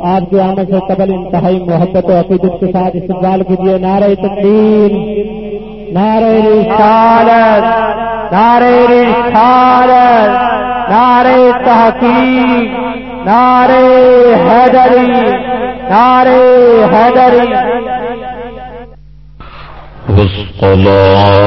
آپ کے آنے سے قبل انتہائی محبت و عقیدت کے ساتھ استقبال کیجیے نعرہ تقدیر نعرہ رسالت نعرہ رسالت، نعرہ تحقیق، نعرہ حیدری نعرہ حیدری۔ والصلاة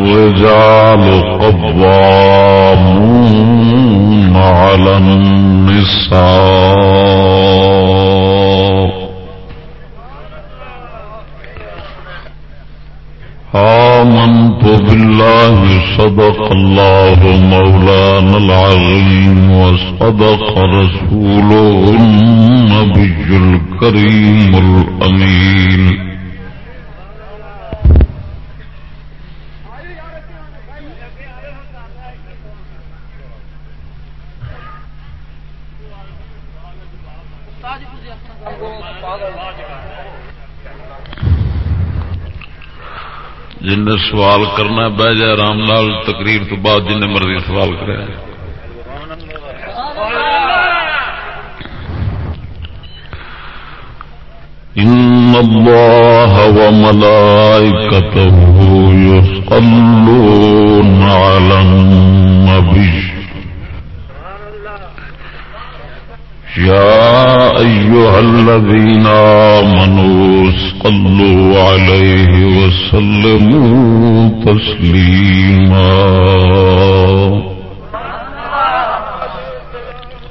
الرجال قوامون على النساء. آمنت بالله، صدق الله مولانا العظيم وصدق رسوله النبي الكريم الأمين. جن نے سوال کرنا بہ جائے رام لال تقریر تو بعد جن مرضی سوال کرے۔ إن الله وملائكته يصلون على النبي يا أيها الذين آمنوا صلوا عليه وسلموا تسليما.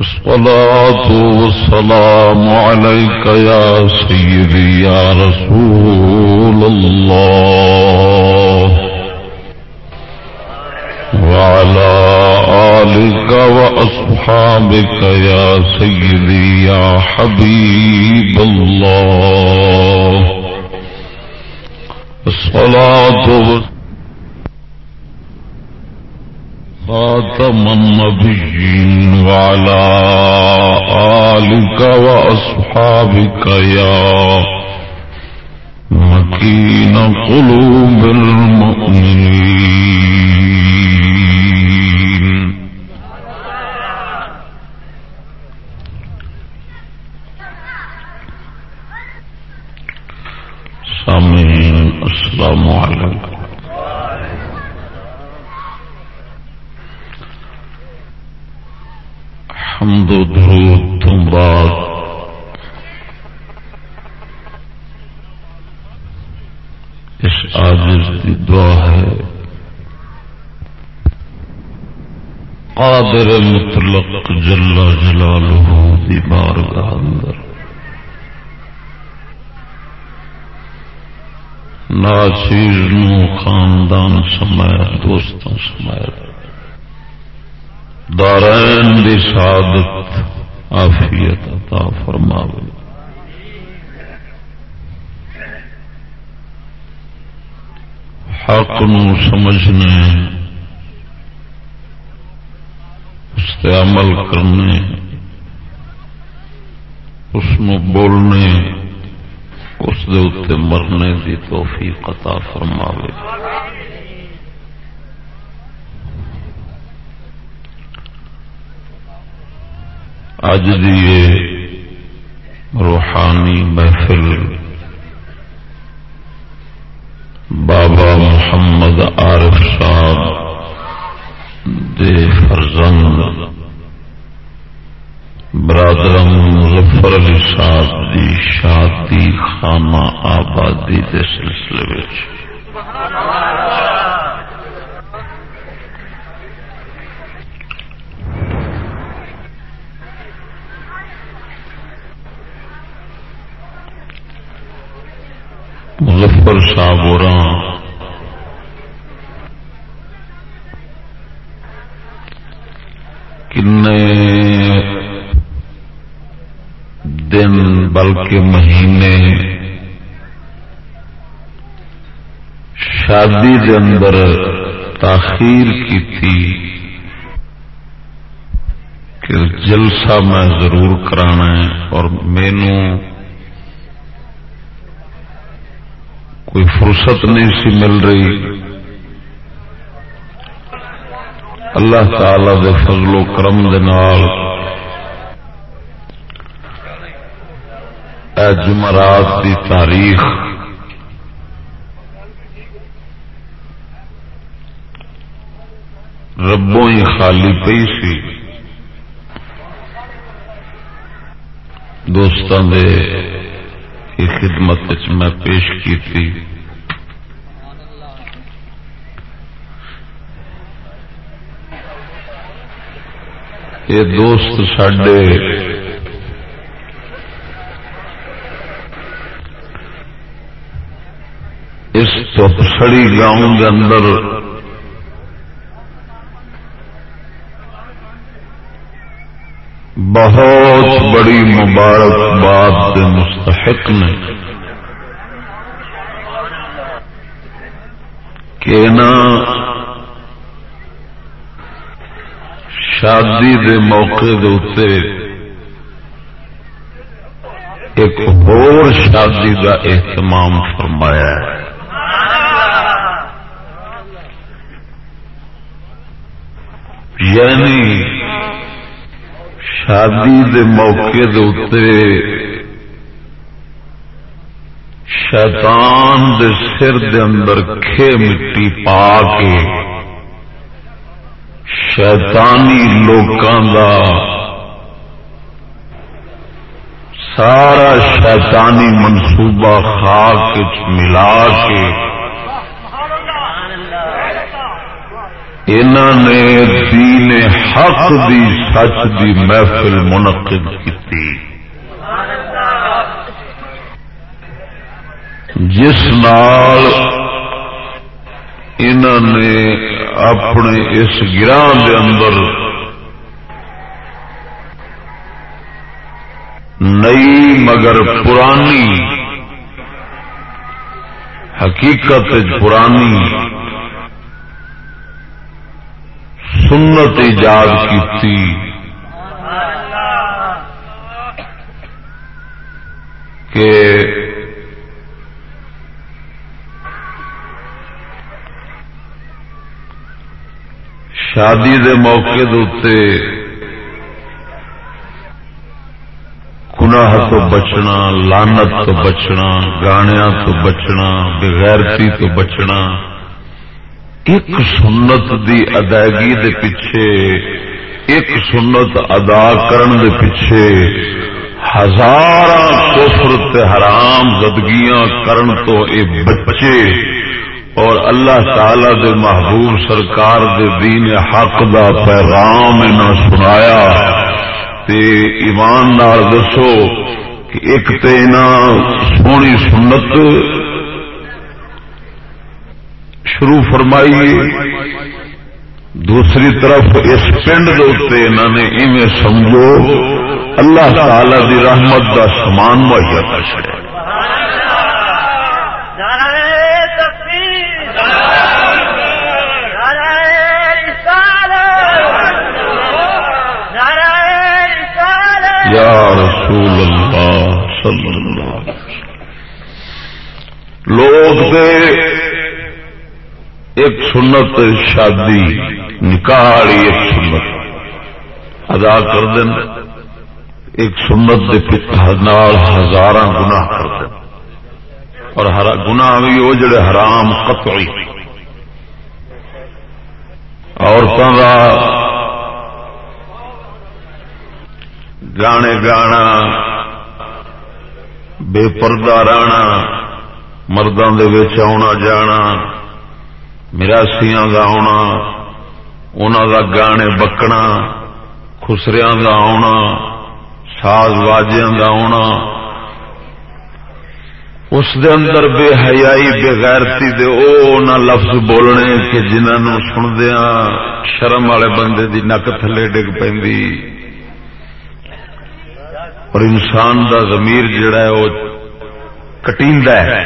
الصلاة والسلام عليك يا سيدي يا رسول الله. وعلى آلك وأصحابك يا سيدي، يا حبيب الله. الصلاة خاتم النبيين وعلى آلك وأصحابك يا مكين قلوب المؤمنين. سامعين السلام عليكم حمد و درود تمراد اس عاجز کی دعا ہے۔ قادر مطلق جل جلالہ دی بارگاہ اندر۔ ناچیر نو خاندان سمیت دوستوں سمیت۔ دارین دی سعادت آفیت عطا فرماوے۔ حق نو سمجھنے، اس تے عمل کرنے، اس بولنے۔ اس دے مرنے دی توفیق عطا فرماوے۔ اج دیے روحانی محفل بابا محمد عارف صاحب دے فرزند برادرم مظفر علی صاحب دی شادی خانہ آبادی دے سلسلے مظفر صاحب اور کن دن بلکہ مہینے شادی دے اندر تاخیر کی تھی کہ جلسہ میں ضرور کرانا ہے اور مینو کوئی فرصت نہیں سی مل رہی۔ اللہ تعالی دے فضل و کرم دے نال اے جمعرات دی تاریخ۔ ربوں ہی خالی پئی سی۔ دوستان دے کی خدمت میں پیش کی تھی یہ دوست سڈے اس سڑی گاؤں کے اندر بہت بڑی مبارکباد کے مستحق نے کہ نا شادی دے موقع دے ایک اور شادی کا اہتمام فرمایا ہے۔ یعنی شادی دے موقع دے شیطان دے سر دے اندر کھے مٹی پا کے شیطانی لوکاں دا سارا شیطانی منصوبہ خاک ملا کے انہوں نے دین حق دی سچ دی محفل منعقد کی جس نال انہوں نے اپنے اس گران دے اندر نئی مگر پرانی حقیقت پرانی سنت ایجاد کی کہ شادی دے موقع دے گناہ تو بچنا لانت تو بچنا گانیا تو بچنا، بغیرتی تو بچنا۔ ایک سنت دی ادائیگی دے پیچھے، ایک سنت ادا کرن دے پیچھے ہزار کفر حرام زدگیاں کرن تو اے بچے اور اللہ تعالی دے محبوب سرکار دے دین حق دا پیغام نہ سنایا تے ایمان نال دسو کہ ایک تے سونی سنت شروع فرمائیے دوسری طرف اس پنڈ انہوں نے ایویں سمجھو، اللہ تعالی دی رحمت کا سامان مہیا کر چڑیا یا رسول اللہ صلی اللہ علیہ وسلم۔ لوگ دے ایک سنت شادی، نکاح والی ایک سنت۔ ادا کر دیں ایک سنت نال ہزار گنا کرتے اور گنا بھی وہ جڑے حرام، قطعی۔ عورتوں کا گانے گانا، بے پردہ رہنا مردوں کے آنا جانا۔ مراسیاں کا آنا انہوں کا گانے بکنا خسریا کا آنا ساز واجیاں کا آنا اس دے اندر بے حیائی، بے غیرتی دے او نہ لفظ بولنے کہ جنہوں سندیا شرم والے بندے دی نک تھلے ڈگ پی اور انسان دا ضمیر جڑا ہے وہ کٹیندا ہے،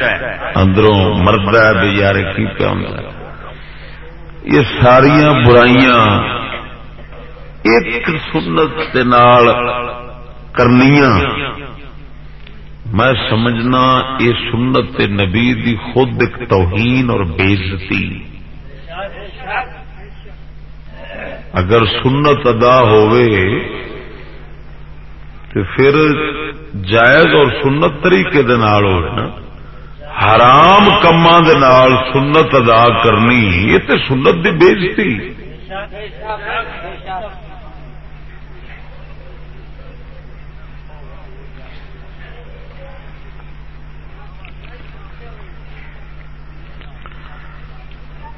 اندروں مرد ہے، بے یار کی پیا یہ ساریا برائیاں ایک سنت کے نال کرنیاں۔ میں سمجھنا یہ سنت نبی دی خود ایک توہین اور بےزتی اگر سنت ادا ہوئے تو پھر جائز اور سنت طریقے دے نال ہو نا۔ حرام کما سنت ادا کرنی، یہ تو سنت کی بےزتی۔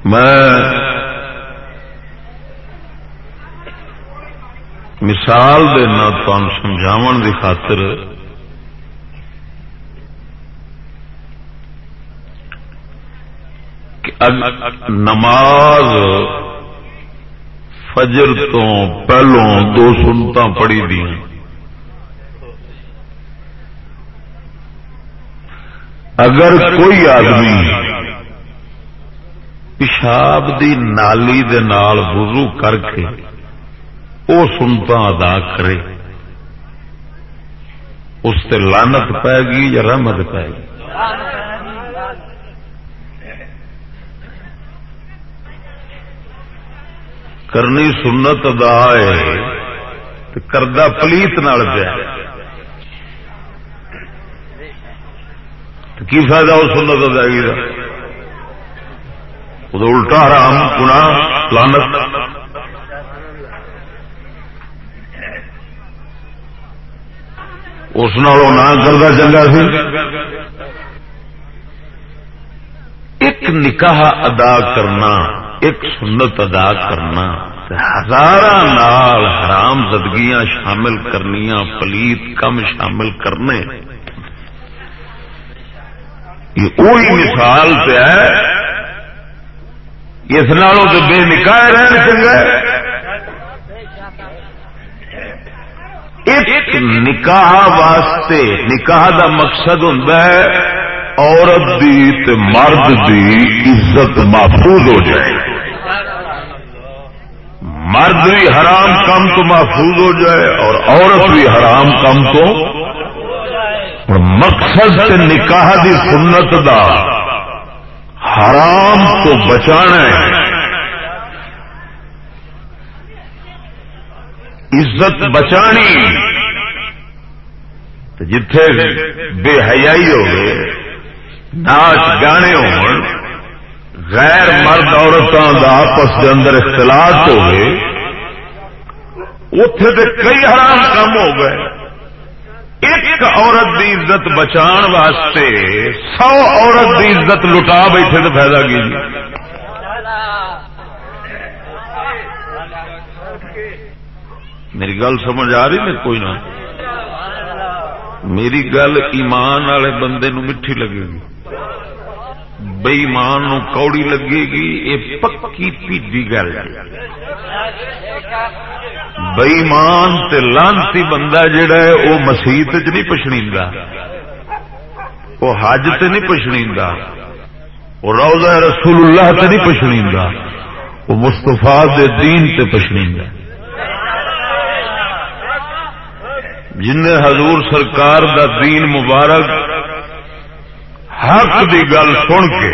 میں مثال دینا تم سمجھاو کی خاطر نماز فجر تو پہلوں دو سنتا پڑی دیا اگر کوئی آدمی پیشاب دی نالی دے نال وضو کر کے وہ سنتا ادا کرے، اس سے لانت پائے گی یا رحمت پائے گی؟ کرنی سنت ادا ہے کردہ پلیت نال پیا۔ کی فائدہ اس سنت ادائیگی کا وہ الٹا حرام گنا لانت اس نہ کرتا چنگا سی۔ ایک نکاح ادا کرنا ایک سنت ادا کرنا ہزار نال حرام زدگیاں شامل کرنیاں، پلیت کم شامل کرنے۔ یہ مثال پہ ہے۔ اس نالوں تو بے نکاح رہن چنگا ایک نکاح واسطے نکاح دا مقصد ہوں عورت دی مرد دی عزت محفوظ ہو جائے۔ مرد بھی حرام کم تو محفوظ ہو جائے اور عورت بھی حرام کم تو۔ مقصد سے نکاح دی سنت دا حرام تو بچانا ہے۔ عزت بچانی۔ جتھے بے حیائی ہوگی ناچ گانے ہو غیر مرد عورتوں کا آپس کے اندر اختلاط ہوئے اتے تو کئی حرام کم ہو گئے۔ ایک عورت کی عزت بچان واسطے سو عورت کی عزت لٹا بیٹھے تو فائدہ کی جی؟ میری گل سمجھ آ رہی ہے کوئی نہ؟ میری گل ایمان والے بندے نو میٹھی لگے گی۔ بئیمان کوڑی لگے گی، یہ پکی پیڈی گل۔ بئیمان لانتی بندہ جڑا ہے، وہ مسیت چ نہیں پچھڑی وہ حج تے نہیں پچھڑی وہ روزہ رسول اللہ تے نہیں پچھڑی وہ مستفا دے دین تے پچھڑی جن حضور سرکار دا دین مبارک حق دی گل سن کے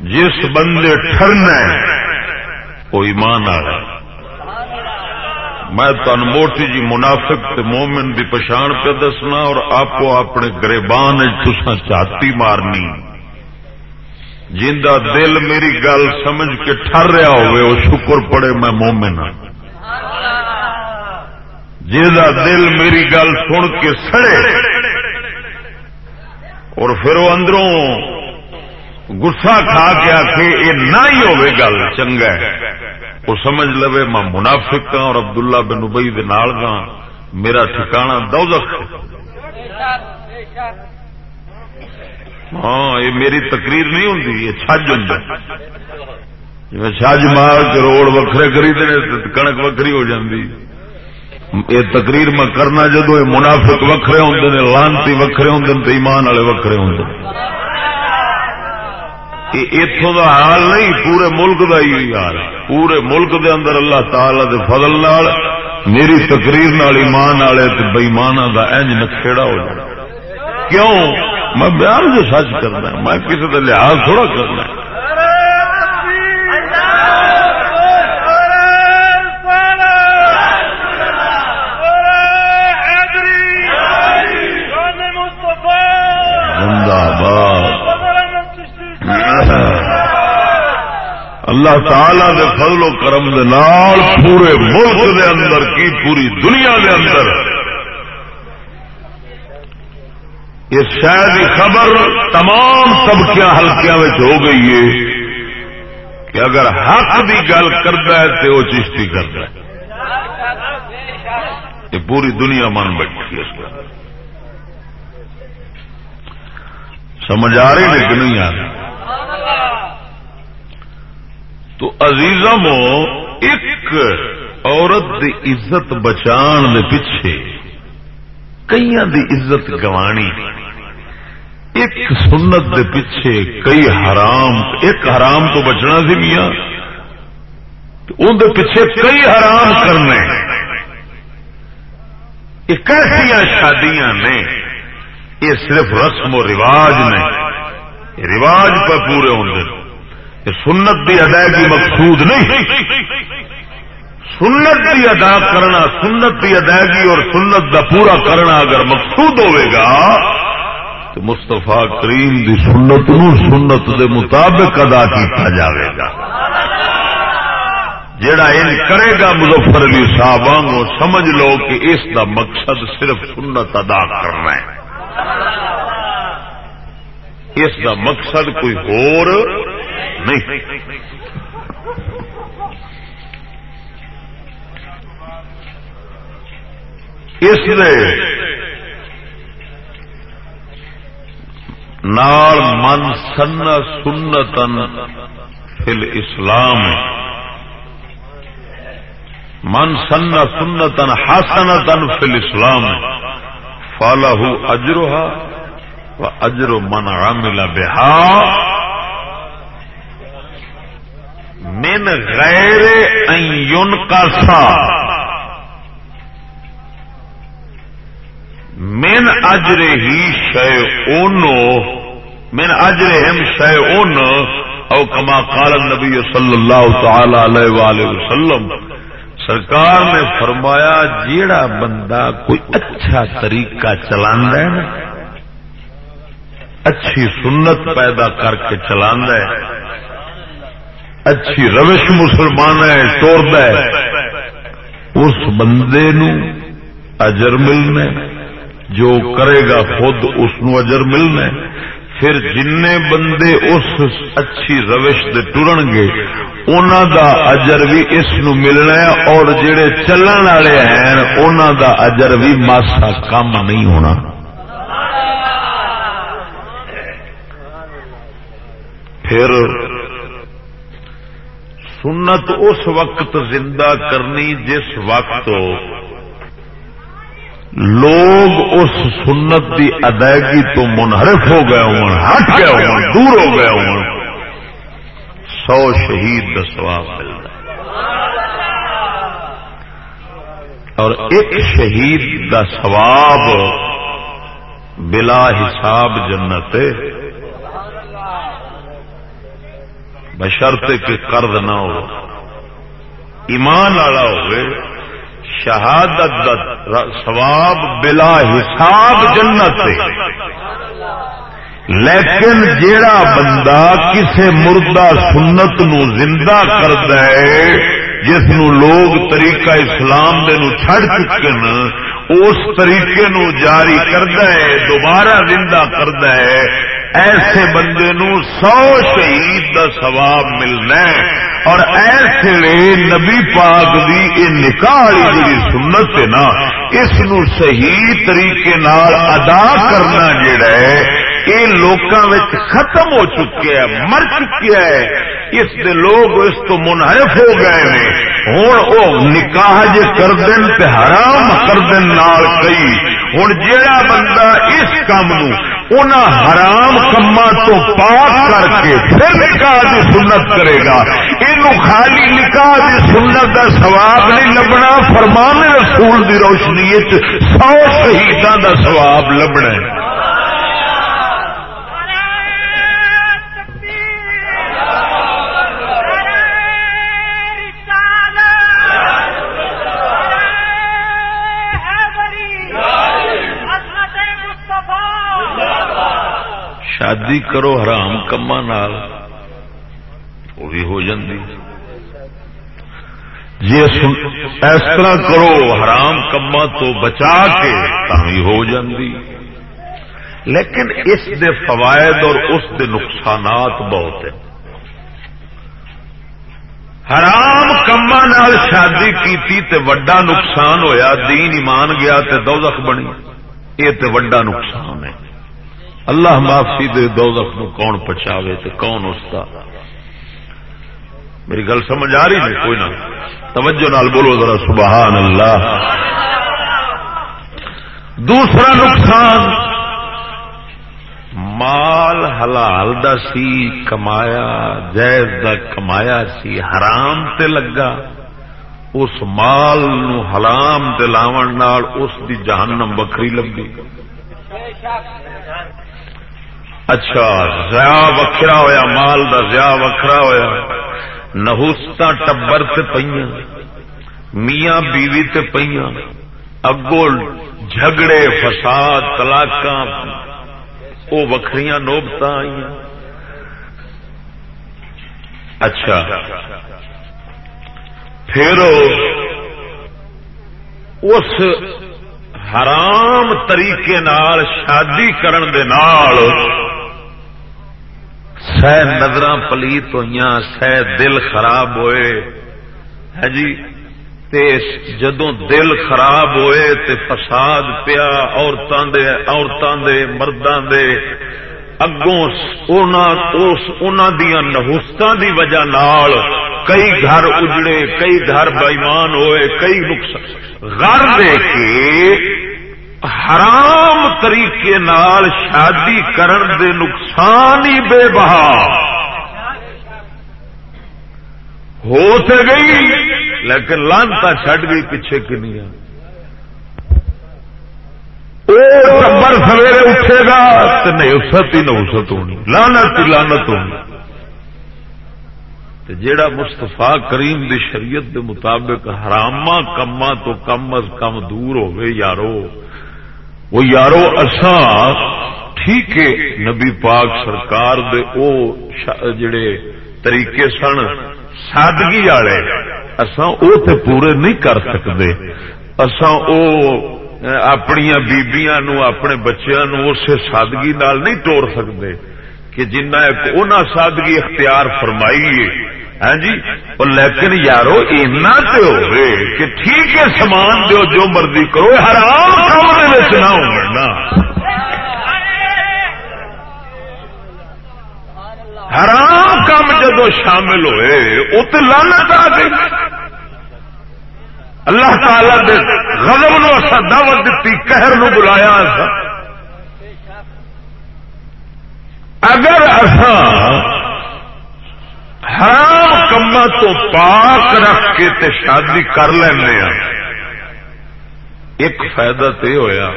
جس بندے ٹرنا وہ ایمان آ میں تن موٹی جی منافق تے مومن دی پچھان پہ دسنا اور آپ اپنے گریبان تسا چاتی مارنی۔ جا دل میری گل سمجھ کے ٹر رہا ہوئے، وہ شکر پڑے میں مومن ہوں جا دل میری گل سن کے سڑے۔ اور پھر وہ اندروں گسا کھا کے آ کے یہ نہ ہی ہوئے گل، چنگا ہے۔ وہ سمجھ لو میں منافق ہاں اور عبداللہ بن ابئی دے نال گا میرا ٹھکانا دوزخ۔ ہاں یہ میری تقریر نہیں ہوں یہ چھج ہوں جی چھج مار کے روڑ وکھرے خریدنے کنک وکری ہو جاتی یہ تقریر میں کرنا جدو یہ منافق وکھرے ہوں لانتی وکھرے ہوں تو ایمان والے وکھرے ہوں اتوں کا حال نہیں، پورے ملک کا ہی حال۔ پورے ملک دے اندر اللہ تعالی دے فضل نال، میری تقریر نال ایمان والے بئیمان کا اج نکھےڑا ہو جائے۔ کیوں؟ میں بیان جو سچ کرنا میں کسی کا لحاظ تھوڑا کرنا اللہ تعالی دے فضل و کرم دے نال پورے ملک دے اندر کی پوری دنیا دے اندر اس شہر کی خبر تمام طبقے ہلکیا ہو گئی ہے کہ اگر حق کی گل کرتا ہے تو وہ چشتی کرتا ہے۔ یہ پوری دنیا من بیٹھی اس کا سمجھ آ رہی ہے کہ نہیں آ رہی؟ تو عزیزم ایک عورت دی عزت بچان دے پیچھے کئی دی عزت گوانی، ایک سنت دے پیچھے کئی حرام، ایک حرام تو بچنا سی میاں ان دے پیچھے کئی حرام کرنے۔ کیسیا شادیاں نے، یہ صرف رسم و رواج نے، رواج پر پورے ہوں سنت کی ادائیگی مقصود نہیں۔ سنت کی ادا کرنا، سنت کی ادائیگی اور سنت کا پورا کرنا اگر مقصود ہوئے گا، تو مستفا کریم دی سنت نو سنت دے مطابق ادا کیتا جاوے گا۔ جڑا ان کرے گا مظفر علی صاحب سمجھ لو کہ اس دا مقصد صرف سنت ادا کرنا ہے۔ اس دا مقصد کوئی اور نہیں۔ اس نال من سن سنتن فل اسلام من سن سنتن حسنتن فل اسلام فالح اجروہ اجر من عمل بہا۔ من غیر ان کا سا مین اجر ہی شے اونو مین اجر ہم شے اون او کما قال نبی صلی اللہ تعالی علیہ وآلہ وسلم. سرکار نے فرمایا، جیڑا بندہ کوئی اچھا طریقہ چلا ہے نا، اچھی سنت پیدا کر کے چلا ہے اچھی روش مسلمان ہے توڑ اس بندے نو اجر ملنا جو کرے گا خود اس نو اجر ملنا پھر جن بندے اس اچھی روش دے ٹرن گے انہوں دا اجر بھی اس نو ملنا ہے۔ اور جڑے چلن والے ہیں انہوں دا اجر بھی ماسا کم نہیں ہونا۔ پھر سنت اس وقت زندہ کرنی جس وقت لوگ اس سنت کی ادائیگی تو منحرف ہو گئے ہوں، ہٹ گئے ہوں، دور ہو گئے ہوں۔ سو شہید کا سواب ملتا اور ایک شہید کا سواب بلا حساب جنت بشرط کہ قرض نہ ہو۔ ایمان والا ہوئے، شہادت سواب بلا حساب جنت لیکن جیڑا بندہ کسے مردہ سنت نو زندہ کرد جس نو لوگ طریقہ اسلام دے نو چھڑ چکے اس طریقے نو جاری کرد دوبارہ زندہ کرد ایسے بندے نو سو شہید دا ثواب ملنا اور ایسے نبی پاک دی یہ نکاح جی سنت ہے نا، اس نو صحیح طریقے نال ادا کرنا جڑا ہے یہ لوگوں ختم ہو چکے ہے، مر چکے ہے۔ اس دے لوگ اس تو منحرف ہو گئے ہیں۔ ہوں وہ نکاح جے کر دین تے حرام کر دین نال کئی ہوں جا بندہ اس کام ان حرام کما تو پاک کر کے پھر نکاح کی سنت کرے گا۔ یہ خالی نکاح کی سنت کا سواب نہیں لبنا، فرمان رسول کی روشنی سو شہیدان کا سواب لبنا شادی کرو حرام کما وہ بھی ہو جاتی جی اس طرح کرو حرام کما تو بچا کے تھی ہو جاتی لیکن اس دے فوائد اور اس دے نقصانات بہت ہیں۔ حرام کما شادی کی تے وڈا نقصان ہویا، دین ایمان گیا تے دوزخ بنی۔ یہ تے وڈا نقصان ہے۔ اللہ معافی دے دوزخ نو کون پچاوے تے کون اس کا میری گل سمجھ آ رہی ہے کوئی نہ۔ توجہ نال بولو ذرا سبحان اللہ۔ دوسرا نقصان، مال حلال دا سی، کمایا، جائز دا کمایا سی، حرام تے لگا۔ اس مال نو حرام تے لاون نال اس دی جہنم بکری لگی اچھا زیا وکھرا ہویا، مال دا زیا وکھرا ہویا۔ نہوست ٹبر سے پہ میاں بیوی تے پہ اگو جھگڑے، فساد تلاک وہ وکری نوبت آئی اچھا۔ پھر اس حرام طریقے نال شادی کرن دے نال سہ نظر پلیت ہوئی سہ دل خراب ہوئے۔ ہے جی جدو دل خراب ہوئے تے فساد پیا عورتوں دے عورتوں دے مردوں دے۔ اگوں دیا نہوستوں دی وجہ نال کئی گھر اجڑے، کئی گھر بےمان ہوئے، کئی نقصان۔ گھر دے کے حرام طریقے نال شادی کرن دے نقصان ہی بے بہا۔ ہو تو گئی، لیکن لانتا چڈ گئی پیچھے کنیا ٹبر سویرے اٹھے گا تو نہیں است ہی نوسط ہونی لانت ہی لانت ہونی۔ جیڑا مستفا کریم دی شریعت دے مطابق حراما کما تو کم از کم دور ہوئے یارو۔ وہ یارو اساں ٹھیک ہے نبی پاک سرکار دے او جڑے طریقے سن، سادگی والے، اساں او تے پورے نہیں کر سکتے اساں او اپنی بیبیاں نو، اپنے بچیاں نو اسے سادگی نال نہیں توڑ سکتے کہ جنہ ایک سادگی اختیار فرمائی ہے ہاں جی؟ لیکن یارو، اینا تے ہوئے کہ ٹھیک ہے، سامان دو جو مرضی کرو حرام کام نہ ہونا حرام کام جدو شامل ہوئے وہ تو لانت آ گئی۔ اللہ تعالی دے غضب نو اصا دعوت دیتی قہر نو بلایا اگر اصا حرام کما تو پاک رکھ کے تے شادی کر لینا ایک فائدہ تو ہوا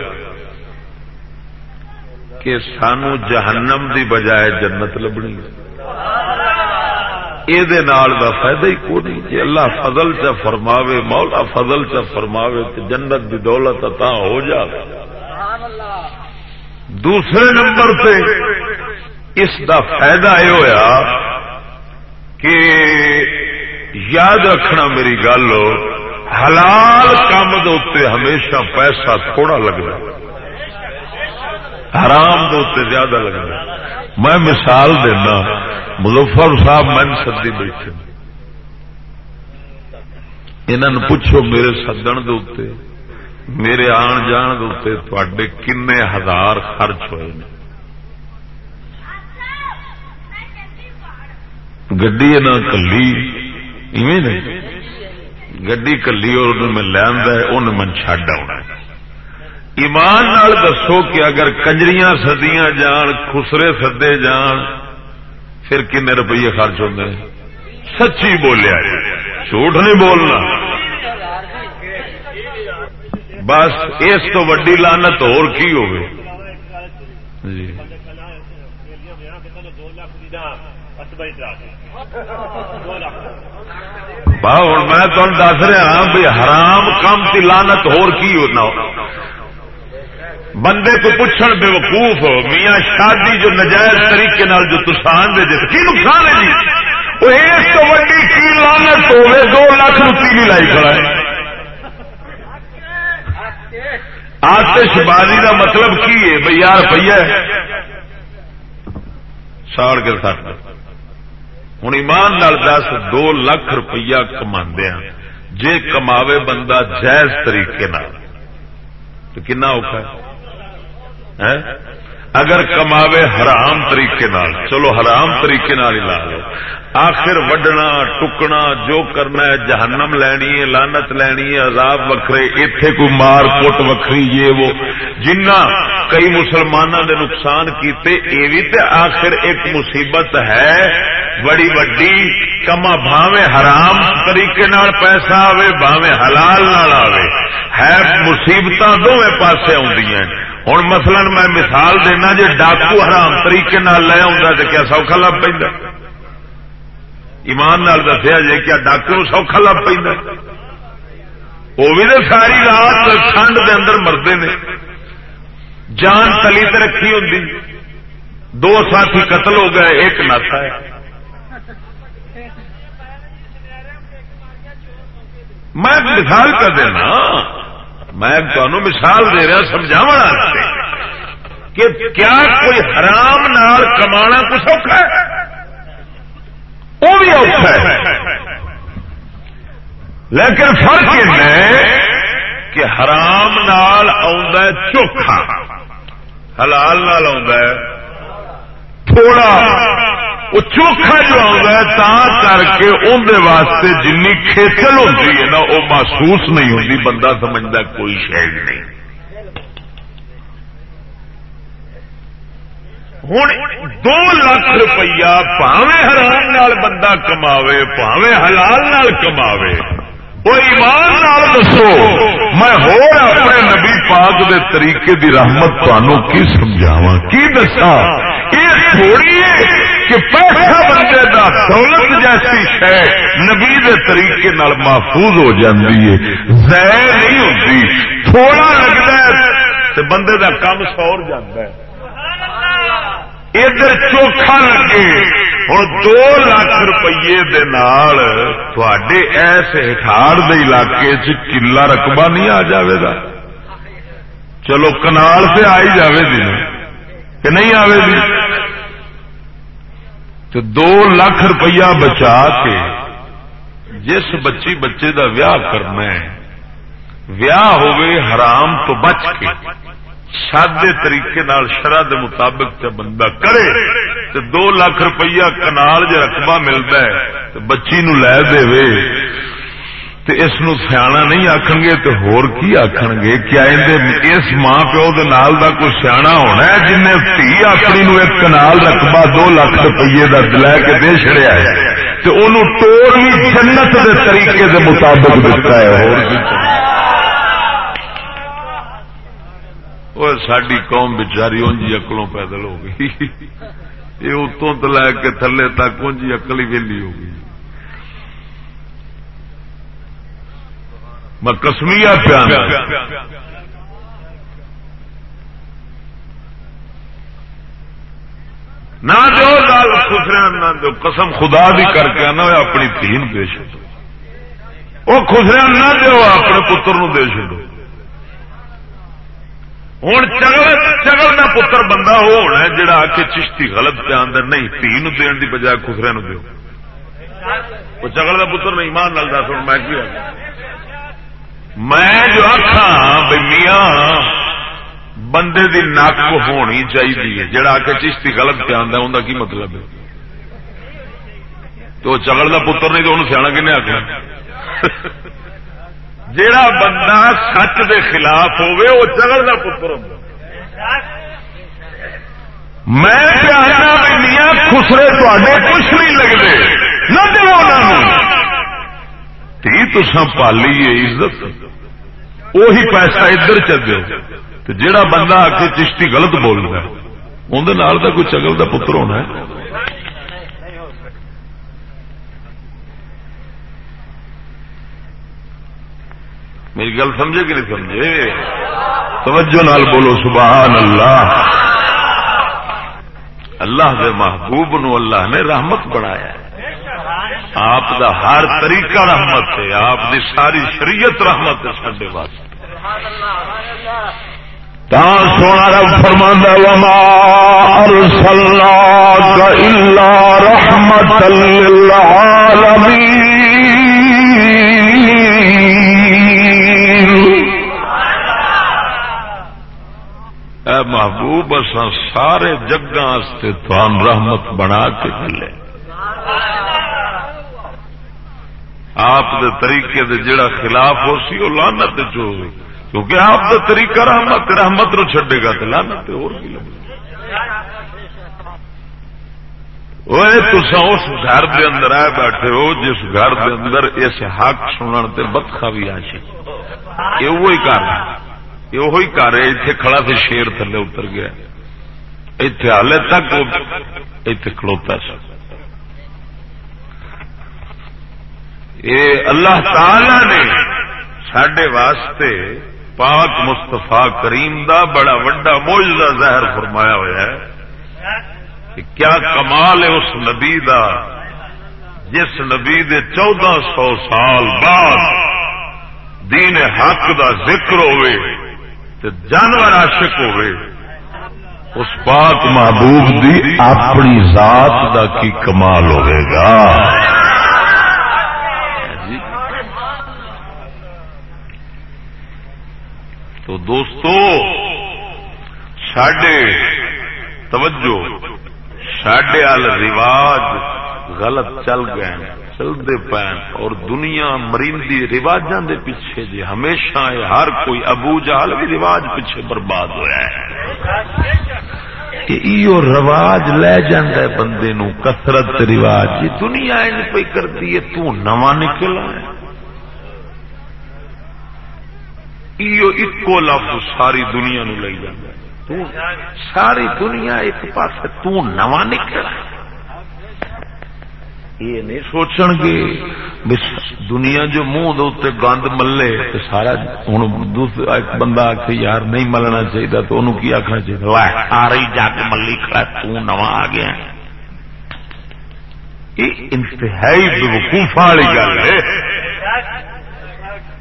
کہ سانو جہنم دی بجائے جنت لبنی یہ فائدہ ہی کو نہیں جی اللہ فضل چ فرماوے، مولا فضل چ فرماوے تو جنت کی دولت عطا ہو جائے دوسرے نمبر پہ اس دا فائدہ یہ ہوا کہ یاد رکھنا میری گل، حلال کام دے ہمیشہ پیسہ تھوڑا لگتا حرام دے زیادہ لگتا میں مثال دینا، مظفر صاحب من سدی بیٹھے۔ انہوں پوچھو میرے سدن دے میرے آن جان دے کن ہزار خرچ ہوئے ہیں گڈی نہ کلی گڈی کلی اور میں لینا لیا من چڈ آنا ایمان نال دسو کہ اگر کنجریاں سدیاں جان خسرے سدے جان پھر کن روپیے خرچ ہوتے سچی بولیا جھوٹ نہیں بولنا بس اس تو وڈی لانت اور کی ہو جی ہوں میں تمہیں دس رہا ہاں بھی حرام کام کی لانت ہونا بندے کو پوچھن بے وقوف میاں شادی جو نجائز طریقے نال جو تسان دے جس کی نقصان ہے جی؟ وہ اس تو ویڈی کی لانت ہوے دو لاکھ روپی بھی لائی کھڑا ہے۔ آتش بازی کا مطلب کی ہے؟ بھائی یار روپیہ ساڑ کے ساتھ ہوں ایمان نال دس، دو لاکھ روپیہ کما ہاں۔ جے کماوے بندہ جائز طریقے تو کنا اوکھا ہے؟ ہاں؟ اگر کماوے حرام طریقے نال، چلو حرام طریقے نال ہی لا لو۔ آخر وڈنا، ٹکنا، جو کرنا ہے، جہنم لینی ہے لانت لینی ہے، عذاب وکھرے اتے کوئی مار کوٹ وکری یہ وہ۔ جنہ کئی مسلمانوں نے نقصان کیتے یہ بھی تے آخر ایک مصیبت ہے۔ بڑی وڈی کما بھاوے حرام طریقے نال پیسہ آوے، بھاوے حلال نال آوے۔ ہے مصیبت دونوں پاسے آدی ہوں مثلا میں مثال دینا جی ڈاکو حرام طریقے نال لے آؤں تو کیا سوکھا لب پہ ایمان نال دسیا جی کیا ڈاکو سوکھا لب پہ وہ بھی تو ساری رات ٹھنڈ دے اندر مردے نے۔ جان تلی ت رکھی ہوں دو ساتھی قتل ہو گئے، ایک ناسا ہے۔ میں مثال کر دینا۔ میں تمہیں مثال دے رہا سمجھا کہ کیا کوئی حرام نال کما کچھ اوکھا ہے؟ وہ بھی اوکھا ہے۔ لیکن فرق یہ ہے کہ حرام نال چوکھا، حلال نال تھوڑا۔ وہ چوکھا جو آ کر کے اندر واسطے جن کھیچل ہوتی ہے نا، وہ محسوس نہیں ہوتی بندہ سمجھتا کوئی شہد نہیں۔ ہوں دو لاکھ روپیہ پاوے حرام نال بندہ کماوے، پاوے حلال نال کماوے۔ وہ ایمان نال دسو، میں ہو اپنے نبی پاک دے طریقے دی رحمت تمہوں کی سمجھاوا کی دسا یہ تھوڑی ہے کہ پیسہ بندے دا دولت جیسی شہ نبی دے طریقے نال محفوظ ہو جاتی ہے۔ زیر نہیں ہوتی تھوڑا لگتا ہے تو بندے دا کام سور جاتا ہے۔ ادھر چوکھا لگے ہوں دو لاکھ روپیے ایس ہٹاڑ دے علاقے چ کلا رقبہ نہیں آ جائے گا۔ چلو کنال سے آئی جائے گی کہ نہیں آئے گی تو دو لاکھ روپیہ بچا کے جس بچی بچے دا ویاہ کرنا ہے، ویاہ ہوئے حرام تو بچ کے، سادے طریقے نال، شرح دے مطابق تے بندہ کرے، تے دو لاکھ روپیہ کنال جے رقبہ ملتا ہے تو بچی نو لے دے وے۔ تے اس نو سیاح نہیں آخن گے تو ہور کی آخن گے کیا اس ماں پیو دے نال دا کوئی سیاح ہونا ہے جن نے تھی اپنی نو ایک کنال رقبہ دو لاکھ روپیے کا لے کے دے چڑیا ہے؟ تو انہوں ٹوڑ بھی جنت دے طریقے دے مطابق دیتا ہے اور ساری قوم بچاری اونجی اکلوں پیدل ہو گئی۔ یہ اتوں تو لے کے تھلے تک جی اکل ہی ویلی ہو گئی۔ میں کسمیا پیا نہ دو لال خسرے نہ دو قسم خدا بھی کر کے نہ اپنی تین دے چو وہ خسرے نہ دو اپنے پتر نو دے چو ہوں چگل چگل کا پتر بندہ وہ ہونا جڑا آ کے چشتی غلط پہ آدھا نہیں تھی نو دن کی بجائے خسرے نو دو وہ چگل کا پتر نہیں مان لگتا سن میں کی میں جو آخا بھائی میاں، بندے دی نک ہونی چاہیے جڑا آ کے چشتی غلط پہ آتا ان کا کی مطلب ہے؟ تو چگل کا پتر نہیں تو انہوں سیاح کن آخر جڑا بندہ سچ دے خلاف ہوئے وہ چگل کا پتر ہو میں خسرے تے کچھ نہیں لگتے نہ دو تھی تو پالی ہے عزت۔ وہی پیسہ ادھر چل جائے تو بندہ آ کے چشتی غلط بول رہا ہے اندر کوئی چگل کا پتر ہونا ہے۔ میری گل سمجھے کہ نہیں سمجھے؟ توجہ نال بولو، سبحان اللہ۔ اللہ کے محبوب نو اللہ نے رحمت بنایا آپ دا ہر طریقہ رحمت ہے، آپ دی ساری شریعت رحمت ہے سڈے واسطے۔ سونا رب فرماندہ وما ارسلناك الا رحمت للعالمین اے محبوب، اساں سارے جگہ تھان رحمت بنا کے چلے۔ آپ دے طریقے دے جڑا خلاف ہو سی، وہ لانت چ کیونکہ آپ کا طریقہ رحمت رحمت نو چڈے گا تو لانت اور تسا اس گھر دے اندر آئے بیٹھے ہو، جس گھر دے اندر اس حق سنن تے بدخا بھی آ یہ کر یہ کر اتنے کھڑا سے شیر تھلے اتر گیا۔ اتنے ہالے تک اتنے کھڑوتا سا یہ اللہ تعالی نے سڈے واسطے پاک مستفا کریم دا بڑا وڈا موجودہ ظاہر فرمایا ہوا ہے کہ کیا کمال ہے اس نبی دا جس نبی دے چودہ سو سال بعد دین حق دا ذکر ہوئے تے جانور عاشق ہوئے، اس پاک محبوب دی اپنی ذات دا کی کمال ہوئے گا؟ تو دوستو سڈے توجہ سڈے ال رواج غلط چل گئے چلتے پے، اور دنیا مریندی رواجاں دے پیچھے جی ہمیشہ ہر کوئی ابو جال بھی رواج پیچھے برباد ہوا ہے۔ رواج لے جاندہ بندے نو، کثرت رواج دنیا ان پہ کرتی ہے، تو نواں نکل ایکو لفظ ساری دنیا نو لے جانا ساری دنیا ایک پاس تواں نکلا۔ یہ نہیں سوچن گے دنیا جو منہ دے گند ملے تو سارا ہوں ایک بندہ آخ یار نہیں ملنا چاہیے تو انہوں کی آخنا چاہیے ساری جگ ملی کھڑا تواں آ گیا۔ یہ انتہائی بے والی گل ہے۔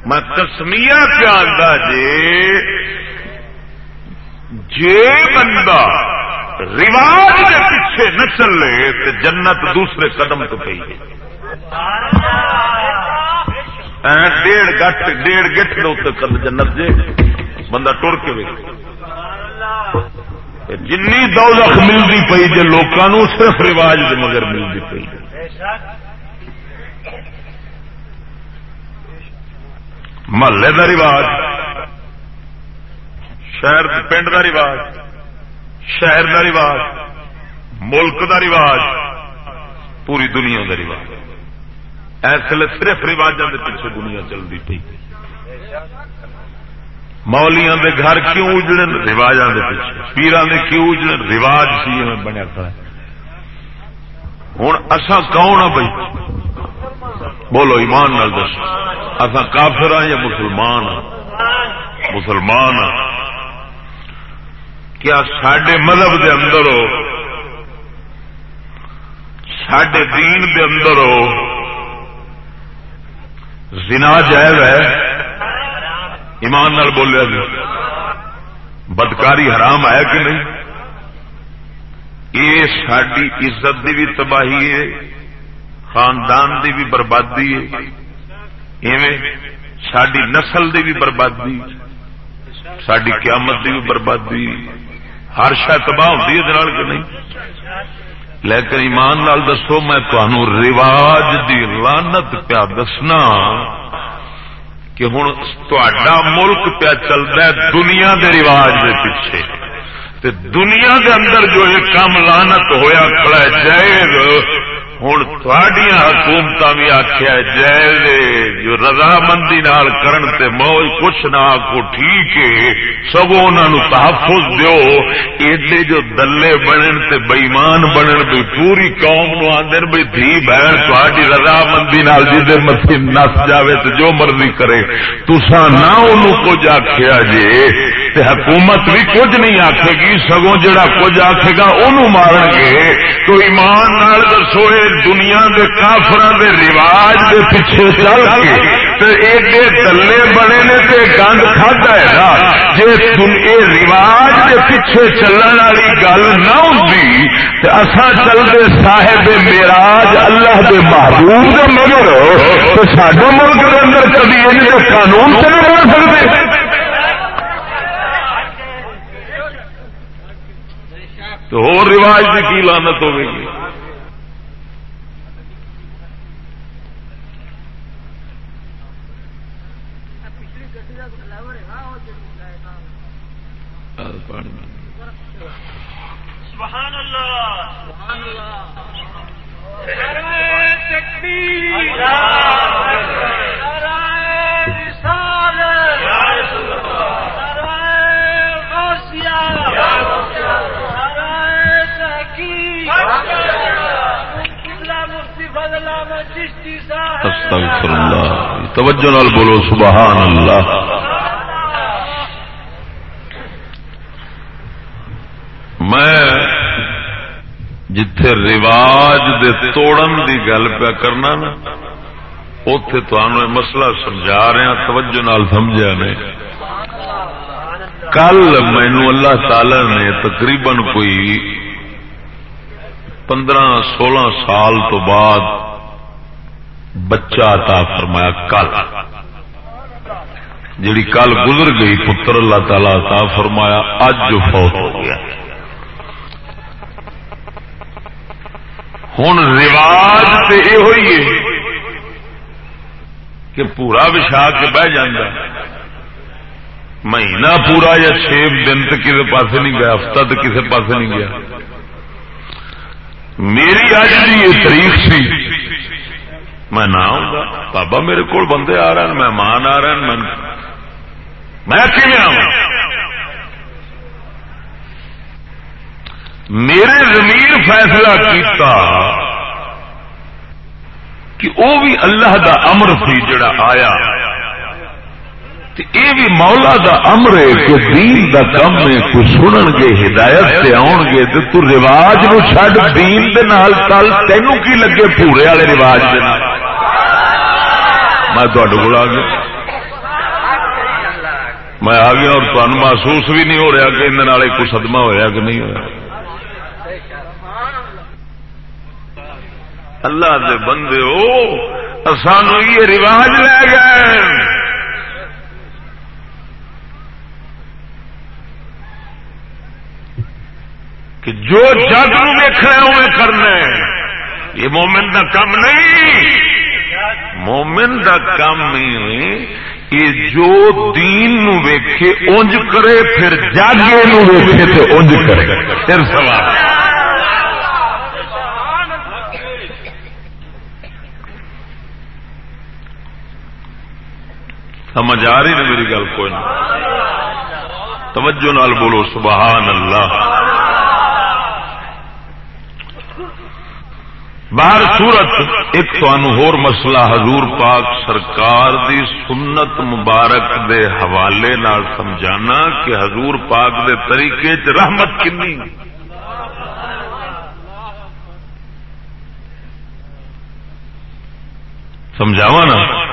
میں کسمیا پیار جے جی، جے بندہ رواج کے پیچھے نہ چلے تو جنت دوسرے قدم تو پی ڈیڑھ گٹ ڈیڑھ گٹ کل جنت جے، بندہ ٹر کے جن دولت ملتی پی جی لوگوں صرف رواج مگر ملتی پی محلے کا رواج، شہر پنڈ کا رواج، شہر کا رواج، ملک کا رواج، پوری دنیا کا رواج۔ اس لیے صرف رواجوں کے پیچھے دنیا چلتی پی مولیاں دے گھر کیوں اجڑن؟ رواجوں کے پیچھے۔ پیران دے کیوں اجڑن؟ رواج سی بنیا کھڑا ہوں اصا کون ہاں بھائی بولو ایمان نال دس اصا کافر ہاں یا مسلمان مسلمان کیا سڈے مذہب دے اندر ہو؟ سڈے دین دے اندر ہو؟ زنا جائز ہے؟ ایمان نال بولیا جی بدکاری حرام ہے کہ نہیں؟ یہ ساری عزت دی بھی تباہی ہے۔ خاندان دی بھی بربادی ہے۔ ساری نسل دی بھی بربادی ساری قیامت دی بھی بربادی ہر شا تباہ ہوتی ہے کہ نہیں؟ لیکن ایمان نال دسو، میں تمہوں رواج دی لانت پیا دسنا کہ ہوں تا ملک پیا چلتا ہے دنیا دے رواج دے پیچھے۔ تے دنیا دے اندر جو یہ کام لانت ہویا کھڑا ہے، جائز ہوں تھوڑیاں حکومت بھی آخیا جائز جو رضامندی نال کرن تے موج کچھ نہ آخو ٹھیک ہے سگو انہوں تحفظ دیو۔ ایڈے جو دلے بنن تے بےمان بنن بھی پوری قوم نو آدھے بھائی دھی بہن تھوڑی رضامندی نال جی مسی نس جاوے تو جو مرضی کرے۔ تسا نہ انہوں کچھ آخیا جے تے حکومت بھی کچھ نہیں آخے گی، سگوں جڑا کچھ آخے گا، انہوں مارن گے۔ تو ایمان نال دسو دنیا دے کافر دے رواج دے پیچھے چل کے ایڈے دلے بنے نے تے گند کھدا ہے نا۔ جی رواج دے پیچھے چلن والی گل نہ ہوتی تے اسا چلتے صاحب میراج اللہ دے محبوب دے مگر تو سڈے ملک دے اندر کبھی ان دے قانون سے نہیں بن سکتے تو ہو رواج کی کی لانت ہوگی سبحان اللہ. سبحان استغفر اللہ. توجہ نال بولو سبحان اللہ. میں جتھے رواج دے توڑن دی گل پہ کرنا نا اتے تمہیں مسئلہ سمجھا رہا ہاں، توجہ نال سمجھا نے۔ کل مینو اللہ تعالی نے تقریباً کوئی پندرہ، سولہ سال تو بعد بچہ عطا فرمایا، کل۔ جیڑی کل گزر گئی، پتر اللہ تعالی عطا فرمایا اج فوت ہو گیا۔ ہوں رواج تو یہ ہوئی ہے کہ پورا بچھا کے بہ جانا مہینہ پورا یا چھ دن تو کسی پاس نہیں گیا، ہفتہ تو کسی پاس نہیں گیا۔ میری اج کی یہ تاریخ سی، میں نہ آؤں گا بابا میرے کو بندے آ رہے ہیں، مہمان آ رہے ہیں، میں کھے آؤں میرے زمین فیصلہ کیتا کہ وہ بھی اللہ دا امر سی جڑا آیا یہ بھی مولا دا امر ہے کہ دین دا کم ہے کوئی سنن گے، ہدایت سے آن گے تو تو رواج نو چھڈ، دین دے نال تل، تینوں کی لگے پورے والے رواج دے نال؟ میں تھوڑے کو آ گیا۔ میں آ گیا اور تمہیں محسوس بھی نہیں ہو رہا کہ اندر کوئی صدمہ ہوا کہ نہیں ہوا اللہ دے بندے ہو سانو یہ رواج لے گئے۔ کہ جو جگ ویخنا ہوئے کرنا یہ مومن دا کم نہیں۔ مومن دا کم نہیں، یہ جو دین نو ویکھے، اونج کرے، پھر جاگے نو ویکھے تے اونج کرے۔ پھر سوال۔ سمجھ آ رہی نا میری گل کوئی نہیں توجہ نال بولو، سبحان اللہ۔ باہر صورت ایک ہور مسئلہ حضور پاک سرکار دی سنت مبارک دے حوالے نال سمجھانا کہ حضور پاک دے طریقے چ رحمت کنی سمجھاوا نا؟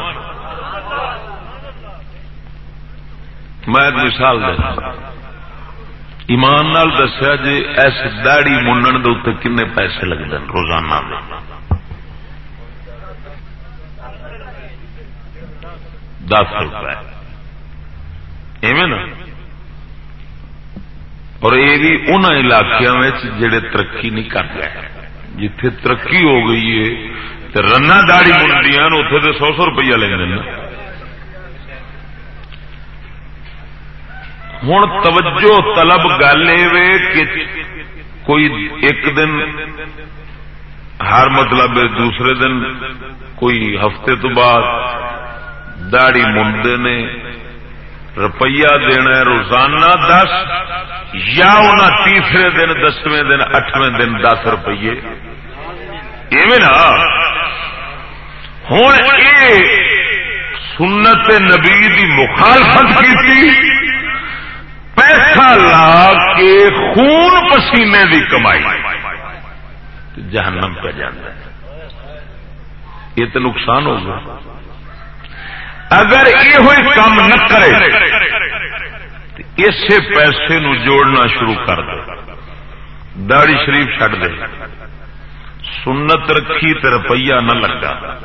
میں ایک مثال دے۔ ایمان نال دسیا جی ایس داڑی منن دے کن پیسے لگتے ہیں روزانہ دس روپئے ایویں نا۔ اور یہ بھی ان علاقوں جڑے ترقی نہیں کر رہے۔ جتھے ترقی ہو گئی ہے رنا داڑی منڈیاں اتنے تو سو سو روپیہ لے لینا ہوں توجہ طلب گل کہ کوئی ایک دن ہر مطلب دوسرے دن کوئی ہفتے تو بعد داڑی منڈے نے روپیہ دینا روزانہ دس، یا انہیں تیسرے دن، دسویں دن، اٹھویں دن دس روپیے۔ نا۔ ہوں یہ سنت نبی مخالفت کی پیسہ لا کے خون پسینے کی کمائی جہنم پہ جانا یہ تو نقصان ہوگا اگر یہ کام نہ کرے اسے پیسے نو جوڑنا شروع کر دے۔ داڑی شریف چڈ دے۔ سنت رکھی تو روپیہ نہ لگا۔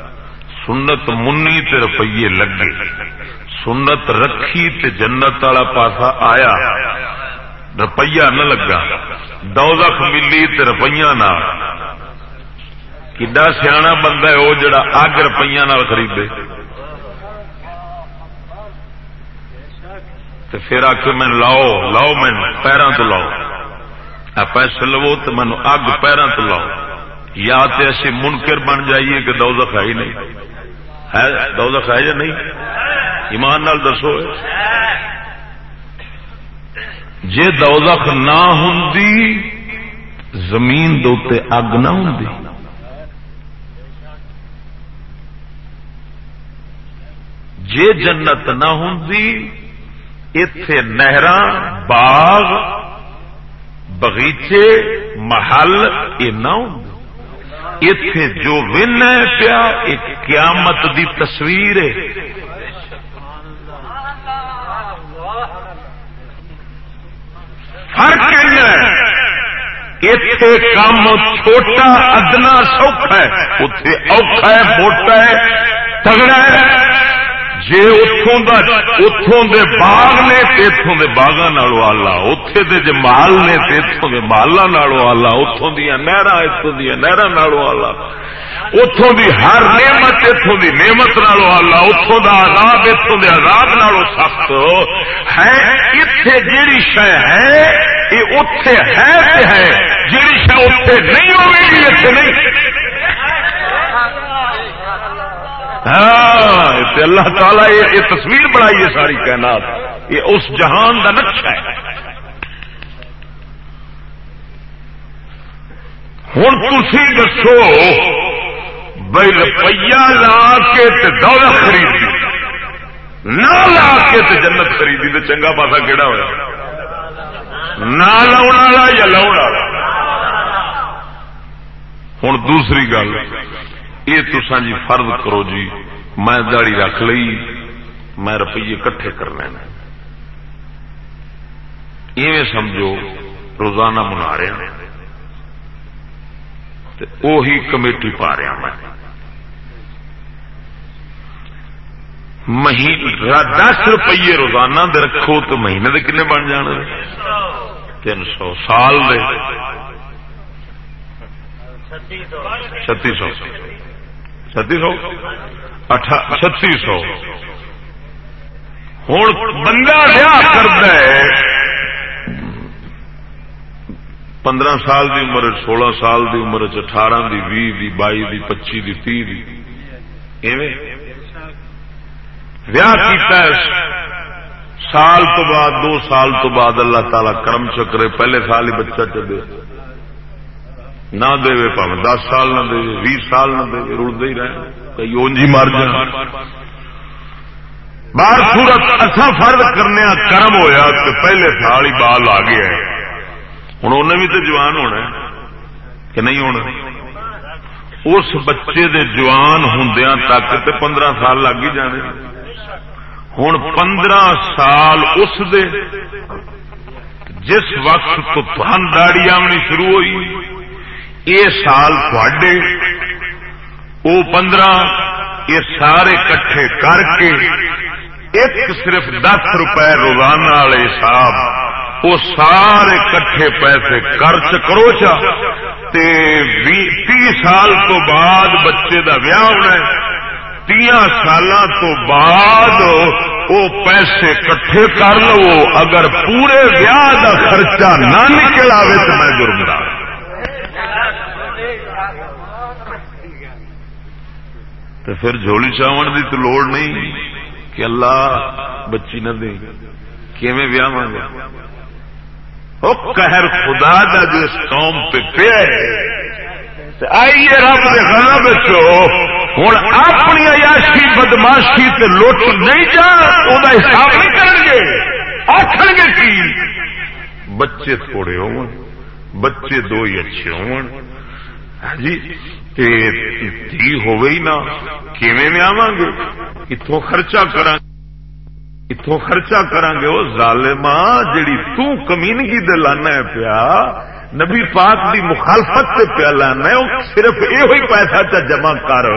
سنت منی تے روپیے لگے۔ سنت رکھی تے جنت والا پاسا آیا۔ روپیہ نہ لگا۔ دوزخ ملی تے روپیہ نہ۔ کڈا سیاح بندہ ہے وہ جڑا اگ روپیہ خریدے۔ تے پھر آ کے میں لاؤ لاؤ میں پیروں تو لاؤ۔ پیسے لو تو مینو اگ پیروں تو لاؤ۔ یا تے ایسے منکر بن جائیے کہ دوزخ ہے ہی نہیں۔ ہے، دوزخ ہے یا نہیں؟ ایمان نال دسو۔ جے دوزخ نہ ہوں زمین دے اگ نہ ہوں جے جنت نہ ہوں اتے نہر باغ بغیچے محل یہ نہ ہوں اتے جو ون ہے پیا، ایک قیامت دی تصویر ہے۔ فرق اتے کام چھوٹا ادنا سوکھا ہے اتے اوکھا ہے موٹا ہے تگڑا ہے جی اتوں اتوں دے باغ نے اتوں دے باغا نالو آلہ اتے دے جے مال نے اتوں دے مالا نالو آلہ اتوں دیا نہر اتوں دیا نہر نالو آلہ۔ اتوں دی ہر نعمت اتوں دی نعمت نالو آلہ اتوں دا عذاب اتوں دے عذاب نالو سخت۔ ہے اتے جیڑی شہ ہے، یہ اتے ہے ہے، جیڑی شہ اتے نہیں ہوگی اتنے نہیں۔ ہاں اللہ تعالی یہ تصویر بنائی ہے ساری کائنات۔ یہ اس جہان کا نقشہ ہے۔ ہوں تھی دسو بھائی روپیہ لا کے دولت خریدی۔ نہ لا کے جنت خریدی تو چنگا پاسا کہڑا ہوا نہ لاؤ والا یا لاؤ والا؟ ہوں دوسری گل۔ یہ تسا جی فرض کرو جی میں داڑی رکھ لی میں روپیے کٹھے کرنے ایویں سمجھو، روزانہ منا رہے ہیں۔ وہی کمیٹی پا رہا میں۔ دس روپیے روزانہ دے رکھو تو مہینے دے کنے بن جان تین سو سال دے۔ چھتی سو۔ چھتی سو چھتی سو ہوں بندہ کرتا ہے۔ پندرہ سال دی عمر، سولہ سال دی عمر، اٹھارہ دی بھی دی بائی دی پچی دی تی دی۔ سال تو بعد، دو سال تو بعد اللہ تعالی کرم چکرے پہلے سال ہی بچہ چلے۔ نہ دے پاوے، دس سال نہ دے بھی سال نہ دے رڑتے ہی رہے۔ کئی اونجی مر جان باہر سورت اصا فرد کرنے کرم ہویا کہ پہلے سال ہی بال آ گیا ہے۔ ہوں انہیں بھی تو جوان ہونا ہے کہ نہیں ہونا؟ اس بچے دے جوان ہوں تک تو پندرہ سال لگ ہی جانے۔ ہوں پندرہ سال اس دے، جس وقت تو تھن داڑی آمنی شروع ہوئی یہ سال تھے وہ پندرہ یہ سارے کٹھے کر کے ایک صرف دس روپے روزانہ والے حساب وہ سارے کٹھے پیسے خرچ کرو چا تی سال تو بعد بچے دا ویاہ ہونا تی سال تو بعد وہ پیسے کٹھے کر لو۔ اگر پورے ویاہ دا خرچہ نہ نکل آئے تو میں جرمدار تو پھر جھولی چاون دی تو لوڑ نہیں کہ اللہ بچی نہ دے۔ کیویں ویاہ مانگا قہر خدا دا جو اس قوم پہ پیا آئیے رب کے گھر بچو ہوں اپنی عیاشی بدماشی تے لوٹ نہیں جا وہ حساب نہیں کریں گے۔ آخر گے کی؟ بچے تھوڑے ہو بچے دو ہی اچھے ہو ہاں جی دھی ہوئی نا، کیویں آواں گے اتوں خرچہ کرا اتوں خرچہ کرا گے وہ ظالما جیڑی تو کمینگی دے لانا ہے پیا، نبی پاک دی مخالفت سے پیا لانا ہے وہ صرف یہ پیسہ چا جمع کر،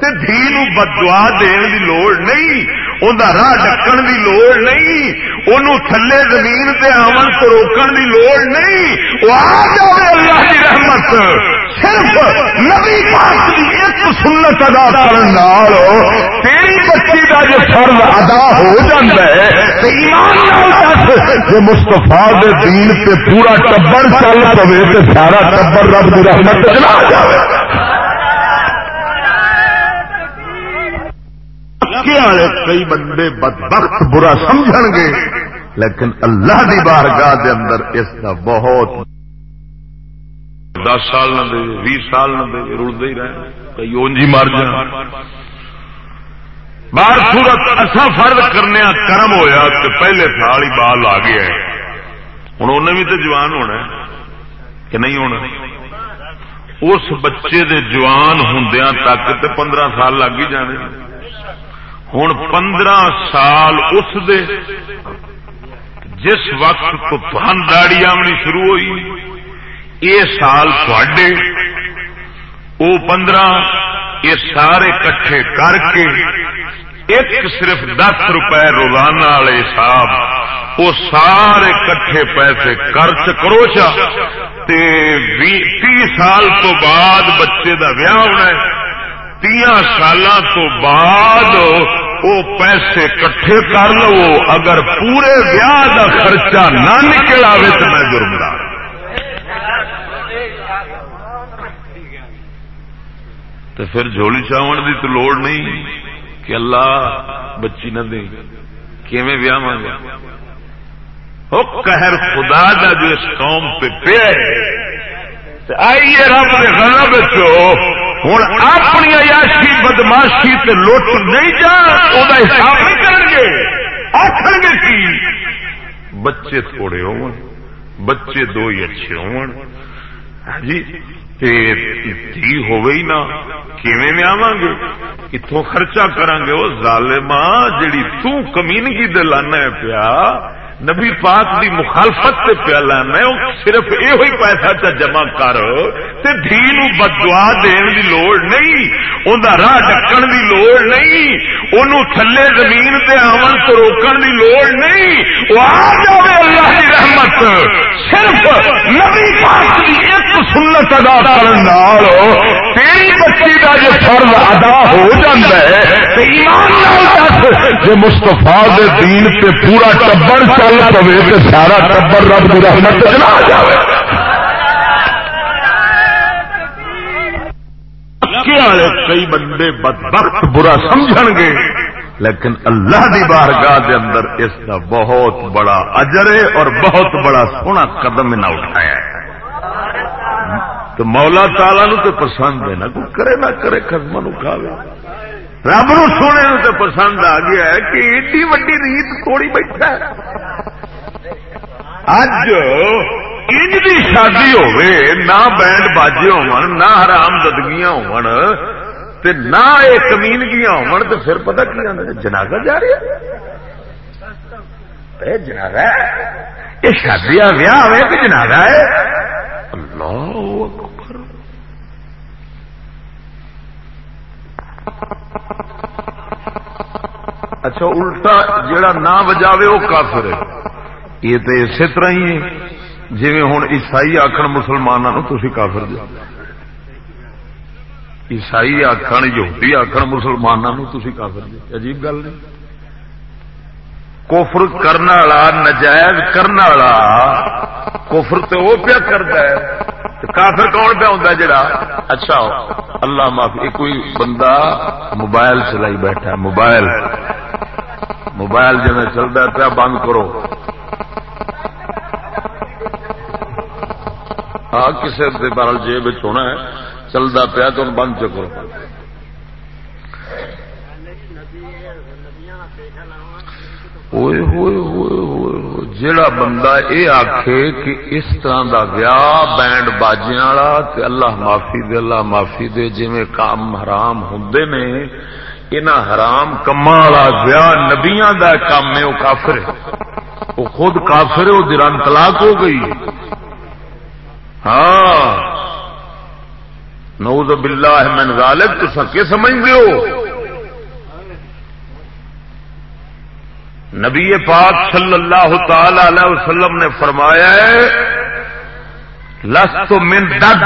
تے دھی نو بدوا دین دی لوڑ نہیں۔ ان راہ ڈکن دی لوڑ نہیں انہوں تھلے زمین تے آمن تو روکن دی لوڑ نہیں وہ آ جائے اللہ کی رحمت صرف نبی پاک دی ایک سنت ادا کرنا تیری بچی کا جو فرض ادا ہو جاتا ہے ایمان جو مستفا دین پہ پورا ٹبر چل پوے تو سارا ٹبر رب کی رحمت چلا جائے مکے والے کئی بندے بدبخت برا سمجھ گے، لیکن اللہ دی بارگاہ دے اندر اس کا بہت دس سال نہ دے بھی سال نہ دے رڑتے ہی رہے کئی اونجی مر جان۔ باہر سورت اصا فرد کرنے کرم ہویا کہ پہلے سال ہی بال آ گیا ہے۔ ہوں انہیں بھی تو جوان ہونا ہے، کہ نہیں ہونا؟ اس بچے دے جوان ہوں تک تو پندرہ سال لگ ہی جانے۔ ہوں پندرہ سال اس دے جس وقت تو تھن داڑی آمنی شروع ہوئی، یہ سال تھے وہ پندرہ، یہ سارے کٹھے کر کے ایک صرف دس روپے روزانہ والے حساب وہ سارے کٹھے پیسے خرچ کرو چا تی سال تو بعد بچے دا ویاہ ہونا تیا سال تو بعد وہ پیسے کٹھے کر لو، اگر پورے ویاہ دا خرچہ نہ نکل آئے تو میں جرمدار تو پھر جھولی چاون دی تو لوڑ نہیں کہ اللہ بچی نہ دے۔ کیویں ویاہ مانگا قہر خدا دا جو اس قوم پہ پیا آئیے رب کے گھر بچو ہوں اپنی عیاشی بدماشی تے لوٹ نہیں جا وہ حساب نہیں کریں گے۔ آخر گے کی؟ بچے تھوڑے ہو بچے دو ہی اچھے ہو ہاں جی دھی ہوئی نا، کیویں آواں گے؟ اتوں خرچہ کرا گے۔ وہ ظالما جیڑی تو کمینگی دے لانا ہے پیا نبی پاک دی مخالفت سے پیا لینا وہ صرف یہ پیسہ چا جمع کر تے دھی نو بدوا دین دی لوڑ نہیں ان راہ ڈکن دی لوڑ نہیں انہوں تھلے زمین تے آمن تو روکن دی لوڑ نہیں۔ وہ آ جائے اللہ کی رحمت۔ صرف نبی پاک دی ایک سنت ادا کرنا تیری بچی کا جو فرض ادا ہو جاتا ہے ایمان جو مستفا دین پہ پورا ٹبر چل پوے تو سارا ٹبر رب کی رحمت چلا جائے کئی بندے بدبخت برا سمجھ گے، لیکن اللہ دی بارگاہ دے اندر اس کا بہت بڑا اجر ہے اور بہت بڑا سونا قدم نہ اٹھایا ہے۔ تو مولا تالا نو تو پسند ہے نا، کوئی کرے نہ کرے قدم نو رب نو سونے نو تو پسند آ گیا ہے کہ ایڈی وڈی ریت تھوڑی بیٹھا ہے۔ اج انج دی شادی ہوے نہ بینڈ باجے ہون، نہ حرام ددگیاں ہون، تے نہ یہ کمینگیاں ہون، تے پھر پتہ کی آندے جنازہ جا رہا ہے؟ جنازہ یہ شادی ویاہ ہوئے کہ جنازہ ہے؟ اللہ اکبر۔ اچھا الٹا جڑا نہ بجاوے وہ کافر ہے۔ یہ تو اسی طرح ہی ہے۔ جی ہوں عیسائی آخر مسلمانوں تھی کافر دو عیسائی آخر یہودی آخر مسلمانوں تھی کافر دو عجیب گل نہیں کوفر کرنے والا، نجائز کرنے والا کوفر تو وہ پیا کرتا ہے۔ کافر کون پیا ہوں جڑا؟ اچھا اللہ معافی کوئی بندہ موبائل چلائی بیٹھا ہے، موبائل۔ موبائل جی چلتا پیا بند کرو۔ ہاں کسی بارل جیب ہونا ہے چلتا پیا تو بند چکو جڑا بندہ یہ آخ کہ اس طرح دا ویاہ بینڈ باجیا والا اللہ معافی دے، اللہ معافی دے جی کام حرام ہوں نے انہ حرام کما والا ویاہ نبیا دا کام ہے وہ کافر ہے۔ وہ خود کافر ہے وہ دران طلاق ہو گئی ہاں۔ نعوذ باللہ من ذالک تو سکے سمجھ ہو؟ نبی پاک صلی اللہ تعالی علیہ وسلم نے فرمایا ہے، لست من دد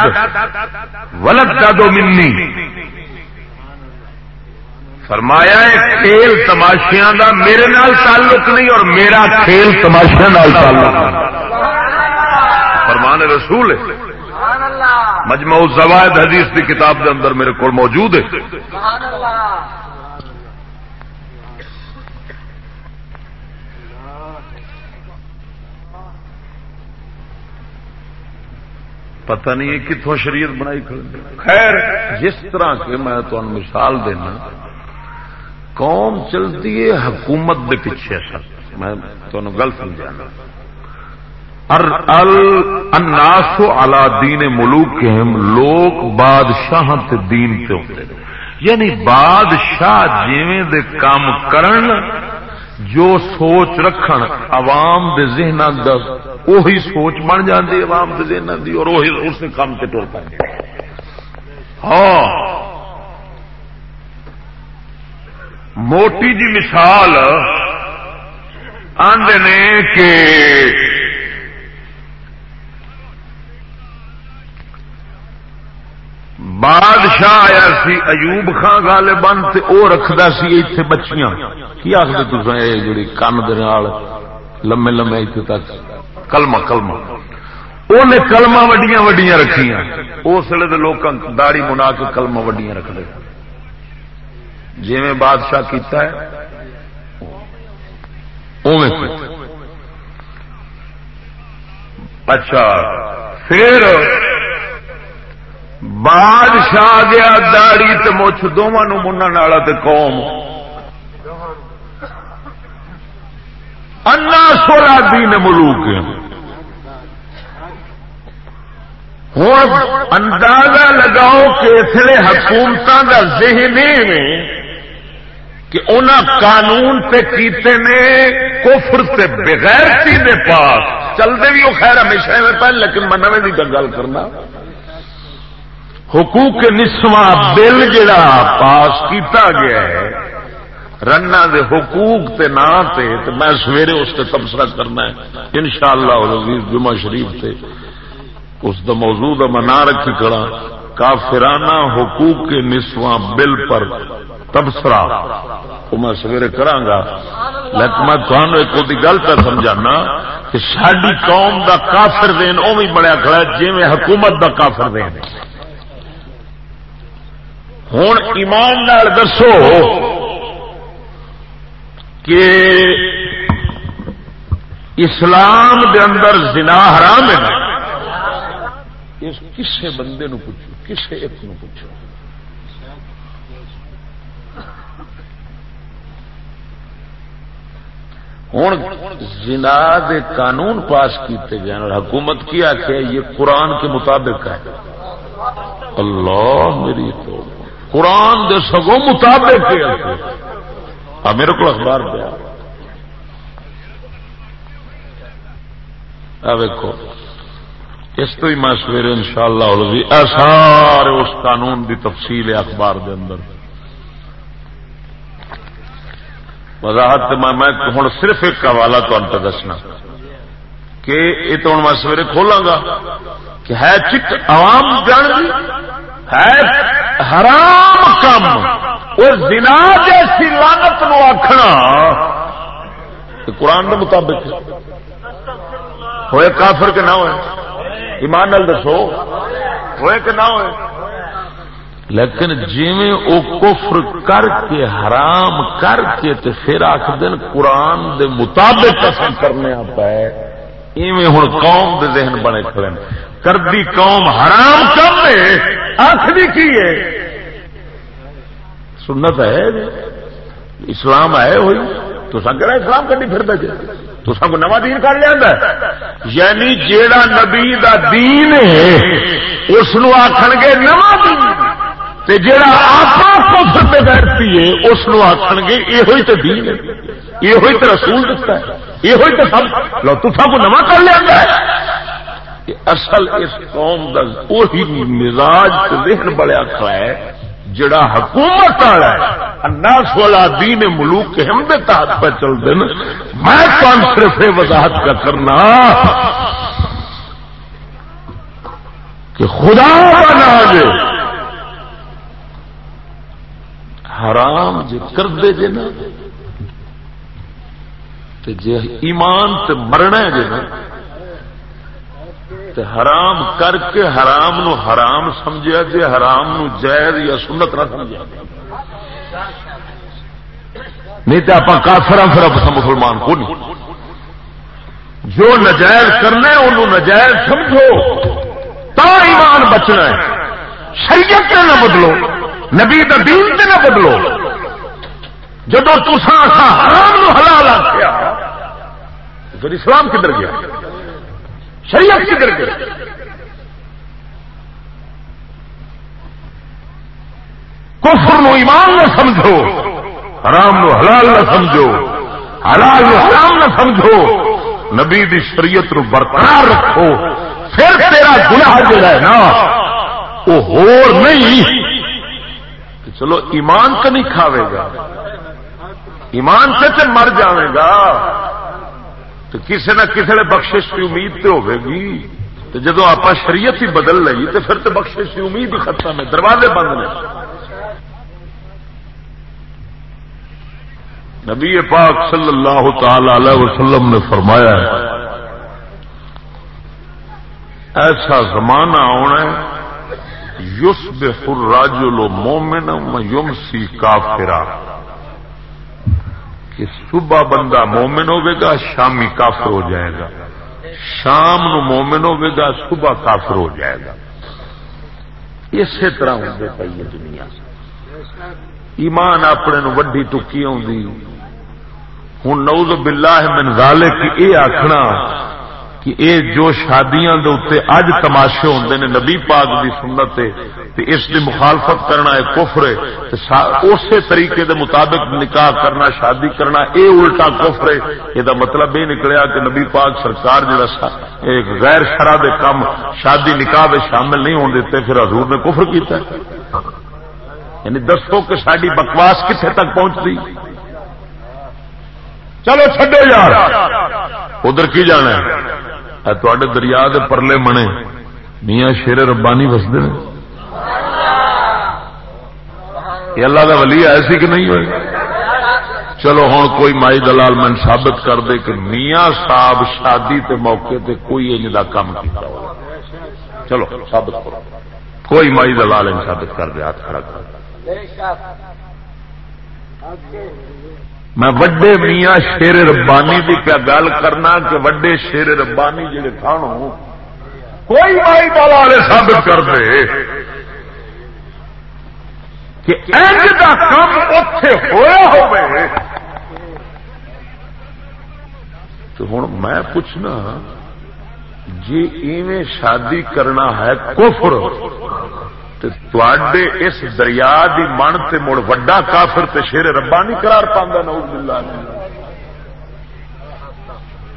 ولد ددو منی۔ فرمایا ہے، کھیل تماشیاں دا میرے نال تعلق نہیں اور میرا کھیل تماشیا تعلق فرمان رسول ہے۔ مجمع زوائد حدیث کی کتاب کے اندر میرے کو موجود ہے۔ پتہ نہیں ہے کتوں شریعت بنائی خیر. جس طرح کے میں تمہیں مثال دینا قوم چلتی ہے حکومت دے پیچھے سر میں تمہیں گل سمجھانا۔ الناس علا دین ملوک لوگ بادشاہ دین تے ہوتے یعنی بادشاہ جیویں دے کام کرن جو سوچ رکھن عوام دے ذہن دا وہی سوچ بن جاندی عوام دے ذہن دی اور وہی اس کام تے ٹر پائے۔ ہاں۔ موٹی جی مثال آندے نے کہ بادشاہ آیا سی ایوب خان گالے بن وہ رکھتا سی اتنے بچیاں۔ کی آخر تصا یہ جی کن لمے لمے اتنے تک کلما کلما انہیں کلما وڈیاں وڈیاں رکھیاں۔ اس ویلے تو لوگ داڑی منا کے کلما وڈیاں رکھ دے۔ جی میں بادشاہ کیتا ہے اچھا پھر بادشاہ گیا داڑی تو مچھ دونوں منن والا قوم۔ انا سولہ دین ملوک ہوں اندازہ لگاؤ کہ اس لیے حکومت کا ذہن کہ انہوں قانون تے کیتے نے کفر تے بغیر دے پاس۔ چلتے بھی وہ خیر ہمیشہ میں پہلے لیکن میں نویں گل کرنا۔ حقوق نسواں بل جڑا پاس کیتا گیا ہے رنا دے حقوق تے نا تے، تو میں سویرے اس سے تبصرہ کرنا ہے۔ انشاءاللہ شاء اللہ جمعہ شریف تے۔ اس دا موضوع دا میں نہ رکھی کھڑا، کافرانہ حقوق کے نسواں بل پر تبصرہ۔ وہ میں سویرے کرا گا، لیکن میں تمہیں ایک گل پہ سمجھانا کہ ساری قوم دا کافر دین او بھی بڑا کھڑا جی میں حکومت دا کافر دین ہوں ایمان نال دسو کہ اسلام دے اندر زنا حرام ہے۔ اس کسے بندے نو پوچھو، کسے ایک نو پوچھو۔ ہوں زنا دے قانون پاس کیتے گئے اور حکومت کی آخر یہ قرآن کے مطابق ہے۔ اللہ میری تو قرآن دے سگوں مطابق ہے۔ میرے کو اخبار پہ ویکو اس تو ہی میں سویرے ان شاء اللہ سارے اس قانون دی تفصیل ہے اخبار دے اندر۔ وضاحت میں ہوں صرف ایک حوالہ تمہیں دسنا کہ یہ تو ہوں میں سویرے کھولاں گا کہ ہے چک عوام جان ہے حرام کم۔ اور زنا جیسی لانت نو آخنا قرآن کے مطابق ہوئے کافر کے نہ ہوئے؟ ایمان نال دسو۔ ہوئے کہ نہ ہوئے؟ لیکن جیویں او کفر کر کے حرام کر کے تے پھر آخ دن قرآن دے مطابق اصل کرنے پہ ایویں ہوں قوم دے ذہن بنے کھڑے کردی قوم حرام کم ہے آخری کی ہے؟ سنت ہے اسلام ہے ہوئی تو سنگرا اسلام کدی پھر دے جی؟ تو سب نوا دین کر لیا یعنی جیڑا نبی دا دین ہے اس آخر گے نوا دین۔ تے جیڑا آپ کفر پہ بیٹھتی ہے اس آخر گے یہ تو دین ہے۔ یہ تو رسول دتا ہے۔ یہ تو سب۔ لو تو سب نوا کر لیا اصل اس قوم کا وہی مزاج ذہن بڑا کھڑا ہے۔ جڑا حکومت والا ہے، الناس والا دین ملوک ہم دے تحت پہ چل دیں میں کون صرف وضاحت کا کرنا؟ کہ خدا بنا دے۔ حرام جی کر دے جے نا جے ایمان تے مرنا جے نا تے حرام کر کے حرام نو حرام سمجھا جے، حرام نو جائز یا سنت نہ سمجھا نہیں تو آپ کافر پھر مسلمان کو نہیں۔ جو نجائز کرنا ہے انہوں نجائز سمجھو۔ تا ایمان بچنا ہے۔ شریعت نہ بدلو۔ نبی دین سے نہ بدلو۔ جب تسا حرام نو حلال آخیا پھر اسلام کدھر گیا؟ شریعت کدھر گئی کفر نو ایمان نہ سمجھو، حرام نو حلال نہ سمجھو، حلال نو حرام نہ سمجھو۔ نبی دی شریعت نو برقرار رکھو، پھر تیرا گناہ جڑا ہے نا، وہ ہور نہیں۔ چلو ایمان تو نہیں کھاوے گا، ایمان سے مر جائے گا۔ تو کسی نہ کسی نے بخشش کی امید تو گی۔ تو جدو آپ شریعت ہی بدل لئی تو پھر تو بخشش کی امید ہی ختم ہے، دروازے بند نے۔ نبی پاک صلی اللہ تعالی علیہ وسلم نے فرمایا ہے، ایسا زمانہ آنا ہے یوس بے الراجل مومن یوم سی کافرا۔ کہ صبح بندہ مومن ہوگا، شامی کافر ہو جائے گا۔ شام نو مومن ہوگا، صبح کافر ہو جائے گا۔ اسی طرح ہوتے پی دنیا۔ ایمان اپنے نو وڈی ٹکی آئی ہوں نوز باللہ من ذالک کی اے آخنا کہ اے جو شادیاں دے اتنے اج تماشے ہوندے نے نبی پاک دی سنت تے اس دی مخالفت کرنا ہے کفر ہے اسی طریقے دے مطابق نکاح کرنا، شادی کرنا، اے الٹا کفر ہے۔ یہ مطلب یہ نکلیا کہ نبی پاک سرکار جڑا ایک غیر شرع دے کم شادی نکاح میں شامل نہیں ہون دیتے، پھر حضور نے کفر کیتا ہے۔ یعنی دسو کہ ساری بکواس کتنے تک پہنچتی۔ چلو چڈو یار۔ ادھر کی جانا ہے؟ تے دریا دے پرلے منے۔ میاں شیر ربانی وستے ہیں یہ اللہ کا ولی آئے سی کہ نہیں ہوئے؟ چلو ہوں کوئی مائی دلال من ثابت کر دے کہ میاں صاحب شادی تے موقع تے کوئی ان کا کام کیا چلو، ثابت کرو۔ کوئی مائی دلال ان ثابت کر دے، ہاتھ کھڑا کر۔ میں وڈے میاں شیر ربانی کی پیا گل کرنا کہ وڈے شیر ربانی جڑے تھان کوئی مائی بالا والے ثابت کر دے۔ کہ اینج کا کام اتے ہوا ہوئے تو ہوں میں پوچھنا جی ایویں شادی کرنا ہے کفر تے اس دریا دی من تے مڑ وڈا کافر تے شیر ربانی قرار پاندہ نعوذ باللہ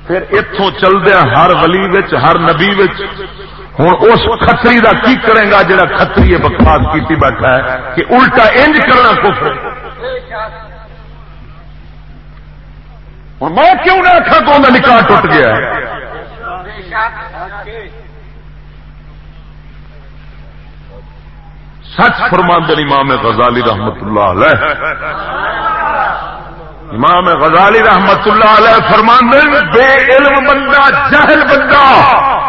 پھر اتوں چلدیا ہر ولی وچ، ہر نبی وچ ہوں اس کتری کا کی کرے گا جڑا کتری بکواس کی بیٹھا ہے کہ الٹا انج کرنا کفر ہوں میں کیوں نہ آخا تو نکاح ٹوٹ گیا سچ فرماندن امام غزالی رحمت اللہ علیہ۔ امام غزالی رحمت اللہ علیہ فرماندن بے علم بندہ، جہل بندہ۔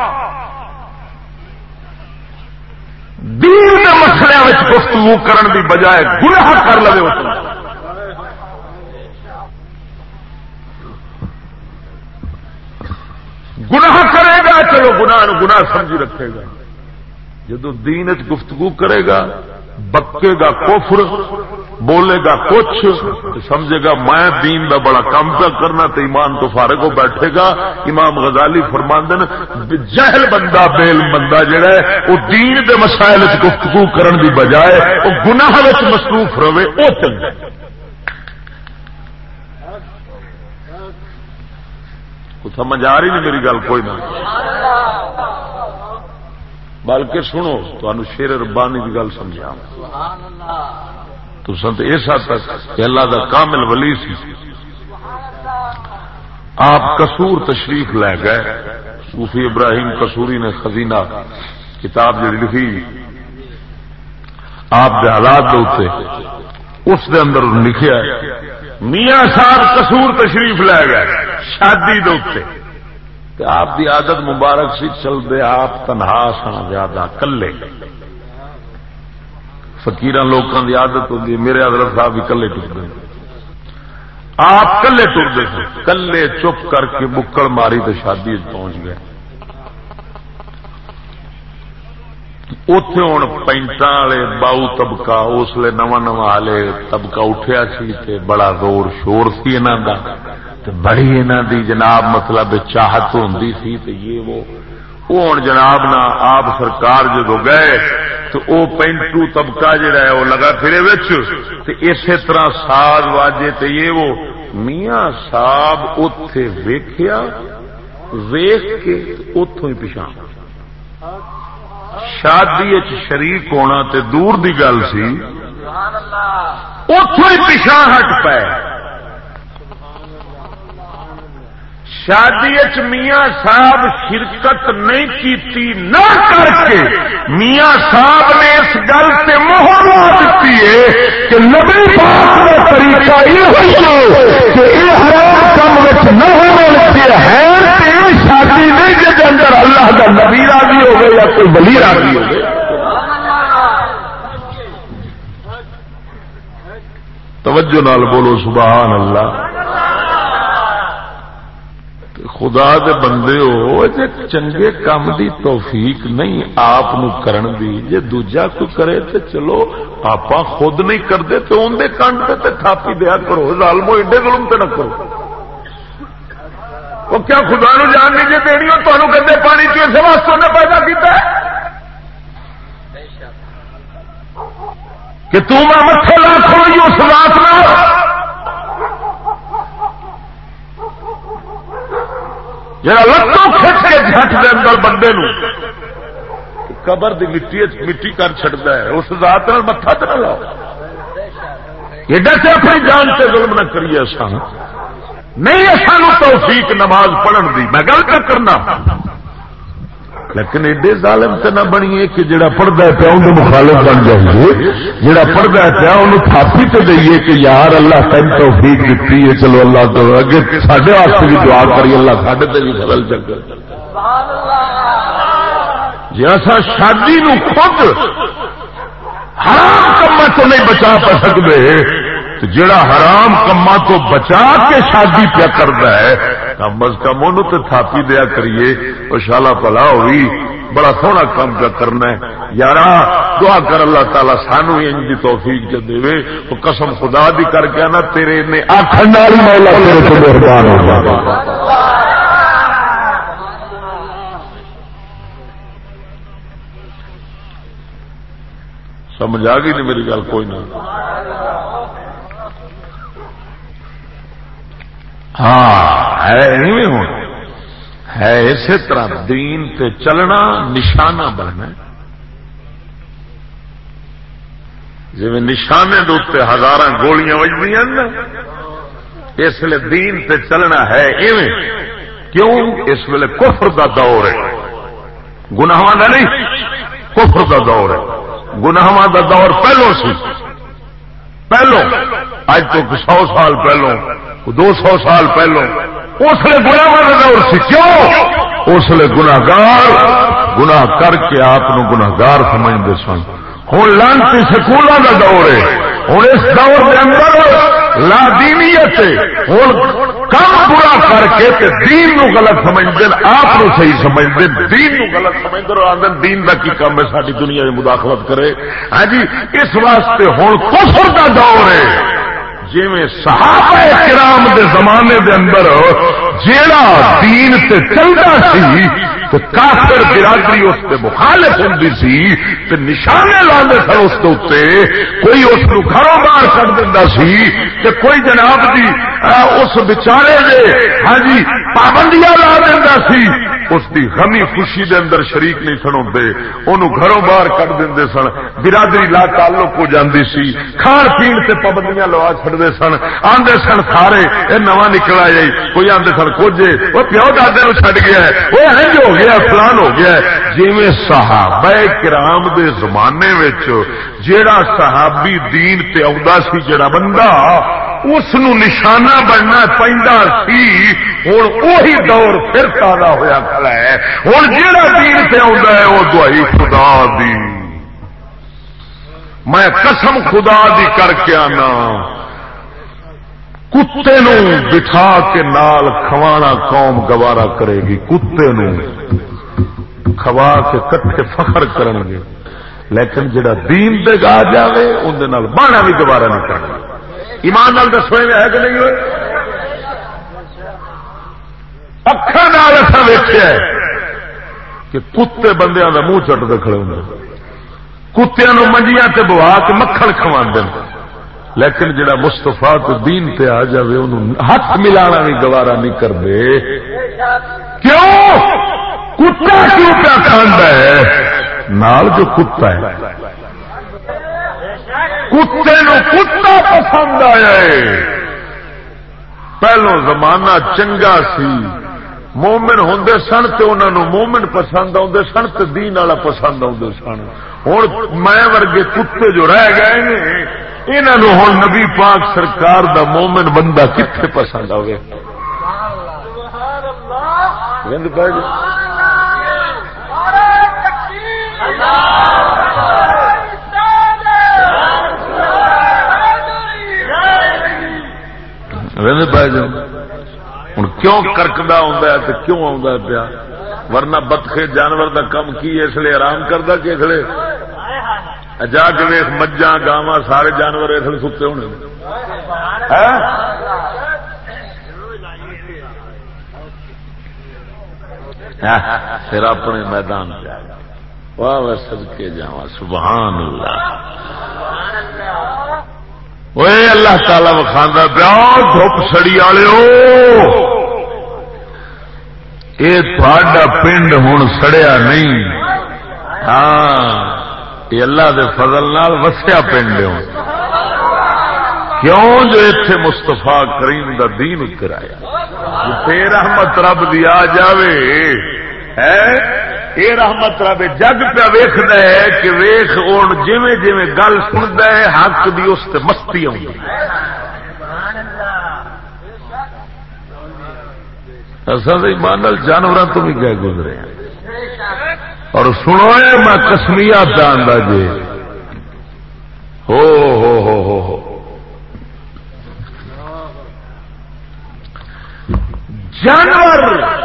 دین مسئلے گفتگو کرن دی بجائے گناہ کر لو گناہ کرے گا، چلو گناہ گناہ سمجھی رکھے گا۔ جدو دین گفتگو کرے گا، بکے گا کوفر بولے گا کچھ سمجھے گا میں دین دا بڑا کام پہ کرنا تو ایمان تو فارغ ہو بیٹھے گا۔ امام غزالی فرماندن جہل بندہ، بیل بندہ جڑا ہے، وہ دین دے مسائل گفتگو کرن دی بجائے وہ گناہ مصروف رہے، وہ چنگا سمجھ آ رہی نہیں میری گل؟ کوئی نہ۔ بلکہ سنو تمہیں شیر ربانی کی گل سمجھا تو سنت اس حد تک کہ اللہ کا کامل ولی سی۔ آپ کسور تشریف لے گئے۔ صوفی ابراہیم کسوری نے خزینہ کتاب جی لکھی۔ آپ کے حالات دے اس دے اندر لکھا میاں صاحب کسور تشریف لے گئے شادی دے آپ دی عادت مبارک سی، چل دے آپ تنہا سن زیادہ کلے۔ فکیر لوگوں کی عادت ہوتی میرے حضرت صاحب بھی کلے ٹوٹتے آپ کلے ٹرتے تھے کلے چپ کر کے بکڑ ماری تو شادی پہنچ گئے۔ اتے ہوں پینٹا والے باؤ طبقہ، اس لیے نواں نواں والے طبقہ اٹھیا سی بڑا زور شور سی انہوں کا بڑی انہوں دی جناب مطلب چاہت ہوں سی یہ وہ ہوں جناب نہ آپ سرکار جدو گئے تو او پینٹو طبقہ جڑا ہے وہ لگا پھرے اسی طرح ساز واجے تے یہ وہ میاں صاحب اتے ویخیا ویخ کے اتوں ہی پچھا شادی شریک ہونا تے دور دی گل سی اتوں ہی پچھا ہٹ پائے۔ شادی میاں صاحب شرکت نہیں کیتی، نہ کر کے میاں صاحب نے اس گل سے مہر لا دیتی ہے کہ نبی پاک کا طریقہ یہ ہوئی کہ یہ حرام کام نہ ہونا ہے شادی نہیں جی اندر اللہ کا نبی راضی ہوگا یا کوئی بلی راضی ہوگا توجہ نال بولو سبحان اللہ۔ خدا دے بندے ہو جے چنگے کام دی توفیق نہیں آپ کرن دی، جے دوجا کوئی کرے تو چلو آپ خود نہیں کرتے تو اندر کنڈ تے تھاپی دیا کرو، ظالمو ایڈے ظلم تے نہ کرو۔ وہ کیا خدا نو جان نہیں جی دینی ہو تمہیں گندے پانی کسی واسطے نے پیدا کیتا ہے؟ کہ تم متے لاکھ ہوئی اس رات میں جا لتوں کھچ کے جٹ دے اندر بندے نو قبر دی مٹی مٹی کر چڑتا ہے، اس ذات نال متھا تو نہ لاؤ۔ ایڈا سے اپنی جان سے ظلم نہ کریے سان نہیں سانو توفیق نماز پڑھن دی، میں گل کر کرنا؟ لیکن ایڈے ظالم سے نہ بنیے کہ جڑا پڑھتا ہے پیا ان مخالف بن جائیے۔ جڑا پڑھتا ہے پیا ان تھاپی تو دئیے کہ یار اللہ تین توفیق دیتی ہے، چلو اللہ تو اگے سڈے واسطے بھی دعا کری، اللہ سڈے تے بھی بدل چکر جی اصا شادی نو خود حرام کما تو نہیں بچا پا سکتے جڑا حرام کما تو بچا کے شادی پیا کرتا ہے، کم از کم ان تھاپی دیا کریے وہ شالا پلا ہوئی، بڑا سونا کام پیا کرنا ہے۔ یار دعا کر اللہ تعالی سانو ان کی توفیق جو دے۔ وہ قسم خدا دی کر کے نا، تیرے نے آخر سمجھ آ گئی نہیں میری گل؟ کوئی نہ ہاں ہے ہوں۔ ہے اسی طرح دین تے چلنا، نشانہ بننا۔ جی نشانے دے ہزار گولیاں بجتی اس لیے دین تے چلنا ہے ایویں۔ کیوں؟ اس ویلے کفر دا دور ہے۔ گناہ کا نہیں، کفر دا دور ہے۔ گناہ دا دور پہلو سی۔ پہلو اج تو سو سال پہلو۔ دو سو سال پہلو۔ اس لیے گناہ کا دور سی کیوں اس لیے گناگار گناہ کر کے آپ گناگار سمجھتے سن۔ ہوں لانتی سکولوں کا دور ہے۔ ہوں اس دور کے اندر لا دینیت ہوں کم برا کر کے تے دین نو غلط سمجھتے آپ صحیح سمجھتے دین نو غلط سمجھتے اور آدھے دین کا کی کام ہے؟ ساری دنیا میں مداخلت کرے۔ ہاں جی اس واسطے ہوں کفر کا دور ہے۔ جی صحابہ کرام دے زمانے دے اندر جیڑا دین تے چلتا سی تو کافر برادری اس سے مخالف ہوں سی تو نشانے لانے سن اس کوئی اس کو گھروں باہر کر دینا سی تو کوئی جناب جی اس بچارے دے ہاں جی پابندیاں لا دینا سی۔ اس کی غمی خوشی دے اندر شریک نہیں سن ہوتے انہوں گھروں باہر کٹ دے سن۔ برادری لا تعلق ہو جاندی سی۔ کھان پین سے پابندیاں لوا چڑتے سن۔ آدھے سن سارے یہ نواں نکلا جائے کوئی آدھے سن کچھ وہ پیو دادے چڈ گیا ہے۔ وہ اہج ہو گیا۔ گیا، فلان ہو گیا جی صحابہ کرام دے زمانے جیڑا صحابی دین تے آ سی جڑا بندہ اس نشانہ بننا پہنتا سی۔ ہوں وہی دور پھر تازہ ہوا کھڑا ہے۔ ہوں جہاں دین سے آتا ہے وہ دوائی خدا دی۔ میں قسم خدا دی کر کے آنا۔ کتے نو بٹھا کے نال کھوانا قوم گوارا کرے گی، کتے نو۔ کھوا کے کٹھے فخر کرن گے لیکن جڑا دین دے گا جائے اندر بانا بھی گوارا نہیں کرنا۔ ایمان نال دسو ہے کہ نہیں ہوئے؟ اکھان ایسا ویچیا کہ کتے بندیاں کا منہ چٹتے کھڑے ہوں کتیا منجیاں تے بوا کے مکھن کھوا لیکن جڑا مستفا تو دین تے آ جائے انہوں ہاتھ ملانا بھی گوارا نہیں کرتے کیوں؟ کتا کیوں پیا کھانا ہے؟ نال جو کتا ہے۔ کتے نو کتا پسند آیا ہے۔ پہلو زمانہ چنگا سی۔ مومن ہوں سن تو انہوں مومن پسند آتے سن تو دین والا پسند آتے سن۔ ہوں میں ورگے کتے جو رہ گئے نے انہوں ہوں نبی پاک سرکار دا مومن بندہ کتنے پسند آئے ہوں کیوں کرکدا تو کیوں آ پیا ورنہ بتخے جانور دا کم کی اس لیے آرام کرتا کہ اس لیے جا کے ویخ مجھا گاوا سارے جانور اس لیے ستے ہونے پھر اپنے میدان پہ واہ سد کے جا سبحان اللہ وہ اللہ تعالی وکھانا پیا دھوپ سڑی والے یہ تھوڑا پنڈ ہوں سڑیا نہیں۔ ہاں یہ اللہ دے فضل نال وسیا پنڈ ہوں کیوں جو اتنے مستفا کریم دا دین اتر آیا؟ پھر رحمت رب دیا جاوے، ہے؟ یہ رحمت رب جگ پہ ویخد ہے کہ ویخ اون جی جی گل سنتا ہے، حق دی اس مستی آئی اصل ایمان جانوروں تو بھی گئے گزرے اور سنو میں کسمیا جانتا جی ہو ہو ہو ہو ہو۔ جانور!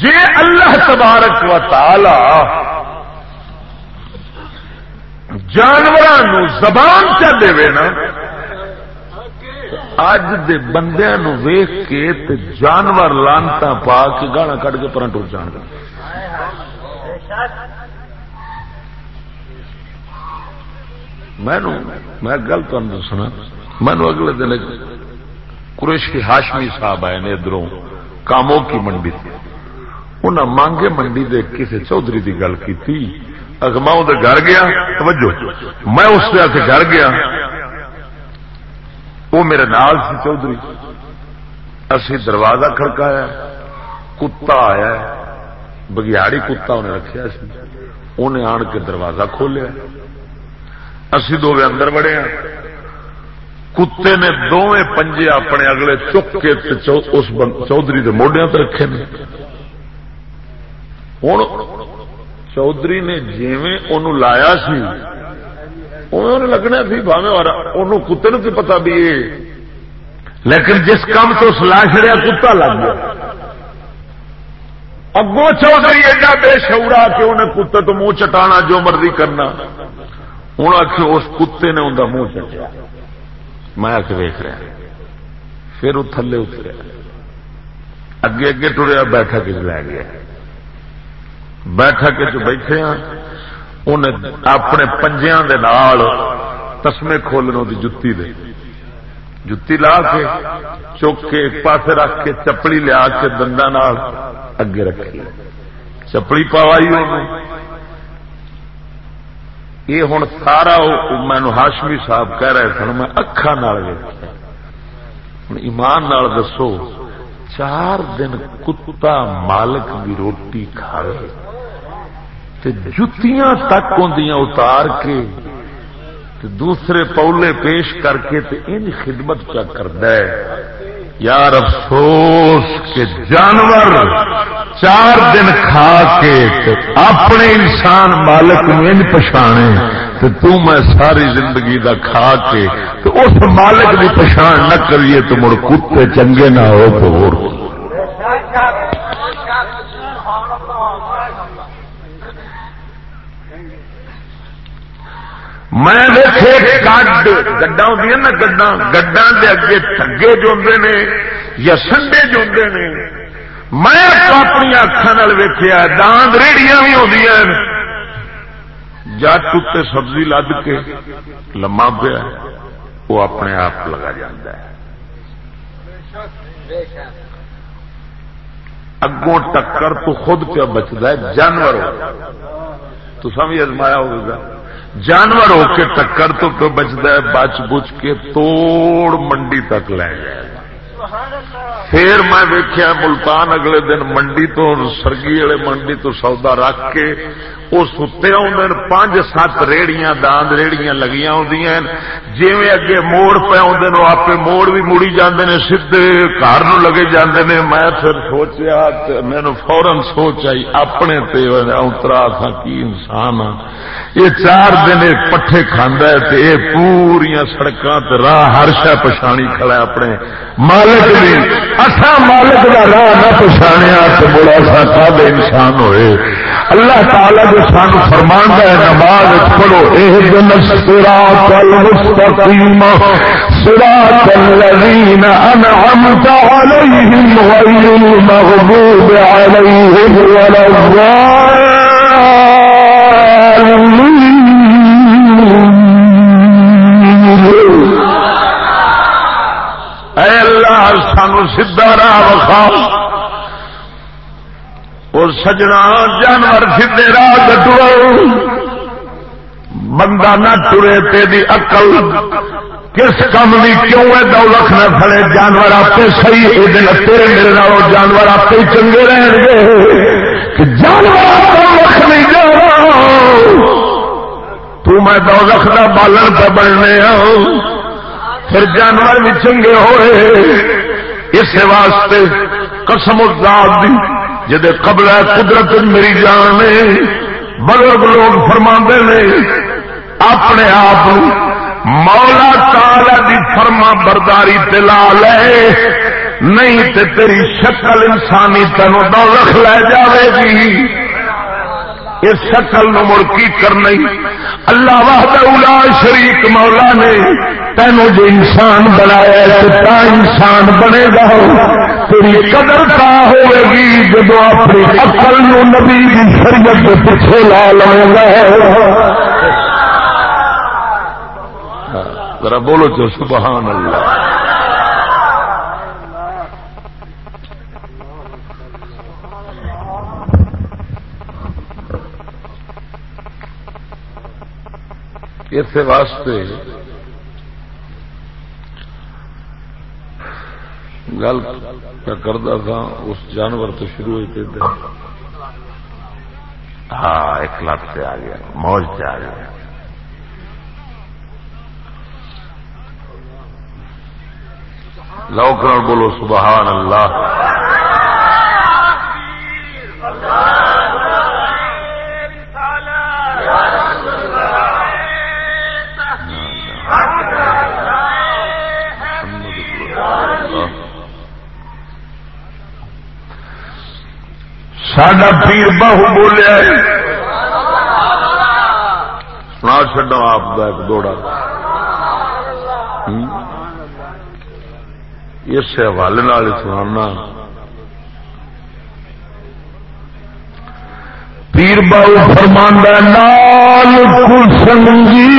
جے اللہ تبارک و تعالی جانوروں زبان چا دے نا اج دے بندے نو ویخ کے تے جانور لانتا پا کے گانا کٹ کے پر ٹر جان گا۔ میں گل تم دسنا مینو اگلے دن قریش کے ہاشمی صاحب آئے نے ادھر کاموں کی منڈی تھی انہیں مانگے منڈی دے کسی چودھری کی گل کی اگما گھر گیا، توجہ۔ میں اس سے گھر گیا۔ وہ میرے نال سی چودھری۔ اسی دروازہ کھڑکایا، کتا آیا۔ بگیاڑی کتا انہیں رکھا سی۔ انہیں آن کے دروازہ کھولیا۔ اسی دو اندر بڑے ہیں کتے نے دونوں پنجے اپنے اگلے چک کے اس چودھری کے موڈیا رکھے ہوں چودھری نے جیویں ان لایا سی انہوں لگنا سی بھاوے کتے نو کی پتا بھی لیکن جس کام تو سلا چڑیا کتا لگ گیا اگو چودھری ایڈا بے شعورا کہ انہیں کتے تو منہ چٹانا جو مرضی کرنا ہوں آخ اس کتے نے انہیں منہ چٹیا میں آ کے ویخ رہا پھر وہ تھلے اتریا اگے اگے ٹریا بیٹھا کچھ لے گیا بیٹھا کے جو بیٹھے ہاں انہیں اپنے پنجیا تسمے کھولنے کی جتی دے۔ جتی لا کے چک کے ایک پاس رکھ کے چپڑی لیا کے دندان اگے رکھی چپڑی پوائی یہ ہوں سارا مینو ہاشمی صاحب کہہ رہے سن، میں اکھان ایمان نال دسو، چار دن کتا مالک کی روٹی کھائے جتیاں تک ہوں اتار کے دوسرے پولے پیش کر کے ان خدمت کیا کرد یار افسوس کے جانور چار دن کھا کے اپنے انسان مالک ان پچھانے تو میں ساری زندگی دا کھا کے تو اس مالک کی پچھان نہ کریے تو مڑ کتے چنگے نہ ہو تو میں دیکھے گڈ گڈا ہوں نا گڈا گڈا دے اگے ٹگے جوندے نے یا سنڈے جوندے نے، میں اپنی اکھان ویخیا داند ریڑیاں بھی ہوں جٹ اتنے سبزی لد کے لما پیا، وہ اپنے آپ لگا جاتا ہے۔ اگوں ٹکر تو خود کیا بچتا ہے؟ جانور تو سمجھ ازمایا ہوگا جانور ہو کے ٹکر تو بچتا ہے، بچ بچ کے توڑ منڈی تک لے جائے۔ پھر میں ویکیا ملتان اگلے دن منڈی تو سرگی والے منڈی تو سودا رکھ کے وہ ستے آدھے پانچ سات ریڑیاں، داند ریڑیاں لگیاں ہوں جی اگے موڑ پہ آدھے آپ موڑ بھی مڑی جاندے نے سیدے گھر لگے جاندے نے میں پھر سوچیا مینو فورن سوچ آئی، اپنے اترا تھا ہاں، کی انسان ہاں۔ یہ چار دن پٹھے کھانا ہے تے یہ پوریا سڑکاں راہ ہر شہ پچھانی کھڑا اپنے۔ مالک مالک بھی۔ اصا مالک کا راہ نہ پچھاڑیا تو بڑا سا کب انسان ہوئے۔ اللہ تعالی جو سان فرمان ہے نماز پڑھو یہ دن سرا کل مستقیم صراط الذين أنعمت عليهم غير المغضوب عليهم ولا الضالين سانو سیدا راہ وکھا اور سجنا جانور سیدے راہ ڈٹو بندہ نہ ٹرے تیری اقل کس کام بھی کیوں ہے دولت نہ پڑے جانور آپ صحیح یہ دن تیرے میرے نال جانور آپ چنگے رہن گے۔ کہ جانور آپ نہیں جا تو میں دولت کا بالن پہ بننے ہوں پھر جانور بھی چنگے ہوئے۔ اس واسطے قسم ازاد دی، جدے قبل قدرت میری جان نے بزرگ لوگ فرما نے، اپنے آپ مولا تالا دی فرما برداری تلا لے۔ نہیں تے تیری شکل انسانی تینوں دولت لے جاوے گی۔ اس شکل نو مڑ کی کرنا اللہ واہد اولا شریک مولا نے تینوں جو انسان بنایا تا انسان بنے گا تیری قدر تا ہوئے گی جب اپنی اقل نو نبی کی شریعت پیچھے لا لے گا ذرا بولو تو سبحان اللہ۔ اس واسطے گل کرتا تھا، اس جانور تو شروع ہوئی تھے ہاں ایک لات سے آ گیا، موج سے آ گیا۔ لوکر بولو، سبحان اللہ۔ ساڈا پیر باہو بولیا سنا چڈا آپ کا ایک دوڑا۔ اس حوالے سنانا۔ پیر باہو فرماندہ نال سنگی۔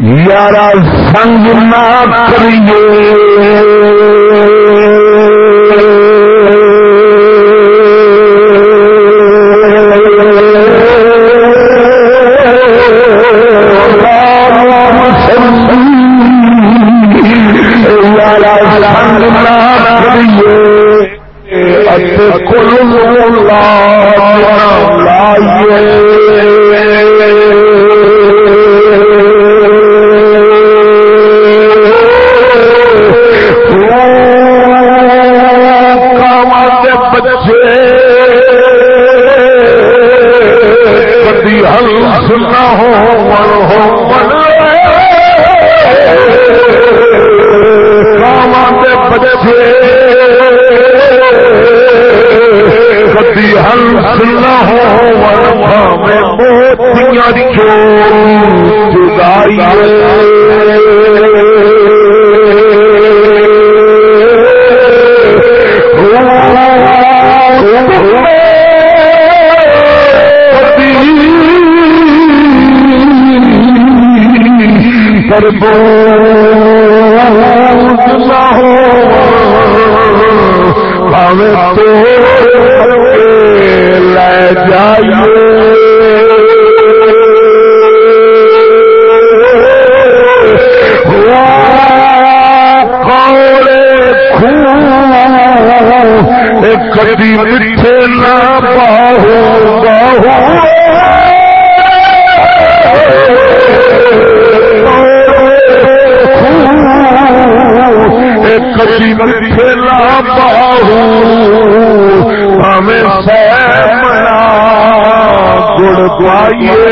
یارا سنگ نہ کریے۔ تو آئیے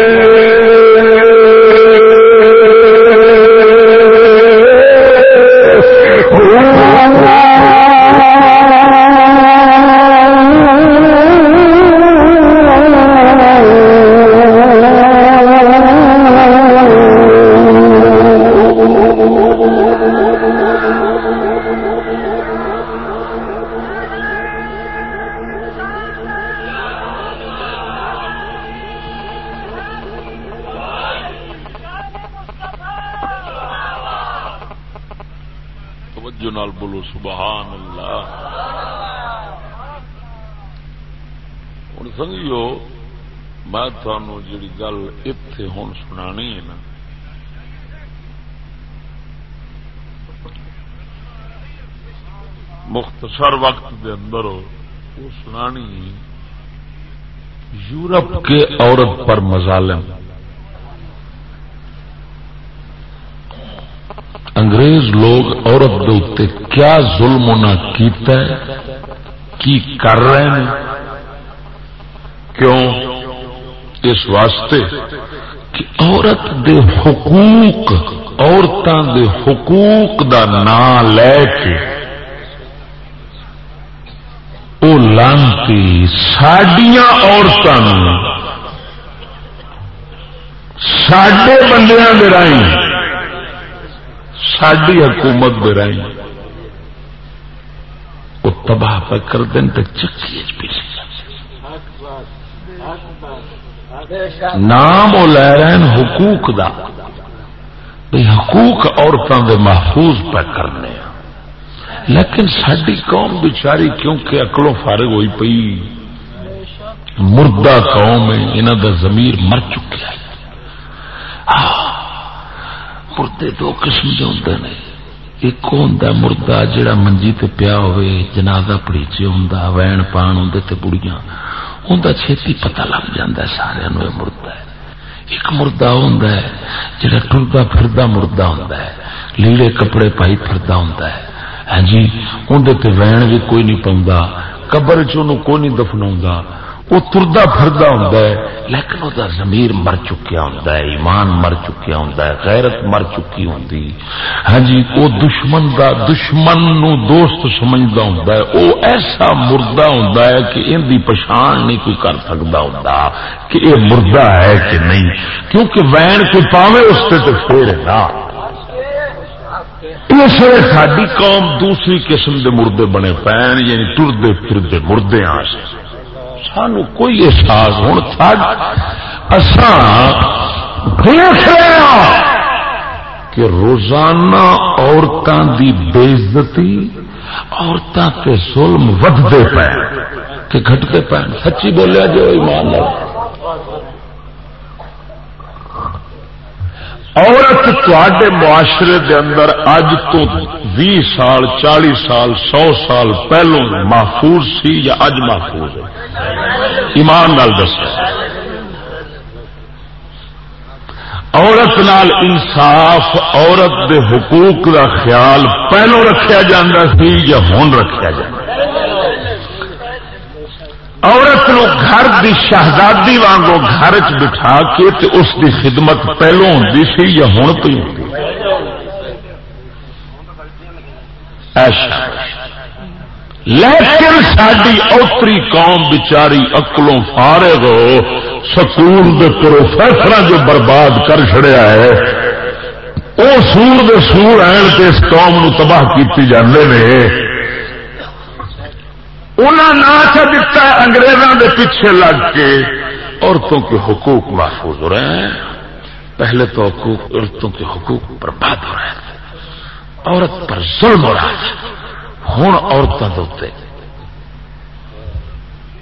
مختصر وقت دے اندر وہ سنانی، یورپ کے عورت پر مظالم۔ انگریز لوگ عورت دے کیا ظلم نہ کیتا ہے؟ کی کر رہے ہیں؟ کیوں؟ اس واسطے کہ عورت دے حقوق عورتوں دے حقوق دا نام لے کے وہ لانتی سڈیا عورتوں سڈے بندیاں دے رائی ساری حکومت دے رائی وہ تباہ پہ کر دیں تو چکی نام وہ لے رہے ہیں حقوق دا۔ بھئی حقوق عورتوں دے محفوظ پہ کرنے۔ لیکن ساری قوم بچاری کیونکہ اکلوں فارغ ہوئی پئی، مردہ قوم ہے انہوں دا ضمیر مر چکا ہے مردے دو قسم کے ہوں نے۔ ایک ہوں مردہ جڑا منجی تے پیا ہوئے، جنازہ پڑیچے ہوں وین پان ہوں تے بڑیاں ہوں چھتی پتہ لگ جاتا ہے، سارے مردہ ہے۔ ایک مردہ ہوں جڑا ٹرتا پھردا مردہ ہوں لیڑے کپڑے پائی پھردا ہوں ہاں جی اندر وین بھی کوئی نہیں پاؤں قبر چ کوئی نہیں دفنا وہ تردا فردا ہوں لیکن وہ زمیر مر چکیا ہوں ایمان مر چکیا ہوں غیرت مر چکی ہوں ہاں جی وہ دشمن دا، دشمن نو دوست سمجھتا ہوں وہ ایسا مردہ ہوں کہ ان دی پچھان نہیں کوئی کر سکتا ہوں کہ یہ مردہ ہے کہ نہیں، کیونکہ وین کوئی پاوے اس سے تو پھر نا۔ اس لیے ساری قوم دوسری قسم دے مردے بنے پین یعنی ٹردے پھرتے مردے آ سانو کوئی احساس ہوں دیکھ رہے ہاں کہ روزانہ عورتوں کی بےزتی عورتوں کے ظلم ودتے پے، کہ گھٹتے پے۔ سچی بولیا جو ایمان لو عورت تے معاشرے دے اندر اج تو بھی سال، چالی سال، سو سال پہلو محفوظ سی یا اج محفوظ ہے؟ ایمان نال دس عورت نال انصاف، عورت دے حقوق دا خیال پہلو رکھا سی یا ہوں رکھا جا عورت نو گھر دی شہزادی وانگو گھر چ بٹھا کے تے اس دی خدمت پہلو ہوں سی یا ہوں پہ لیکن ساری اوتری قوم بچاری اکلوں فارغ ہو، سکول دے پروفیسر جو برباد کر چڑیا ہے وہ سور دے سور آن کے اس قوم نو تباہ کیتی جاندے نے۔ انہوں نے دتا انگریزوں کے پیچھے لگ کے۔ عورتوں کے حقوق محفوظ ہو رہے ہیں۔ پہلے تو حقوق، عورتوں کے حقوق برباد ہو رہے ہیں۔ عورت پر ظلم ہو رہا ہے۔ ہوں عورتوں کے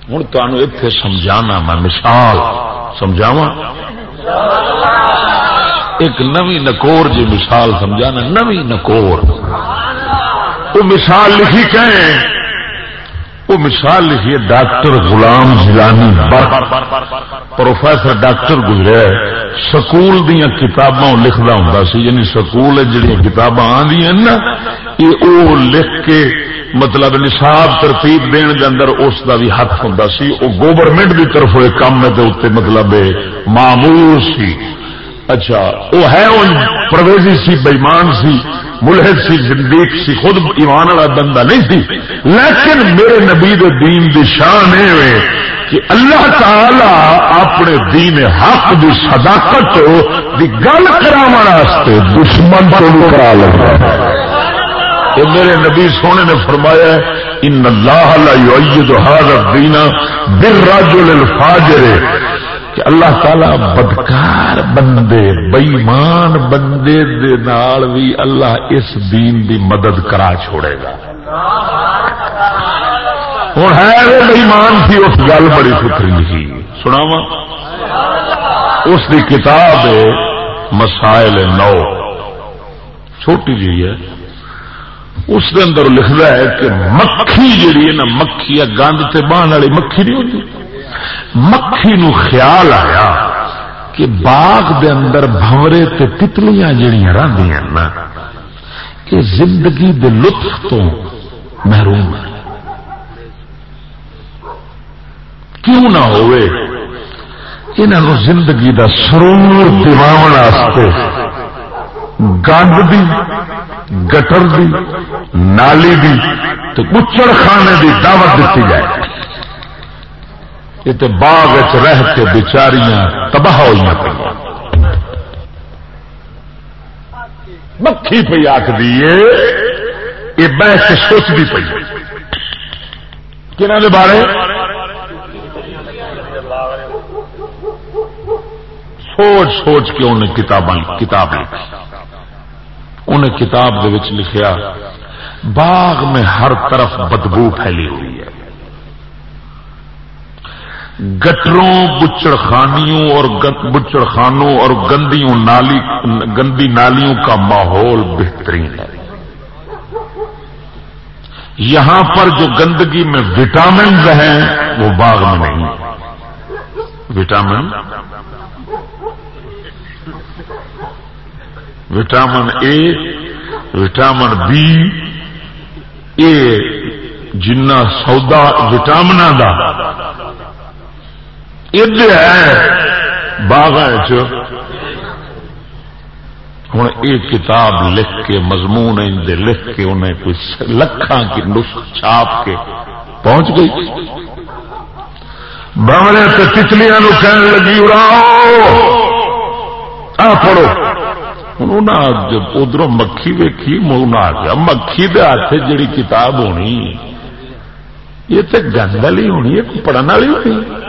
ہوں تمہیں اتے سمجھانا میں مثال سمجھاوا ایک نوی نکور جی مثال سمجھانا، نوی نکور۔ وہ مثال لکھی کہیں۔ وہ مثال لکھیے، doctor Ghulam Jilani professor doctor گزرے، سکول دیا کتاباں لکھتا ہوں سی یعنی سکول جہاں کتاباں آدی نا، یہ او لکھ کے مطلب نصاب ترتیب دن کے اندر اس کا بھی ہاتھ ہوں سی۔ وہ گورنمنٹ کی طرف ہوئے کام اتنے مطلب معمول سی۔ اچھا وہ ہے پرویزی سی، بےمان سی۔ ملحد سی، زندیق سی، خود ایمان والا بندہ نہیں سی لیکن میرے نبی دین دی شان ہے کہ اللہ تعالی اپنے دین حق دی صداقت دی گل کراستے دشمن کو کرا لگا کہ میرے نبی سونے نے فرمایا ان اللہ لا یعید هذا الدین بالرجل الفاجر کہ اللہ تعالی بدکار بندے بئیمان بندے دے نال بھی اللہ اس دین دی مدد کرا چھوڑے گا۔ ہوں ہے بئیمان تھی، اس گل بڑی ستری لکھی سنا اس دی کتاب مسائل نو۔ چھوٹی جی ہے۔ اس دے اندر لکھتا ہے کہ مکھی جیڑی ہے نا، مکھی گند سے بہن والی مکھی نہیں ہوتی مکھی نو خیال آیا کہ باغ دے اندر بھورے تے تتلیاں جڑیاں رہدیاں نا، کہ زندگی دے لطف تو محروم ہے کیوں نہ ہوئے انہوں زندگی دا سرور دماغ گند دی، گٹر دی، نالی دی تو کچڑ خانے دی دعوت دیتی جائے۔ یہ باغ رہ کے بچاریاں تباہ ہوئی پہ مکھی پی آخری یہ بحث سوچتی پی کہ بارے سوچ سوچ کے انہیں کتاب کتاب لکھی انہیں کتاب دے لکھیا باغ میں ہر طرف بدبو پھیلی ہوئی ہے گٹروں بچڑ خانیوں اور بچڑ خانوں اور گندیوں نالی، گندی نالیوں کا ماحول بہترین ہے۔ یہاں پر جو گندگی میں وٹامن ہیں وہ باغ میں نہیں۔ Vitamin? Vitamin A vitamin B اے جنا سودا وٹامنا دا۔ ہے باغ ہوں یہ کتاب لکھ کے مضمون لکھ کے انہیں کوئی لکھان کی نسخ چھاپ کے پہنچ گئی بمرے تو تتلیاں کہنے لگی اڑاؤ آ پڑھو جب ادھر مکھی ویکھی منہ آ گیا مکھی دے ہاتھ جڑی کتاب ہونی یہ تو گند والی ہونی ہے پڑھنے والی ہونی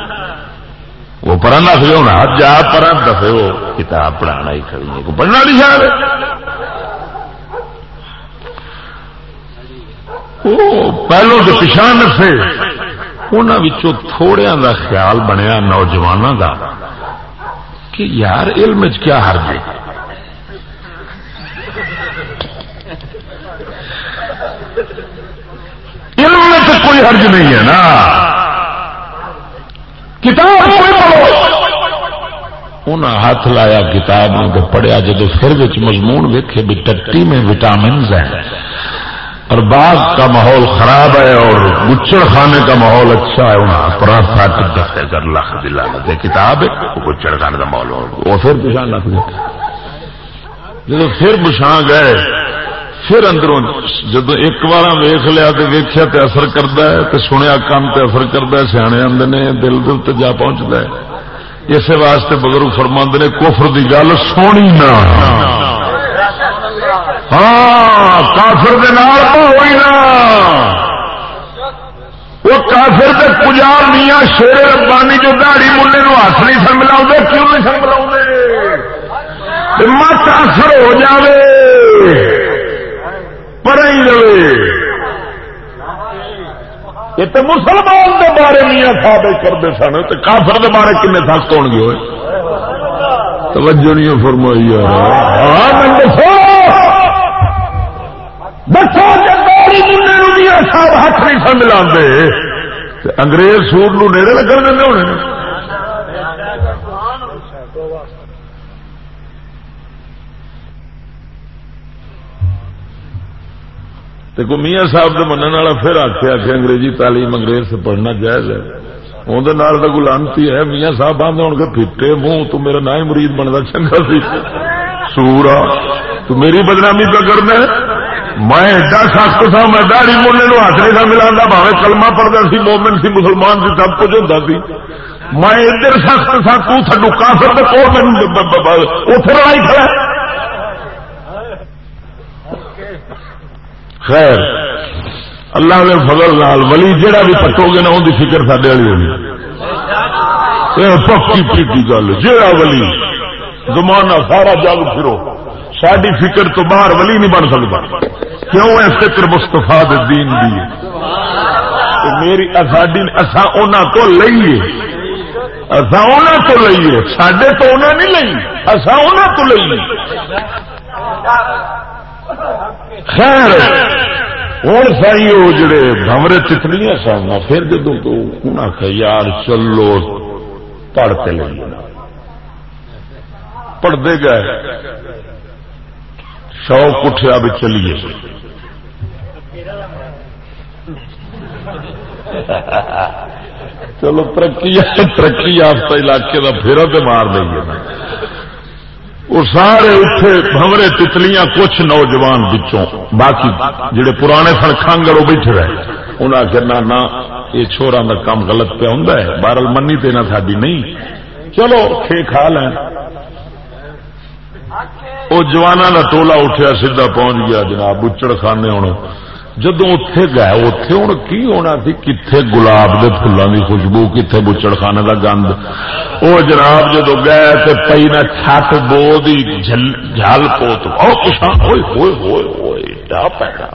وہ پر نس ہونا جا پر دفے وہ کتاب پڑھانا ہی کھڑی ہے۔ پڑھنا نہیں شاید؟ پہلو تو پچھا نسے انہوں تھوڑیا کا خیال بنیا نوجوانوں کا کہ یار علم کیا ہر جی علم میں تو کوئی حرج نہیں ہے نا۔ کتاب کوئی پڑھو۔ انہیں ہاتھ لایا کتاب نے پڑھیا جب پھر مضمون ویکے بھی ٹٹی میں وٹامنز ہیں۔ اور باغ کا ماحول خراب ہے اور گچڑ خانے کا ماحول اچھا ہے۔ انہیں پرا ساٹ دفے کر لکھ دلا کتاب ہے گچڑ خانے کا ماحول وہ پھر پچھا لکھ دیا جب پھر بچھا گئے پھر اندروں جب ایک بار ویخ لیا تو ویخیا تو اثر کرتا ہے تو سنیا کام تو اثر کرتا ہے، سیانے آدھے نے، دل دل تو جا پہنچتا ہے۔ اس واسطے بزرگ فرماند نے کوفر کی گل سونی نہ۔ ہاں کافر ہوئی نا وہ کافر کے پجار میاں شیر ربانی جو دہڑی ملے نو ہاتھ نہیں سن ملا کیوں نہیں سن ملا مت اثر ہو جائے پر ہی رہے یہ تو مسلمان کے بارے میاں ثابت کرتے سن تو کافر کے بارے کن سخت ہو گے توجہ نہیں فرمائی صاحب ہاں، ہاتھ نہیں سن ملا انگریز سور نو نیڑے لگن دے ہونے۔ تو میاں صاحب کے منع والا پھر آخیا کہ انگریزی تعلیم انگریز سے پڑھنا جائز ہے اندر تو گلانتی ہے میاں صاحب آدھے ہو پھٹے منہ تو میرا نہ ہی مرید بنتا چنگا سی سورا تو میری بدنامی پہ کرنا میں ایڈا سخت تھا میں داڑی مونے نو ہاتھ نہیں تھا ملا بھاوے کلمہ پڑھتا سی مومن سی مسلمان سی سب کچھ ہوتا سی میں ادھر سخت تھا تو تھڈو کافر اتنے لڑائی کھڑا خیر. اللہ نے فضل لال ولی جہاں بھی پٹو گے نا ان کی فکر سڈے والی ہوگی پکی پیٹی گل جہاں ولی۔ زمانہ سارا جگ پھرو۔ ساری فکر تو باہر ولی نہیں بن سکتا کیوں ہے فکر مستفا دین دی میری ساڈی اصا ان کو لئیے۔ اصا ان تو لئیے۔ سڈے تو انہیں نہیں لئی اصا ان تو لئیے۔ خیر ہوں سی وہ جڑے بمرے چتلیاں سن، پھر جدو یار چلو پڑھتے لے پڑھتے گئے۔ شوق اٹھیا بھی چلیے۔ چلو، ترقی ترقی یافتہ علاقے کا پھر تو مار دیں وہ سارے اٹھے بھمرے تتلیاں کچھ نوجوان بچوں، باقی جڑے پرانے سن کانگڑ وہ بیٹھے رہے۔ انہیں آخر نہ نہ، یہ چھوڑا کا کام غلط پہ ہوں بارل منی تینا ساری نہیں۔ چلو کھے کھا لیں وہ جوانا کا ٹولا اٹھیا سیدا پہنچ گیا جناب بچڑ خانے ہوں۔ جدو اتے گئے اتے ہوں کی ہونا سی؟ کتنے گلاب کے فلوں کی خوشبو کتنے بچڑخانے کا گند؟ وہ جناب جدو گئے تو پی نہ چھت بو دی جل پوت۔ پچھا ہوئے ہوئے ہوئے ہوئے پیڑا۔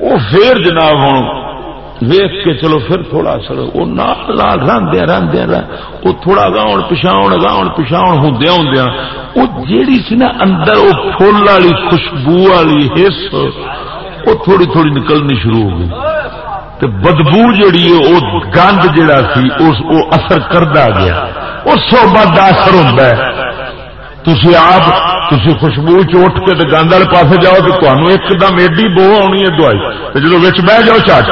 وہ پھر جناب ہوں ویخ کے چلو پھر تھوڑا سر وہ نال راندیا راندیا وہ تھوڑا گاؤن پچھاؤ گاؤن پچھاؤ ہوں ہوں وہ جیڑی سی نا اندر وہ فل والی خوشبو والی حص، وہ تھوڑی تھوڑی نکلنی شروع ہو گئی۔ بدبو جیڑی ہے، وہ گند جیڑا سی، اس وہ اثر کرتا گیا۔ اس صحبت کا اثر ہوتا ہے۔ تھی آپ تھی خوشبو چٹ کے گند والے پاس جاؤ تو تمہیں ایک دم ایڈی بو آنی ہے دوائی جب بہ جاؤ چاٹ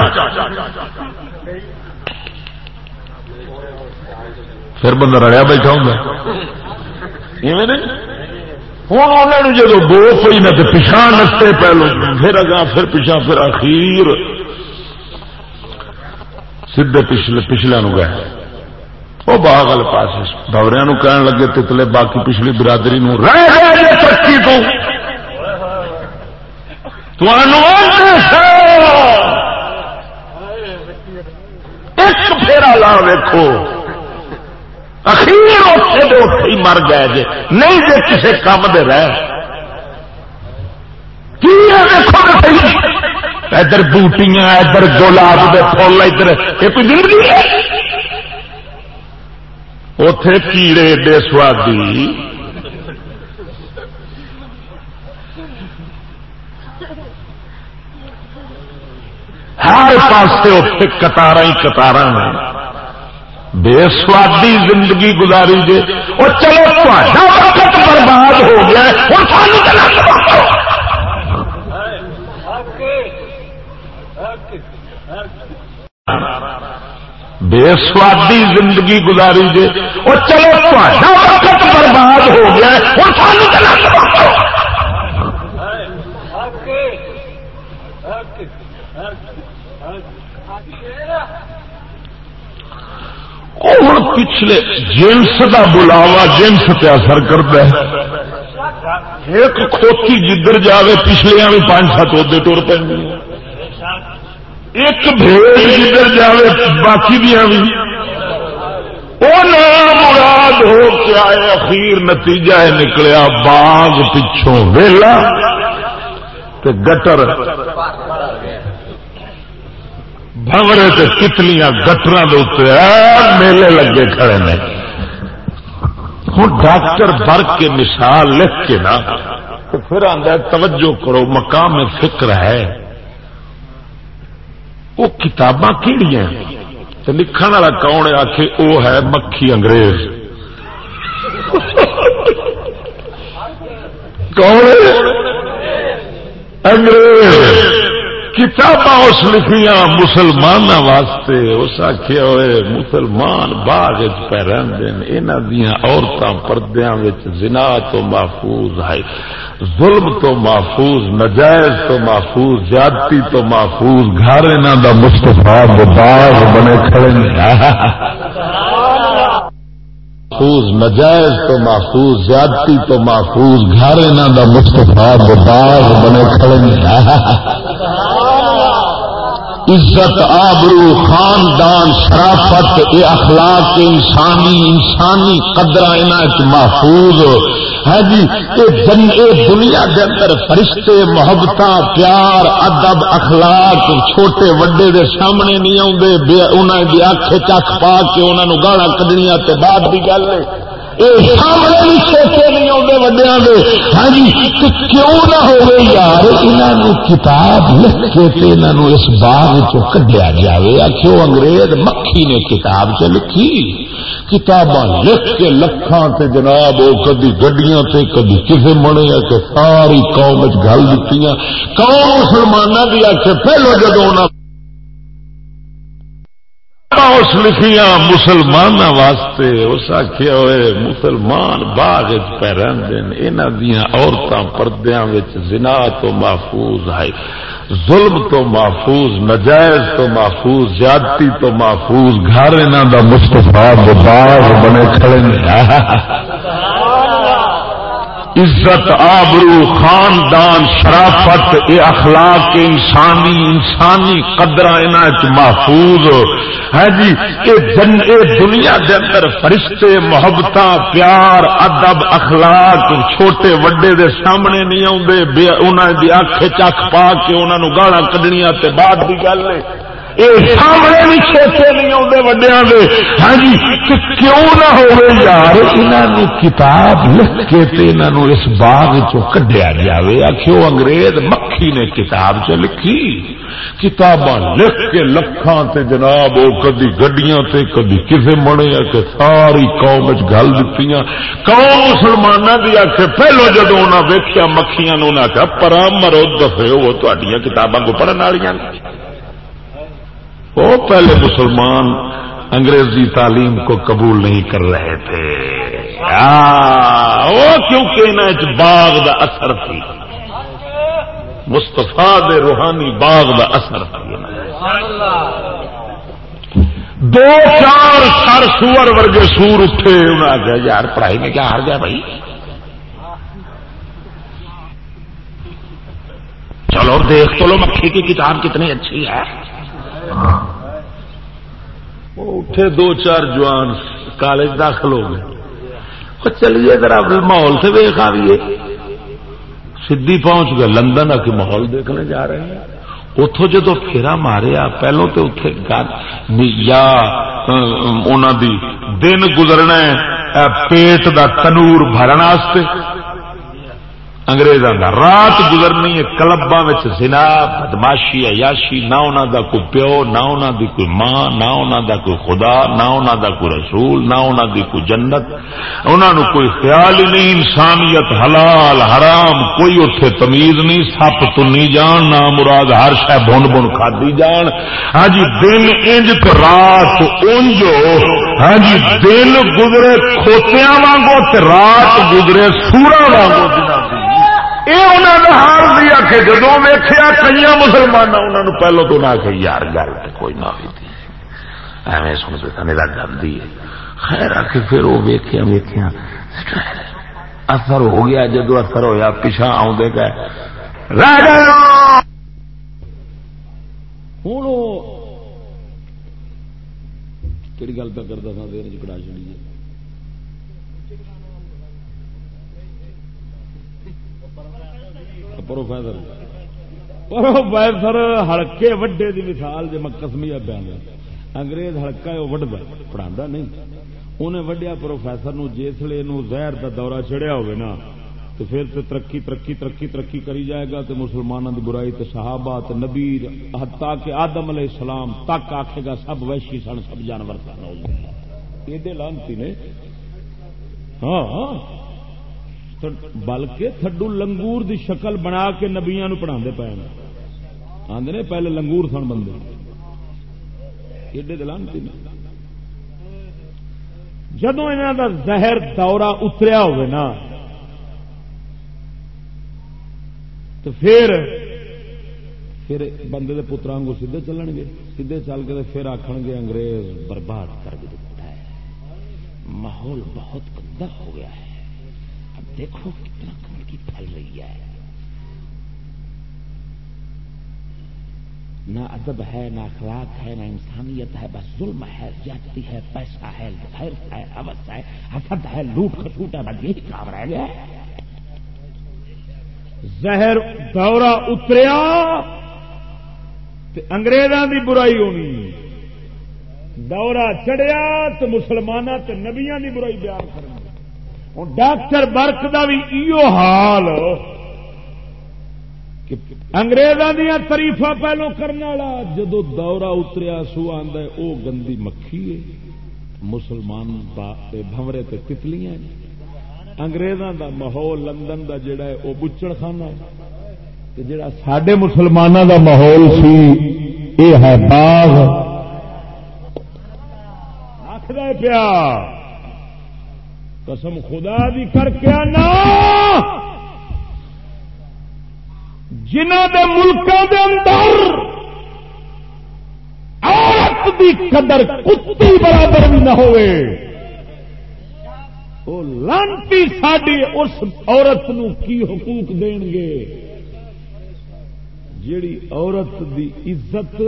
پھر بندہ رڑیا بیٹھا ہوں ہوں انہوں جب بو پی نہ پچھا نستے پہلو پھر اگا پھر پچھا پھر اخیر سیدے پچھلے پچھلے گئے وہ باغ والے پاس بوریا نو کہن لگے تتلے باقی پچھلی برادری نو رہ گئے ترقی تو ایک پھیرا لا ویکو اخیر اٹھے دے اٹھے ہی مر گئے جے۔ نہیں جے کسے کام دے رہ۔ ادھر بوٹیاں، ادھر گلاب دے فل ادھر۔ یہ کوئی زندگی ہے؟ اتے کیڑے ایڈے سوادی۔ ہر پاسے اتے کتار ہی کتار بے سوادی زندگی گزاری جے۔ وہ چلو وقت برباد ہو گیا بے سوادی زندگی گزاری جی۔ جے وہ چلو وقت برباد ہو گیا ہوں پچھلے جنس کا بلاوا جنس پہ اثر کرتا ہے۔ ایک کھوتی جدھر جائے پچھلے بھی پانچ سات ادے ٹر پہ ایک بھیڑ جدھر جائے باقی دیا بھی۔ وہ مراد ہو کے آئے، اخیر نتیجہ نکلیا باغ پچھوں ویلا گٹر۔ بھورے سے کتلیاں گٹر میلے لگے کھڑے نے۔ ہوں ڈاکٹر بر کے مثال لکھ کے نا تو پھر آدھا توجہ کرو، مقام میں فکر ہے۔ وہ کتاباں کیڑی لکھن والا کون ہے؟ آخ وہ ہے مکھی انگریز. کون انگریز۔ کتاباں اس لکھیا مسلمان واسطے، اس آخیا ہوئے، مسلمان باغ پہ رہتے دیا عورتوں پردیا زنا تو محفوظ ہے، ظلم تو محفوظ، نجائز تو محفوظ، زیادتی تو محفوظ، گھر انہوں کا مستفا باغ بنے کھڑے محفوظ، نجائز تو محفوظ، زیادتی تو محفوظ، گھر انہوں کا مستفا باغ بنے کھڑے عزت، آبرو، خاندان، شرافت، اے اخلاق انسانی انسانی قدر محفوظ۔ ہے جی اے دنیا کے اندر فرشتے محبت پیار، ادب، اخلاق چھوٹے، وڈے دے سامنے نہیں آتے انہوں کی اکھ چک پا کے انہوں گالا کڈنیا بعد کی گل ہے۔ سامنے بھی چھوٹے نہیں آتے وڈیا ہاں جی کیوں نہ ہو یار انہوں کتاب لکھ کے انہوں اس باغ چڈیا جائے کیوں انگریز، مکھی نے کتاب چ لکھی۔ کتاباں لکھ کے لکھان سے جناب وہ کدی گڈیاں سے کدی کسی منے کہ ساری قوم گل دیتی قوم مسلمانوں کی آخر پہلو جدو اس لکھیاں مسلمان واسطے، اس آخیا ہوئے، مسلمان باغ پہ رہن دیا عورتوں پردیا زنا تو محفوظ ہے، ظلم تو محفوظ، نجائز تو محفوظ، زیادتی تو محفوظ، گھر انہوں کا مستفا باغ بنے کھڑے عزت، آبرو، خاندان، شرافت، اے اخلاق انسانی انسانی قدر محفوظ۔ ہے جی جن، اے دنیا دے اندر فرشتے محبت پیار، ادب، اخلاق چھوٹے، وڈے دے سامنے نہیں آدھے انہوں دی اکھ چک پا کے انہوں گالا کڈنیا بعد کی گل ہے۔ سامنے بھی چھوٹے نہیں آتے وڈیا کے ہاں جی کیوں نہ ہو یار انہوں کتاب لکھ کے انہوں اس باغ چڈیا جائے آخو انگریز مکھی نے کتاب چ لکھی۔ کتاباں لکھ کے لکھان تے جناب وہ کدی گڈیاں تے، کدی کسے مڑے کہ ساری قوم چ گل دیتی قوم مسلمانوں کی آخ پہلو جدو انہیں ویکیا مکھیاں انہیں آخیا پرا مرو دفے وہ کتاباں کو پڑھنے والی وہ پہلے مسلمان انگریزی تعلیم کو قبول نہیں کر رہے تھے۔ وہ کیونکہ ان باغ دا اثر تھی۔ مستفا دے روحانی باغ دا اثر تھی۔ دو چار سر سور ورگے سور اٹھے۔ انہیں آگیا یار، پڑھائی میں کیا ہار گیا بھائی؟ چلو دیکھ تو لو، مکھی کی کتاب کتنی اچھی ہے۔ اٹھے دو چار جوان کالج داخل ہو گئے۔ چلیے ذرا ماحول سے ویخ آئیے۔ سدھی پہنچ گئے۔ لندن آ کے ماحول دیکھنے جا رہے ہیں۔ اتو جدو پھیرا ماریا پہلو تو اتے یا دی دن گزرنا پیٹ دا تنور بھرن انگریزوں کا رات گزرنی ہے کلبا زنا، بدماشی، عیاشی، نہ انہوں دا کوئی پیو، نہ انہوں دی کوئی ماں، نہ انہوں دا کوئی خدا، نہ انہوں دا کوئی رسول، نہ انہوں دی کوئی جنت۔ انہوں کوئی خیال ہی نہیں، انسانیت حلال، حرام، کوئی اتے تمیز نہیں، سپ تنی جان، نہ مراد ہر شہ بن بن کھادی جان۔ ہاں جی دن انج تو رات انج۔ ہاں جی دن گزرے کھوتیا وانگو رات گزرے سورا وانگو جناب یہ حال دیا کہ جدو ویخیا کئی مسلمان انہوں نے پہلو تو نہ کہ یار گل کوئی نہ ہوئی تھی۔ ایویں سنتے تھا میرا گندی ہے۔ خیر آ کے پھر وہ ویخیا ویخیا اثر ہو گیا جدو اثر ہویا پیچھا آدھے گئے۔ ہوں کہڑی گل پہ کرتا تھا، دیر چڑا چڑی پروفیسر پروفیسر ہلکے وڈے دی مثال جی میں کسمیا پیا انگریز ہلکا ہے، وہ وڈا پڑھا نہیں۔ انہیں وڈیا پروفیسر نو جسے زہر کا دورہ چڑھیا ہوگا نا، تو پھر تو ترقی ترقی ترقی ترقی کری جائے گا تو مسلمانوں کی برائی تو صحابہ تو نبی حتا کہ آدم علیہ السلام تک آخے گا سب ویشی سن، سب جانور سن۔ یہ لانتی نے۔ ہاں ہاں۔ بلکہ تھڈو لنگور دی شکل بنا کے نبیا نو پڑھا پے آدھے پہلے لنگور سن بندے۔ ایڈے دلانتی جدو انہوں دا زہر دورہ اتریا ہوئے نا، تو پھر پھر بندے دے پترا کو سیدے چلن گے۔ سیدے چل کے پھر آخ گے انگریز برباد کر دیتا ہے۔ ماحول بہت گندا ہو گیا ہے۔ دیکھو کتنا گندگی پھیل رہی ہے۔ نہ ادب ہے، نہ اخلاق ہے، نہ انسانیت ہے، بس ظلم ہے جاتی ہے، پیسہ ہے ہے اوس ہے، حسد ہے، لوٹ کھسوٹ ہے، بس یہی کام رہ گیا۔ زہر دورہ اتریا انگریزوں کی برائی ہونی۔ دورہ چڑھیا تو مسلمانوں تے نبیاں کی برائی بیان کرنی۔ ڈاکٹر برق کا بھی ایو حال اگریزوں دیا تریفا پہلو کرنے والا، جدو دورہ اتریا، سو آدھا وہ گندی مکھی ہے، مسلمان بمرے تتلیاں انگریزوں دا ماحول، لندن دا جڑا ہے وہ بچڑ خانہ ہے جڑا سڈے مسلمانوں دا ماحول سی یہ ہے باغ۔ آخر پیا قسم خدا دی کر کے آنا۔ جنہ دے ملکوں دے اندر عورت دی قدر کتی برابر بھی نہ ہوئے وہ لانتی ساری اس عورت نو کی حقوق دین گے؟ جیڑی عورت دی عزت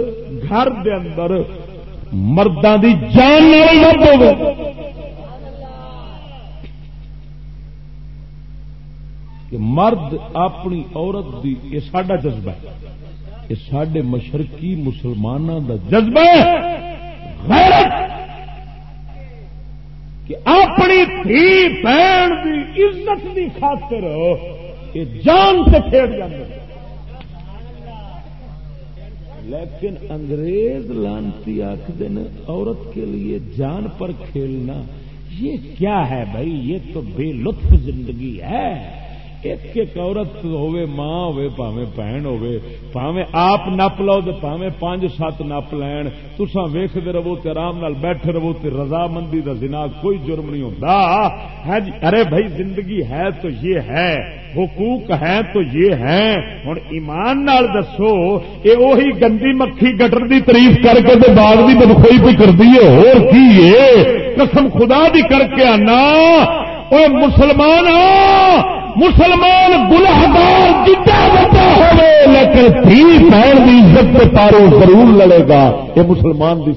گھر دے اندر مردوں دی جان ہوگی کہ مرد اپنی عورت دی یہ سڈا جذبہ ہے۔ یہ سڈے مشرقی مسلمانوں دا جذبہ ہے۔ غیرت! کہ اپنی تھی بہن دی عزت دی خاطر یہ جان سے کھیڑ جاتے لیکن انگریز لانتی آخر عورت کے لیے جان پر کھیلنا یہ کیا ہے بھائی؟ یہ تو بے لطف زندگی ہے۔ ایک ایک عورت ہوے ماں ہوے پاوے بہن ہوے پاوے آپ نپ لو تو پاوے پانچ سات نپ لین۔ تسا ویختے رہو تے آرام نال بیٹھے رہو تے رضامندی دا زنا کوئی جرم نہیں ہوتا ہے جی ارے بھائی، زندگی ہے تو یہ ہے، حقوق ہے تو یہ ہے ہوں ایمان نال دسو یہ وہی گندی مکھی گٹر دی تعریف کر کے تے باغ دی بدخوئی کوئی کر دی ہے۔ اور کی ہے؟ قسم خدا دی کر کے آنا۔ وہ مسلمان مسلمان گناہگار جتنا بڑا ہوئے، لیکن تھی بہن کی عزت کے پاروں ضرور لڑے گا۔ یہ مسلمان دی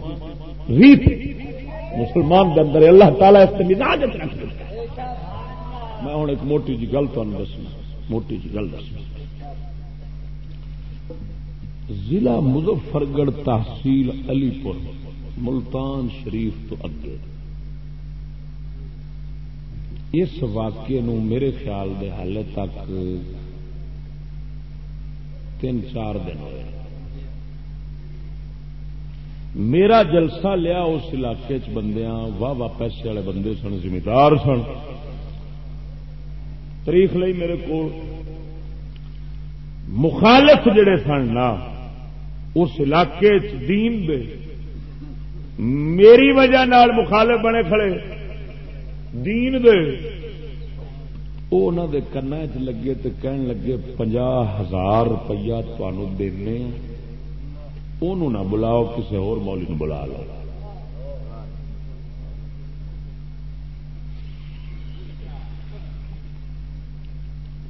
ریت مسلمان کے اندر اللہ تعالیٰ اس سے مزاج رکھ میں ہوں ایک موٹی جی گل تمہیں دسنا۔ موٹی جی گل دسنا۔ ضلع مظفر گڑھ تحصیل علی پور، ملتان شریف تو اگے۔ اس واقعے نو میرے خیال دے حال تک تین چار دن ہوئے۔ میرا جلسہ لیا اس علاقے چ بندیاں واہ واہ پیسے والے بندے سن، زمیندار سن۔ تاریخ لئی میرے کو مخالف جڑے سن نا، اس علاقے چ دین دے۔ میری وجہ نال مخالف بنے کھڑے۔ دین دے۔ وہ انہوں دے کنا چ لگے تو کہن لگے پنجا ہزار روپیہ تمہوں دینے انہوں نہ بلاؤ کسی اور مولی نو بلا لو۔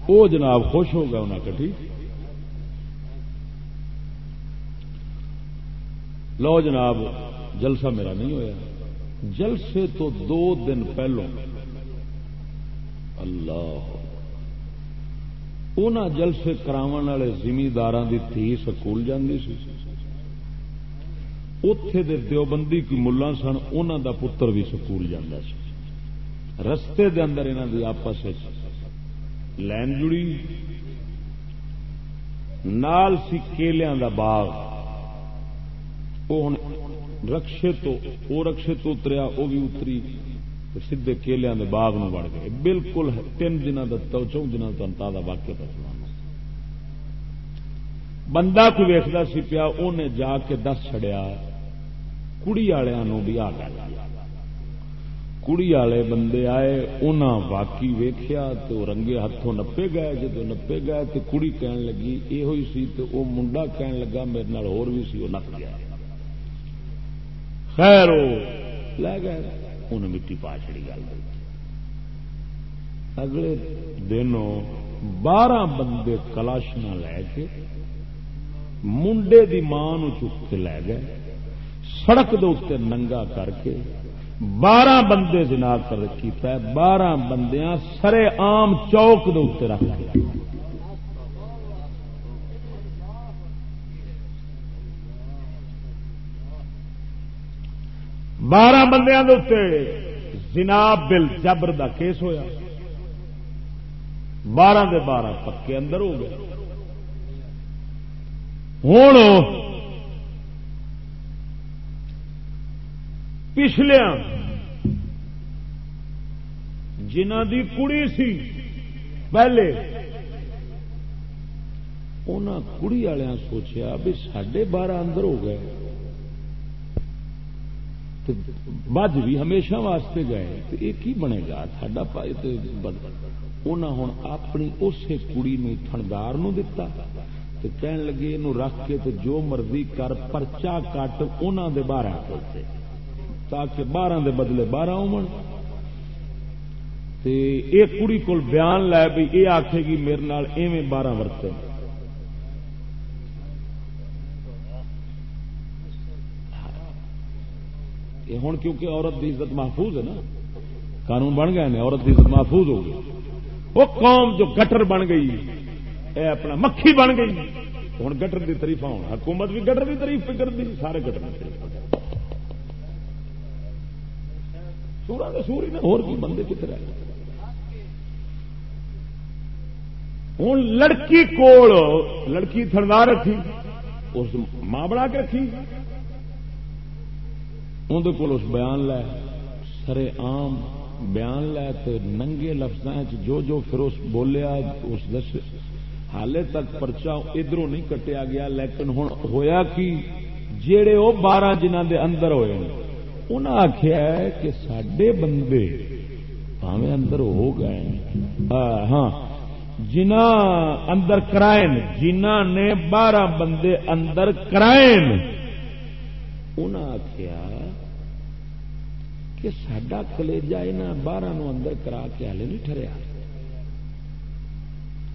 وہ جناب خوش ہو گیا انہیں کٹھی لو جناب، جلسہ میرا نہیں ہویا۔ جلسے تو دو دن پہلوں اللہ۔ ان جلسے کرا والے زمیندار کی تھی سکول جاندی سی۔ اتے دے دیوبندی کی ملا سن ان دا پتر بھی سکول جانا سی۔ رستے دے اندر انہوں دی آپس لین جڑی۔ نال سی کیلیاں دا باغ۔ وہ رکشے تو، وہ رکشے تو اتریا، وہ بھی اتری سیدے کیلیا کے باغ نو بڑھ گئے۔ بالکل تین دن کا چون دن تازہ واقع پہ سنا بندہ کو ویستا سی پیا انہیں جا کے دس چڑیا کڑی والوں بھی آ گیا۔ کڑی والے بندے آئے انہاں واقعی ویخیا تو رنگے ہاتھوں نپے گئے۔ جدو نپے گئے تو کڑی کہن لگی یہ ہوئی سی تو وہ منڈا کہن لگا، میرے ہور بھی سی، وہ نپ گیا۔ خیر لے گئے۔ انہیں مٹی پا چڑی گل اگلے دنوں بارہ بندے کلاشنا لے کے منڈے دی ماں چک کے لے گئے۔ سڑک دے اتنے ننگا کر کے بارہ بندے جنا کر کیتا ہے بارہ بندیاں سرے آم چوک دے اتنے رکھ دیا بارہ بندیاں جناب بل جبر دا کیس ہویا۔ بارہ دے بارہ پکے اندر ہو گئے۔ ہوں پچھلیا جنہ دی کڑی سی، پہلے ان کڑی والوں سوچیا بھی سڈے بارہ اندر ہو گئے۔ بج بھی ہمیشہ واسطے گئے، تو یہ کی بنے گا؟ ساڈا پائی تو انہیں ہوں اپنی اسی کڑی نو تھندار نو دتا، تو کہن لگے یہ رکھ کے تو جو مرضی کر، پرچا کٹ انہوں دے بارہ کرتے تاکہ بارہ دے بدلے بارہ امن یہ کڑی کول بیان لے بھی، یہ آخے گی میرے نال ایویں بارہ ورتے ہوں کیونکہ عورت کی عزت محفوظ ہے نا، قانون بن گئے عورت کی عزت محفوظ ہو گئی۔ وہ قوم جو گٹر بن گئی، اے اپنا مکھی بن گئی۔ ہوں گٹر کی تریفا ہوں حکومت بھی گٹر کی تاریف پہ کرتی سارے گٹر کی سورا تو سور ہی اور کی بندے کتنے ہوں لڑکی کول، لڑکی تھردار رکھی، اس ماں بنا کے رکھی۔ اندر کول بیان لے سرے عام بیان لے تو ننگے لفظ جو جو پھر اس بولیا، اس دس حالے تک پرچا ادھر نہیں کٹیا گیا، لیکن ہوں ہویا کی جڑے وہ بارہ جنہ دے اندر ہوئے انہیں آخیا کہ سڈے بندے پاوے اندر ہو گئے ہاں جنہ اندر کرائے جنہ نے بارہ بندے اندر کرائے انہیں آخیا کہ سڈا کلےجا یہاں بارہ نو اندر کرا کے ہلے نہیں ٹریا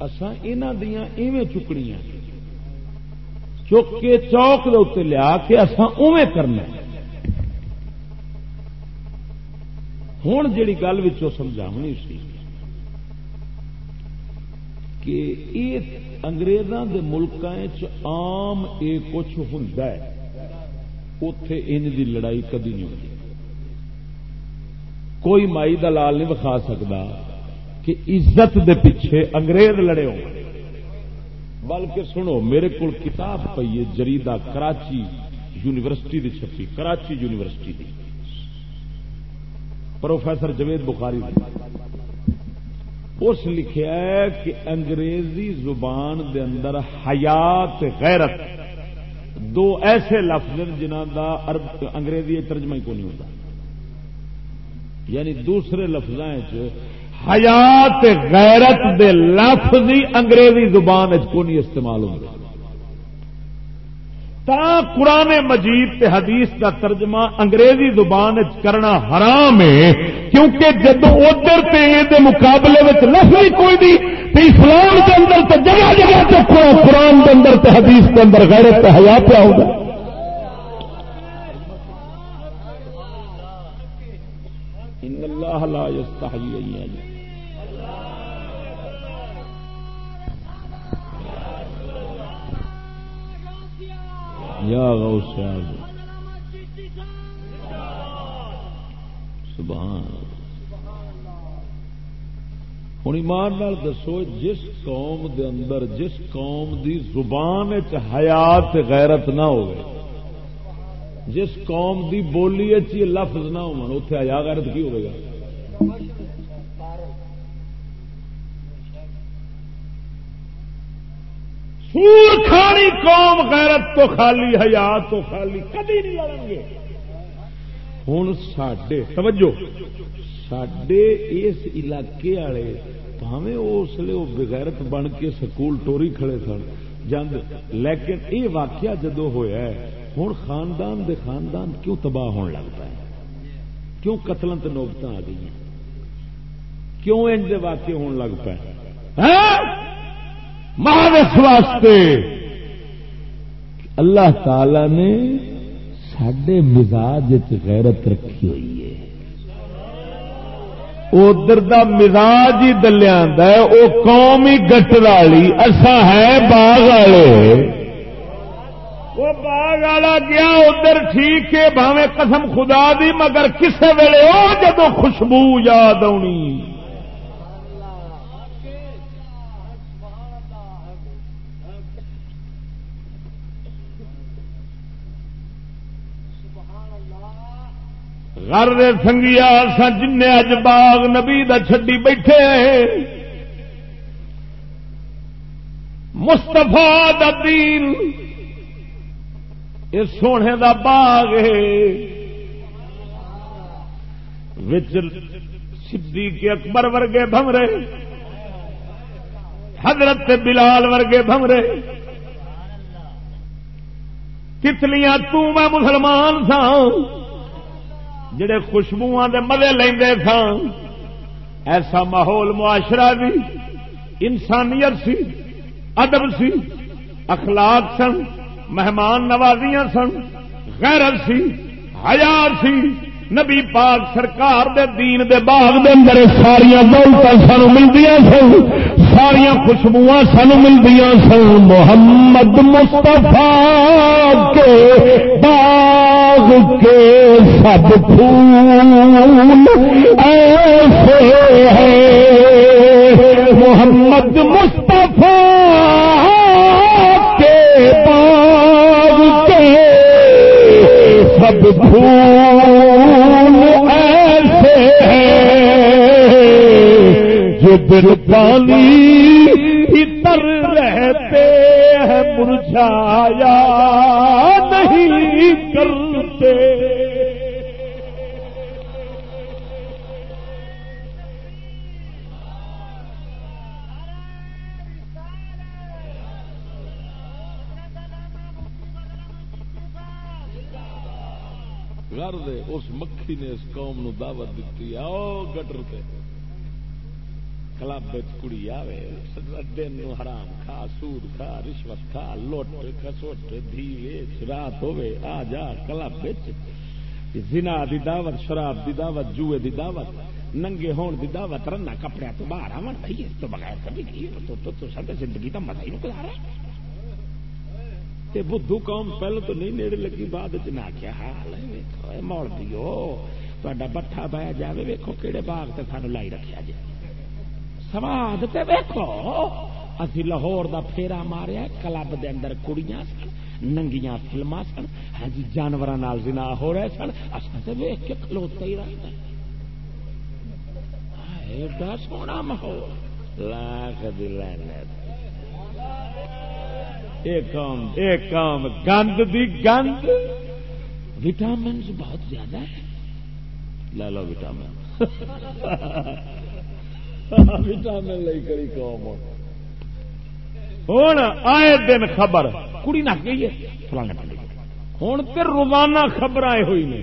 اسان یہاں دیا ایویں چکنیاں چک کے چوک دے لیا کے اسان اوے کرنا۔ ہوں جی گل سمجھا سی کہ یہ انگریزوں کے ملک عام یہ کچھ ہوں اتے ان کی لڑائی کدی نہیں ہوتی کوئی مائی دلال نہیں وکھا سکتا کہ عزت دے پیچھے انگریز لڑے ہو بلکہ سنو، میرے کو کتاب پی ہے جریدہ کراچی یونیورسٹی دی چھپی، کراچی یونیورسٹی دی۔ پروفیسر جوید بخاری اس لکھا ہے کہ انگریزی زبان دے اندر حیات غیرت دو ایسے لفظ جنہ کا انگریزی ترجمہ ہی کو نہیں ہوتا۔ یعنی دوسرے لفظ حیات غیرت دے لفظ ہی انگریزی زبان کو نہیں استعمال ہوں تا قرآن مجید تے حدیث کا ترجمہ انگریزی زبان کرنا حرام ہے، کیونکہ جب ادھر دے مقابلے میں لفظ ہی کوئی نہیں تو اسلام کے اندر تو جگہ جگہ تو قرآن کے اندر تے حدیث کے اندر غیرت حیا پیا ہوگا اللہ لا يستحيي ان یا غوث سبحان ہوں ایمان نال دسو، جس قوم دے اندر، جس قوم دی زبان حیات غیرت نہ ہوئے، جس قوم دی بولی چی لفظ نہ ہو اتے غیرت کی ہوگا سور کھانی قوم غیرت تو خالی، حیات تو خالی، کدی نہیں لڑیں گے۔ ہوں سڈے توجہ سڈے اس علاقے والے پاوے اس لیے وہ بغیرت بن کے سکول ٹوری کھڑے سن جند لیکن یہ واقعہ جدو ہوا ہے ہوں خاندان دے خاندان کیوں تباہ ہونے لگ پائے؟ کیوں قتل نوبت آ گئی ہیں کیوں ان واقع ہونے لگ پائے ہاں؟ مہارس واسطے اللہ تعالی نے سڈے مزاج غیرت رکھی ہوئی ہے۔ ادھر کا مزاج ہی دلیا وہ قوم ہی گٹر والی اصا ہے باغ والے۔ وہ باغ والا گیا ادھر ٹھیک ہے بھاوے قسم خدا دی، مگر کسے ویلے وہ جدو خوشبو یاد آنی گھر سنگیا سا جن اج باغ نبی دا چھڈی بیٹھے۔ مستفا دین یہ سونے دا باغ ہے۔ وچ صدیق اکبر ورگے بھمرے، حضرت بلال ورگے بھمرے۔ کتلیاں تو میں مسلمان سا جڑے خوشبو دے مزے لیندے سن، ایسا ماحول معاشرہ بھی انسانیت سی، ادب سی، اخلاق سن، مہمان نوازیاں سن، غیرت سی، حیا سی، نبی پاک سرکار دے دین دے باغ دے اندر ساریا دولت سان ملتی سن۔ ساریا خوشبو سان ملتی سن۔ محمد مستفا کے باغ کے سب پھول ایسے ہیں۔ محمد مستفا کے باغ کے سب پھول ایسے ہیں۔ جو دل پانی تر رہتے ہیں، مرجھایا نہیں کرتے۔ دے اس مکھی نے اس قوم نو دعوت دیتی آؤ گٹر پہ کلب کڑی آوے دن حرام کھا سود کھا رشوت کھا لوٹ کسوٹ دھی ویچ رات ہوے آ جا کلب زنا دی دعوت شراب دی دعوت جوئے دی دعوت ننگے ہون دی دعوت رنا کپڑے تو باہر آن بھائی اس تو بغیر کبھی نہیں تو تو, تو سب زندگی کا مزہ ہی گزارا۔ تے بدھو قوم پہلے تو نہیں نیڑے لگی بعد چ نہ کیا حال ہے مول دیو تا بٹھا بہ جائے ویکو کہڑے باغ تے سانو لائی رکھا جائے۔ سواد تے ویکو اسی لاہور دا پھیرا ماریا کلب دے اندر کڑیاں سن، ننگیاں فلما سن ہاں جی جانور زنا ہو رہے سن۔ اصل تے ویک کے کھلوتا ہی رہتا ایڈا سونا ماحول۔ لاکھ دل ایک کام ایک کام گند دی گند۔ وٹامن بہت زیادہ ہے لے لو وٹامن۔ وٹامن لئی کری قوم. ہوں آئے دن خبر. کڑی نس گئی ہے؟ فلانے پنڈی ہوں تو روزانہ خبر آئے ہوئی نے.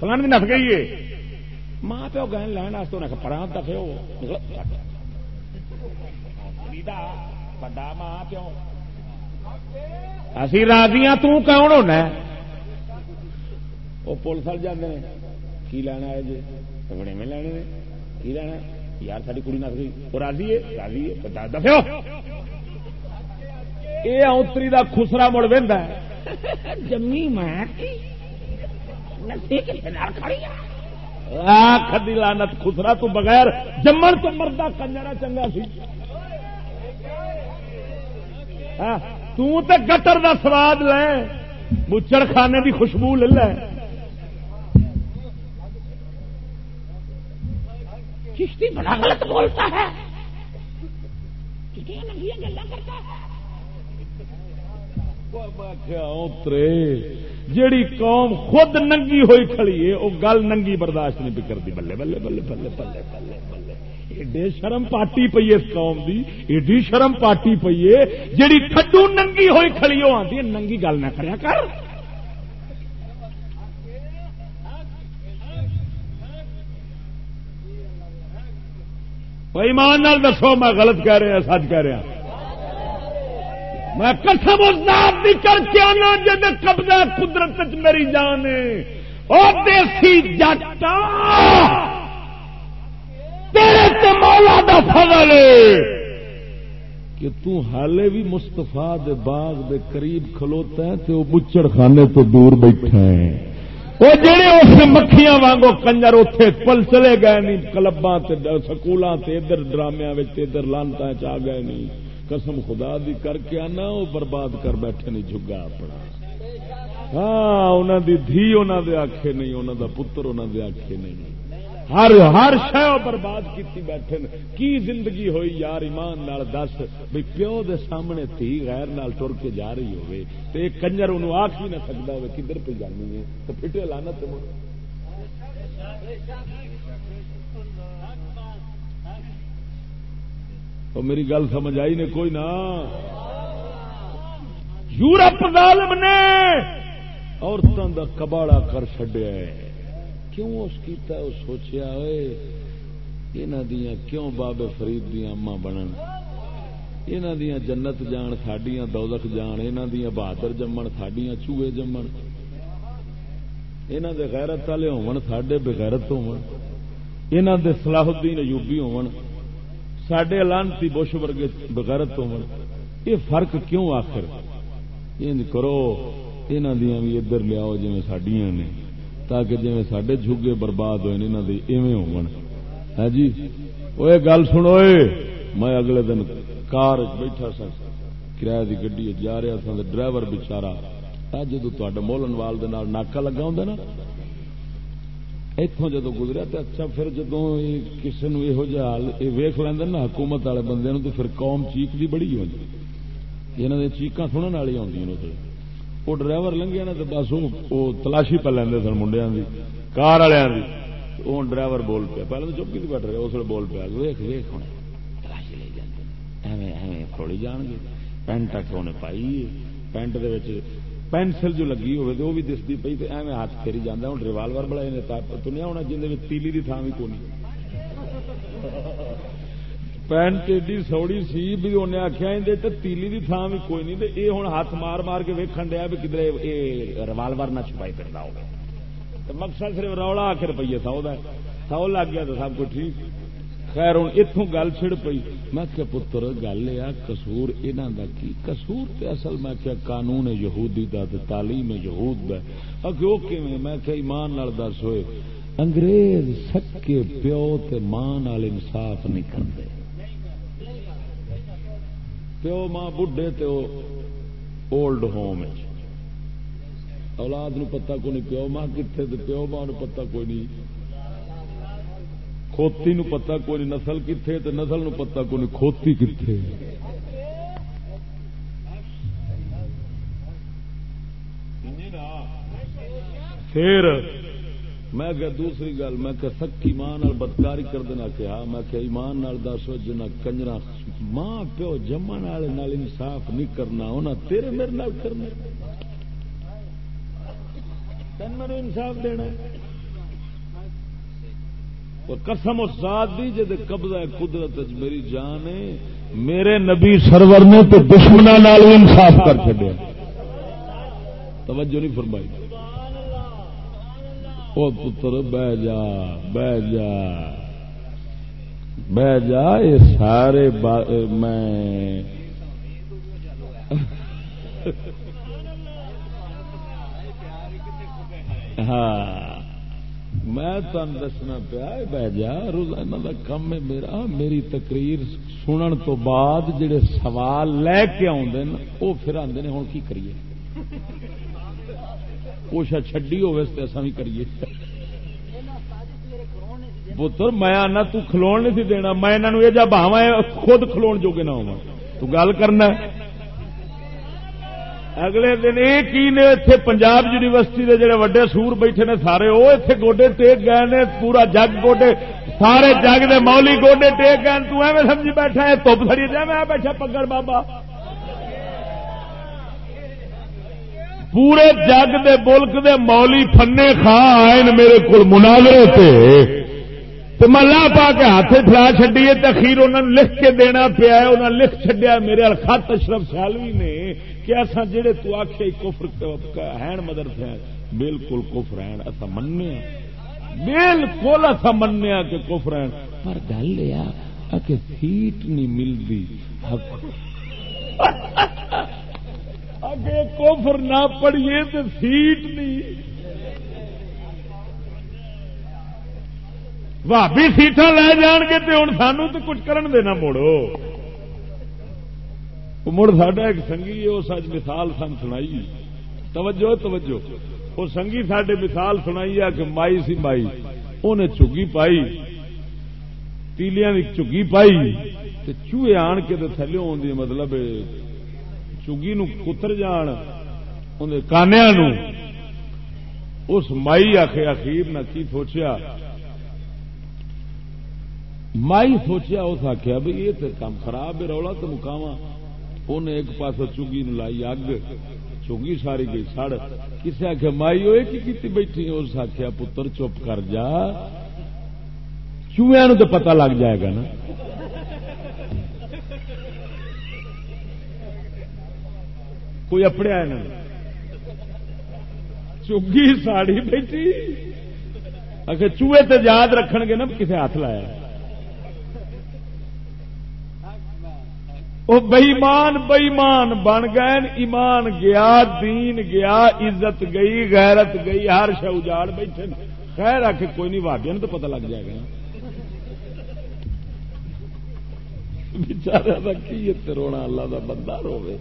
فلانے نس گئی ہے. ماں پیو گئے لین واسطے انہیں پرا دفے ہو ماں پیو. اسی راضی ہاں تون ہونا وہ پولیس والے جانے کی لینا ہے جی سگڑے میں لینے کی لینا یار ساری کڑی نس گئی وہ راضی ہے؟ راضی ہے دسو یہ اوتری کا خسرا مڑ بہت جمی میں کدی لانت خسرا تو بغیر جمن تو مردہ کنجرا چنگا سی۔ گٹر دا سواد لے۔ بچڑ خانے دی خوشبو لے لے۔ چشتی بڑا غلط بولتا ہے۔ جیڑی قوم خود ننگی ہوئی کھڑی ہے وہ گل ننگی برداشت نہیں بھی کرتی بلے بلے بلے بلے بلے بلے بلے۔ ایڈے شرم پارٹی پی اس قوم دی۔ ایڈی شرم پارٹی پی ہے۔ جیڑی کھڈو ننگی ہوئی کھڑی ہو آتی ننگی گل نہ کریا کر۔ ایمان نال دسو، میں غلط کہہ رہا سچ کہہ رہا میں کسم ازداد بھی کر کے آنا جب قبضہ قدرت میری جان او دیسی جٹا تیرے تے مولا دا فضل کہ تو حالے بھی مستفا دے باغ دے قریب کھلوتا ہے تے وہ بچڑ خانے تو دور بیٹھا ہے۔ وہ جڑے اس مکھیاں وانگو کنجر اتے پل چلے گئے نہیں کلباں سکولوں سے ادھر ڈرامیا ادھر لانتا چ گئے نہیں قسم خدا دی کر کے آنا، وہ برباد کر بیٹھے نہیں جگا اپنا۔ ہاں انہوں دی دھی انہوں دے آخے نہیں انہوں دا پتر انہوں دے آخے نہیں ہر ہر شہ برباد کی بیٹھے کی زندگی ہوئی یار ایمان نال دس بھائی پیو دے سامنے تھی غیر نال ٹر کے جا رہی ہوئے۔ تو ایک کنجر انہوں آخ ہی نہ سکتا ہو کدھر پہ جانی ہے۔ تو پھٹے لانا تو تو میری گل سمجھ آئی نے کوئی نہ۔ یورپ ظالم نے عورتوں کا کباڑا کر چڈیا کیوں اس کیتا ہے اس سوچیا ہوئے؟ یہاں دیا کیوں بابے فرید دیا اما بنن؟ یہاں دیا جنت جان سڈیا دولت جان یہاں دیا بہادر جمن سڈیا چوہے جمن۔ یہاں دے غیرت والے ہون سڈے بغیرت ہون۔ یہاں دے صلاح الدین ایوبی ہون۔ سڈے لانتی بش ورگے بغیرت ہون۔ یہ فرق کیوں آخر؟ یہ کرو یہاں دیا بھی ادھر لیاؤ جی سڈیا نے۔ تاکہ جی سڈے جھگے برباد ہوئے یہاں دے ایویں ہون۔ ہاں جی؟ وہ گل سنو میں اگلے دن کار بیٹھا سا، کرایہ کی گڈی جا رہا سا، ڈرائیور بچارا جدو تا مولن وال ناکا لگا ہوں نا اتوں جدو گزریا تو اچھا پھر جدو کسی نے یہو جہ حال یہ ویخ لینا نا حکومت والے بندے تو پھر قوم چیک بھی بڑی ہوتی یہاں چیقا سننے والی آدی وہ ڈرائیور لنگیا نا تو بس وہ تلاشی پہ لیندے سن منڈیا کی کار والوں کی وہ ڈرائیور بول پیا پہلے تو چپکی بیٹھ رہے اس وقت بول پیا ویخ ویخ ہونے تلاشی لے جاتے ایویں ایویں کھوڑی جان گے پینٹ آ انہیں پائی پینٹ دے پینسل جو لگی ہوئے تو وہ بھی دستی پی تو ایویں ہاتھ پھیری جانا ہوں ریوالور بڑا تنیا ہونا جن تیلی کی تھان بھی کونی پینٹ ایڈی سوڑی سی بھی انہیں آخیا اندر تیلی کی تھان بھی کوئی نہیں یہ ہوں ہاتھ مار مار کے ویکن دیا بھی کدھر یہ روالور نہ چھپائی کرتا ہوگا تو مقصد صرف رولا آ کے روپیے سو سو لگ گیا تو سب کچھ ٹھیک خیر ہوں اتوں گل چڑ پی میں کیا پتر گل یہ کسور یہاں کا کی کسور تے اصل میں کیا قانون یہودی دا تے تعلیم یہود دا اگے وہ کیویں میں کیا ایمان نال دس ہوئے انگریز سکے پیو تے ماں نال انصاف نہیں کرتے پیو ماں بڈھے تے اولڈ ہوم اولاد نو پتہ کوئی نہیں، پیو ماں کتنے تے، پیو ماں نو پتہ کوئی نہیں۔ کھوتی نو پتا کوئی نہیں، نسل کتنے تو نسل نو پتا کوئی نہیں، کھوتی کتنے پھر میں کہ دوسری گل، میں کہ سکی ماں بدکاری کر دینا کیا میں کہ ایمان نال دس جنا کنجرا ماں پیو جمن والے نال انصاف نہیں کرنا انہیں تیرے میرے نال کرنا تین میرے انصاف دینا قسم و ساتھ دی جد قبضہ ہے، قدرت میری جان ہے، میرے نبی سرور نے تو دشمنوں انصاف کر چڈیا توجہ نہیں فرمائی۔ او پتر، بہ جا بہ جا بہ جا، یہ سارے میں ہاں میں تن دسنا پیا بہ جا، روزانہ کا کم ہے میرا، میری تقریر سنن تو بعد جڑے سوال لے کے آدھے وہ پھر آدھے ہوں کی کریے؟ کوشا چڈی ہوس بھی کریے۔ پتر میں آنا تلو نہیں سی دینا میں انہوں یہ جا بہاوا خود کھلو جوگے نہ ہوا تو گل کرنا اگلے دن یہ کی نے اتنے پنجاب یونیورسٹی کے جڑے وڈے سور بیٹھے نے سارے وہ اتنے گوڈے ٹیک گئے نے پورا جگ گوڈے سارے جگ دے مولی گوڈے ٹیک گئے تو ایویں سمجھی بیٹھا ہے تپ سڑی دیا میں بیٹھا پگڑ بابا۔ پورے جگ دے ملک دے مولی فنے خاں آئے میرے کو مناظرے تے۔ تو میں لا پا کے ہاتھ فلا چڈیے تو اخیر انہوں نے لکھ کے دینا پیا انہوں نے لکھ چڈیا میرے خط اشرف سیالوی نے کہ اصا جہے تو آخے کفر ہے مدر سے بالکل کفر ہے اصا منیا بالکل اصا منیا کہ کفر ہے پر گل یہ کہ سیٹ نہیں ملتی اگے کوفر نہ پڑھیے تو سیٹ نہیں۔ بھابی سیٹا لے جان گے تو ہوں سانو تو کچھ کرن دینا موڑو۔ مڑ ساڈا ایک سنگھی اس اج مثال سن سنائی۔ توجہ توجہ۔ وہ سنگھی سڈے مثال سنائی ہے کہ مائی سی مائی۔ انہیں چگی پائی۔ تیلیاں کی چگی پائی۔ چوہے آن کے تھلے آدھی مطلب چگی نتر جان کانیا اس مائی آخ اخیر نہ کی سوچیا؟ مائی سوچیا، اس آخیا بھی یہ تو کام خراب ہے، رولا تو مکاوا انہیں ایک پاس چوگی لائی اگ چوگی ساری گئی سڑ۔ کسے آخیا مائی وہ کی بیٹھی اس آخیا پتر چپ کر جا۔ چوہیا نو تو پتا لگ جائے گا نا۔ کوئی اپنے آئے نا چگی ساڑی بیٹھی اگر چوہے تے یاد رکھن گے نا، کسے ہاتھ لایا وہ بئیمان بئیمان بن گئے۔ ایمان گیا، دین گیا، عزت گئی، غیرت گئی، ہر شہ اجاڑ بیٹھے۔ خیر آ کے کوئی نہیں واپیا تو پتہ لگ جائے گا بچارا کی رونا، اللہ کا بندہ روے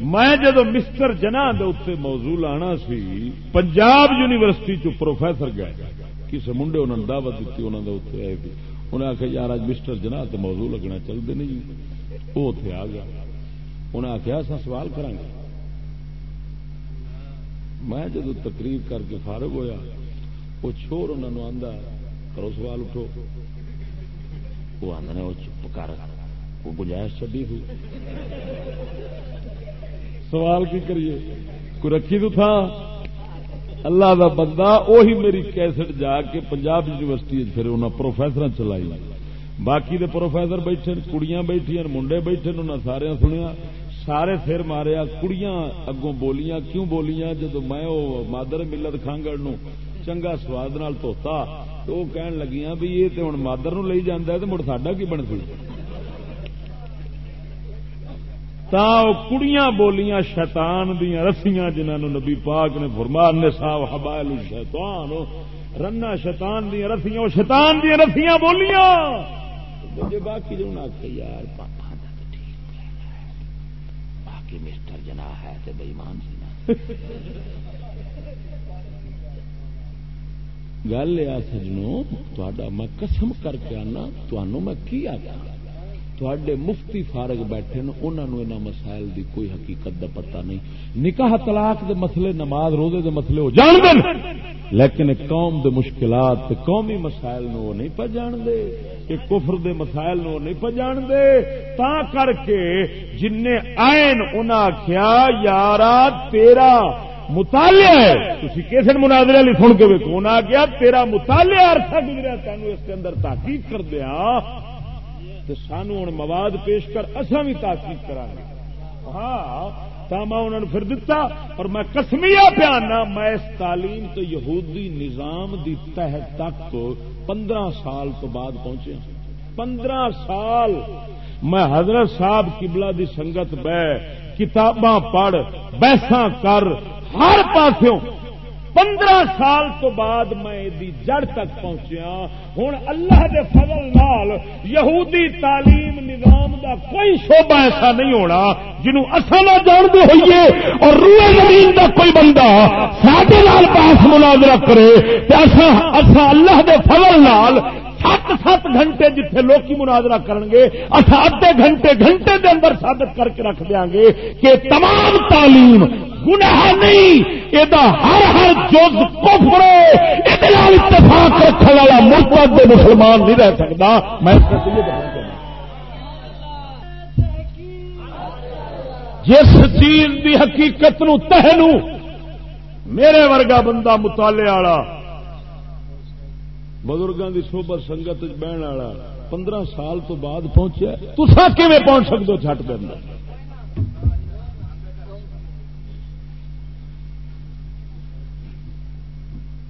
میں جدو مسٹر جنا اتنے موضوع لانا سی، پنجاب یونیورسٹی چ پروفیسر گیا کسی منڈے انہوں نے دعوت دیتی انہوں نے اتنے آئے انہیں آخیا یار اج مسٹر جنا تو موضوع لگنا چلتے نہیں۔ وہ اتنے آ گیا۔ انہیں آخیا اصا سوال کریں گے میں جدو تقریر کر کے فارغ ہویا وہ چور انہوں آدھا کرو سوال اٹھو۔ وہ آدھے وہ چپ کر وہ گنجائش چڈی ہوئی۔ سوال کی کریے؟ کوئی رکھی تو تھا؟ اللہ دا بندہ وہی میری کیسٹ جا کے پنجاب یونیورسٹی پھر انہیں پروفیسر چلائی۔ باقی دے پروفیسر بیٹھے کڑیاں بیٹھیا منڈے بیٹھے انہیں سارے سنیا۔ سارے سر ماریا، کڑیاں اگوں بولیاں، کیوں بولیاں؟ جدو میں وہ مادر ملت خانگڑ نو چنگا سواد نال تو وہ کہن لگیاں بھی یہ تو ہوں مادر نو لئی جانا ہے تو مڑ ساڈا کی بن سی تا او کڑیاں بولیاں شیطان دیا رسیاں جنہوں نبی پاک نے فرمان نے صاحب حبائل شیطان رنا شیطان دیا رسیاں وہ شیطان دیا رسیاں بولیاں! مجھے باقی جو نہ کہ یار، پاپا دا تو ٹھیک ہے۔ باقی مسٹر جنا ہے تو بےمان سی نا۔ گل یہ سجنوں تا میں قسم کر کے آنا تمہوں میں کی آگا تھوڑے مفتی فارغ بیٹھے انہوں نے انہوں مسائل دی کوئی حقیقت دا پتہ نہیں۔ نکاح طلاق دے مسئلے، نماز روزے دے مسئلے ہو جان دے لیکن قوم دے مشکلات قومی مسائل نو وہ نہیں پہ جان دے کہ کفر دے مسائل نو نہیں پہ جان دے تا کر کے جن نے آئن انہاں آخیا یارا، تیرا مطالعہ ہے۔ تھی کیسے مناظرے لی سن کے ویکو انہاں آخیا تیرا مطالعہ عرصہ گزرا تینوں اس کے اندر تحقیق کر دیا۔ تو سانو ہوں مواد پیش کر اصا بھی تحقیق کرا گے ہاں تا میں انہوں نے پھر دتا، اور میں کسمیا پیانا میں اس تعلیم تو یہودی نظام دی تہ تک پندرہ سال تو بعد پہنچے ہاں۔ پندرہ سال میں حضرت صاحب کبلا دی سنگت بہ، کتاباں پڑھ، بحثاں کر، ہر پاسوں پندرہ سال تو بعد میں دی جڑ تک پہنچیا۔ ہوں اللہ دے فضل نال یہودی تعلیم نظام دا کوئی شعبہ ایسا نہیں ہونا جنوں اصا نہ جانتے ہوئیے اور روئے زمین دا کوئی بندہ سڈے پاس مناظرہ کرے۔ اصا اللہ دے فضل نال سات سات گھنٹے جتنے لوکی مناظرہ کریں گے اچھا ادے گھنٹے گھنٹے دے اندر ثابت کر کے رکھ دیا گے کہ تمام تعلیم گناہ نہیں یہ ہر ہر جز کفرے کفر اتفاق رکھنے والا مرتب مسلمان نہیں رہ سکتا میں جس چیز کی حقیقت نو تہنو میرے ورگا بندہ مطالعے والا بزرگوں کی سوبر سنگت بہن والا پندرہ سال تو بعد پہنچا تسا کیون پہنچ سکتے ہو چھٹ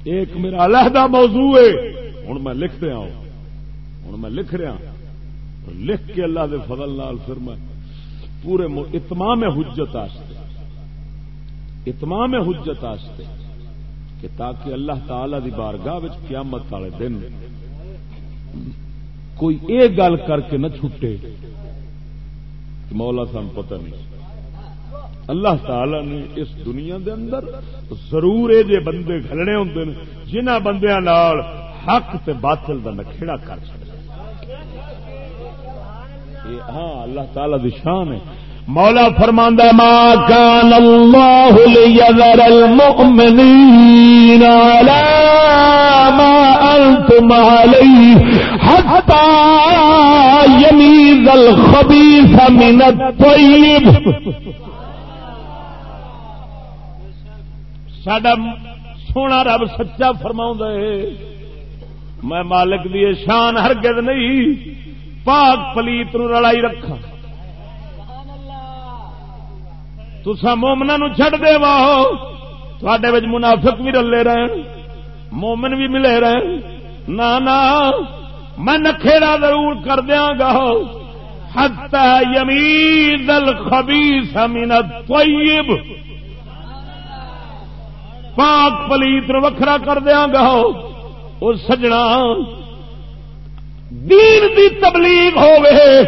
ایک میرا علیحدہ موضوع ہے۔ ہوں میں لکھ دیا ہوں میں لکھ رہا ہاں۔ لکھ کے اللہ دے فضل نال پھر میں پورے اتمام حجت آستے۔ اتمام حجت آستے۔ کہ تاکہ اللہ تعالی دی بارگاہ قیامت والے دن کوئی ایک گل کر کے نہ چھٹے مولا سان پتہ نہیں۔ اللہ تعالی نے اس دنیا دے اندر ضرور یہ جے بندے کھلنے ہوں جنہ بندیاں نال حق تے باطل دا نکھےڑا کر سکتا۔ ہاں اللہ تعالی دی شان ہے۔ مولا فرماندہ ما كان الله ليذر المؤمنين على ما انتم عليه حتى يميز الخبيث من الطيب ساڈا سونا رب سچا فرما میں مالک دی شان ہرگز نہیں، پاک پلیت نو رلائی رکھا تسا مومنا نو چڈ دے واہو تھوڑے منافق بھی رلے رہن، مومن بھی ملے رہن۔ نہ نہ میں نکھےڑا ضرور کر دیا گا۔ حتی یمید الخبیث من الطیب۔ پاک پلیت وکھرا کر دیا گا۔ وہ سجنا، دین دی تبلیغ ہوے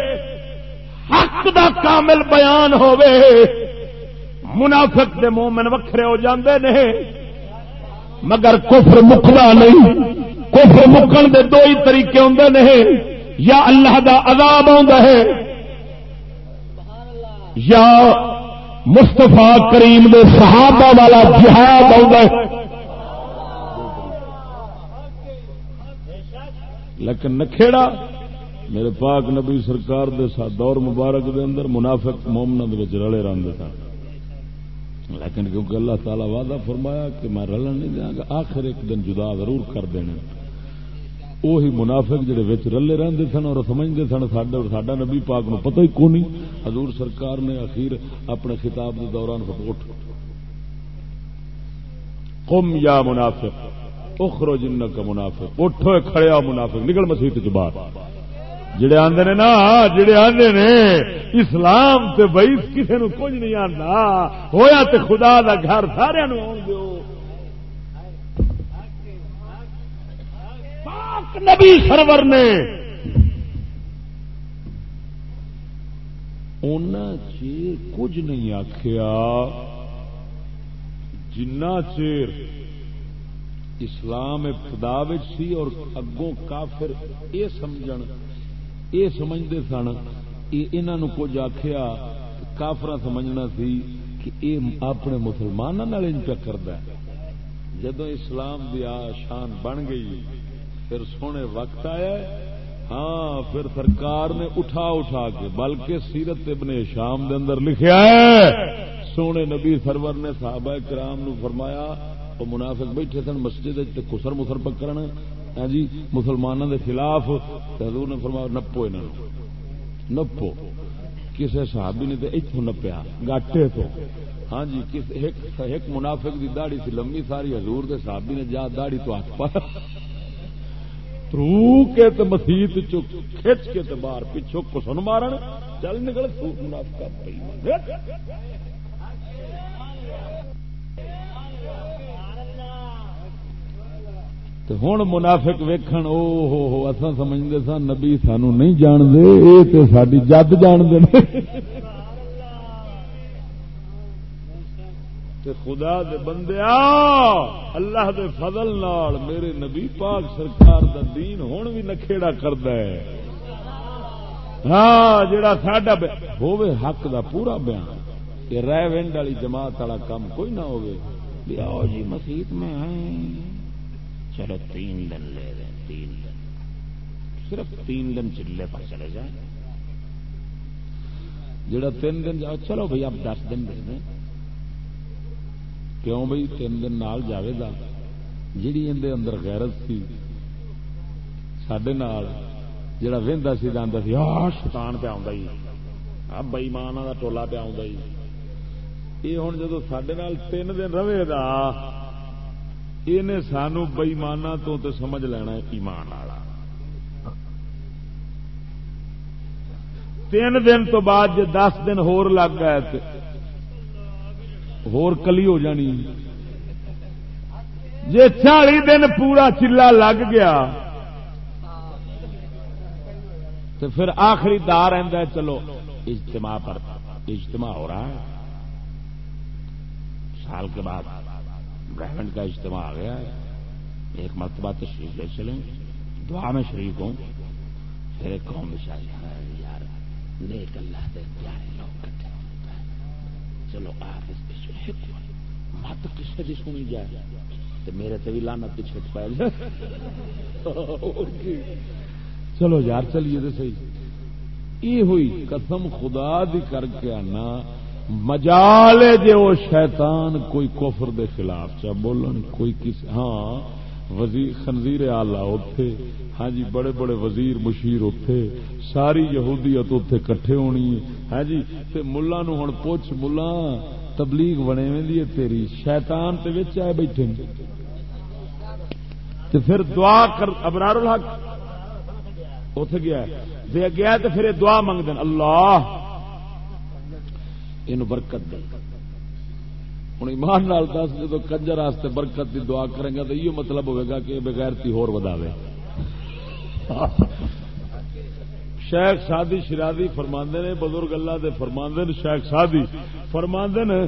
حق دا کامل بیان ہوے منافق دے مومن وکھرے ہو جاندے نے، مگر کفر مکنا نہیں۔ کفر مکن دے دو ہی طریقے ہوں نے، یا اللہ دا عذاب آ یا مستفا کریم دے صحابہ والا جہاد آ لیکن نکھےڑا میرے پاک نبی سرکار دے ساتھ دور مبارک دے اندر منافق مومنا رلے رنگ سن۔ لیکن کیونکہ اللہ تعالی وعدہ فرمایا کہ میں رلن نہیں دیا گا، آخر ایک دن جدا ضرور کر دینا وہی منافق جڑے وچ رلے رہندے سن اور سمجھتے سن ساڈا اور ساڈا نبی پاک نو پتہ ہی کونی۔ حضور سرکار نے اخیر اپنے خطاب کے دوران اٹھ۔ قم یا منافق اخرو جن کا منافق۔ اٹھو کھڑیا منافق، نکل مسیح چ باہر جڑے آندے نے نا، جڑے آندے نے، اسلام تے بھائی کسے نو کچھ نہیں آندا۔ ہویا تے خدا دا گھر سارے نو آن دیو۔ نبی سرور نے۔ چیر کچھ نہیں آخیا جنا چیر اسلام ابتدا سی اور اگوں کافر یہ سمجھ یہ سمجھتے سن، یہ کچھ آخیا کافر سمجھنا سی کہ یہ اپنے مسلمانوں کرد جدو اسلام دی شان بن گئی، پھر سونے وقت آیا ہاں پھر سرکار نے اٹھا اٹھا کے، بلکہ سیرت ابن شام دے اندر لکھیا ہے۔ سونے نبی سرور نے صحابہ کرام نو فرمایا، وہ منافق بیٹھے سن مسجد خسر مسر پکڑ ہاں جی مسلمانوں دے خلاف حضور نے فرمایا نپو انہوں نپو۔ کسی صحابی نے تو اتوں نپیا، گاٹے تو۔ ہاں جی ایک منافق دی داڑی سی لمبی، ساری حضور دے صحابی نے جا داڑی تو ہاتھ پایا۔ ترو کے تو مسیت کھچ کے تو باہر پیچھو کسن مارن، چل نکل منافقہ ہوں منافق ویکھن، او ہو ہو اصا سمجھتے سن نبی سانو نہیں جانتے یہ تو ساری جد جانتے خدا دے بندیا اللہ دے فضل نال میرے نبی پاک سرکار دا دین ہون بھی نکھےڑا کردا ہے۔ ہاں جڑا ساڈا ہوے حق دا پورا بیان کہ رہ ونڈ والی جماعت والا کام کوئی نہ ہوے آؤ جی مسیت میں آئے چلو تین دن لے رہے تین دن۔ صرف تین دن چلے پر چلے جائیں جڑا تین دن جاؤ چلو بھائی، اب دس دن دے دیں۔ کیوں بھائی؟ تین دن نال جاوے دا جیڑی اندر اندر غیرت سی سڈے جڑا وہدا سی جانا سی آ پہ آ بئیمان کا ٹولا پہ آ یہ ہوں جدو سڈے تین دن رہے گا یہ سانو بئیمانا تو سمجھ لینا ایمان والا۔ تین دن تو بعد جی دس دن ہور لگ گئے ہور کلی ہو جانی۔ جی چالی دن پورا چلا لگ گیا تو پھر آخری دار ہے، چلو، اجتماع پر، اجتماع ہو رہا ہے۔ سال کے بعد برہمنڈ کا اجتماع آ گیا ہے۔ ایک مرتبہ تشریف لے چلیں۔ دعا میں شریک ہوں۔ پھر ایک قوم بچائی یار، نیک اللہ دے پیارے لوگ کٹھے چلو آپ اس پہ مت کسی کی سنی جائے؟ تو میرے تے بھی لانا پیچھے پی جائے۔ چلو یار، چلیے تو صحیح۔ یہ ہوئی قسم خدا دی کر کے آنا۔ مجال جے وہ شیطان کوئی کفر دے خلاف چا بولن، کوئی کسی ہاں وزیر خنزیر آلہ اتے ہاں جی بڑے بڑے وزیر مشیر اتے ساری یہودیت اتے کٹھے ہونی ہے ہاں جی تے ملا نو ہوں پوچھ، ملا، تبلیغ بنے میں تیری، شیطان تے وچ آئے بیٹھے تے پھر دعا کر، ابرار الحق اتے گیا ہے۔ دے گیا تو پھر دعا منگ دین اللہ یہ برکت دے۔ ہوں ایمان نال دس، جدو کنجر واسطے برکت دی دعا کریں گا تو یہ مطلب ہوئے گا کہ بغیر تی ہور وداوے۔ شیخ سادی شرادی فرماندے نے، بزرگ اللہ دے فرماندے نے، شیخ سادی فرماندے نے،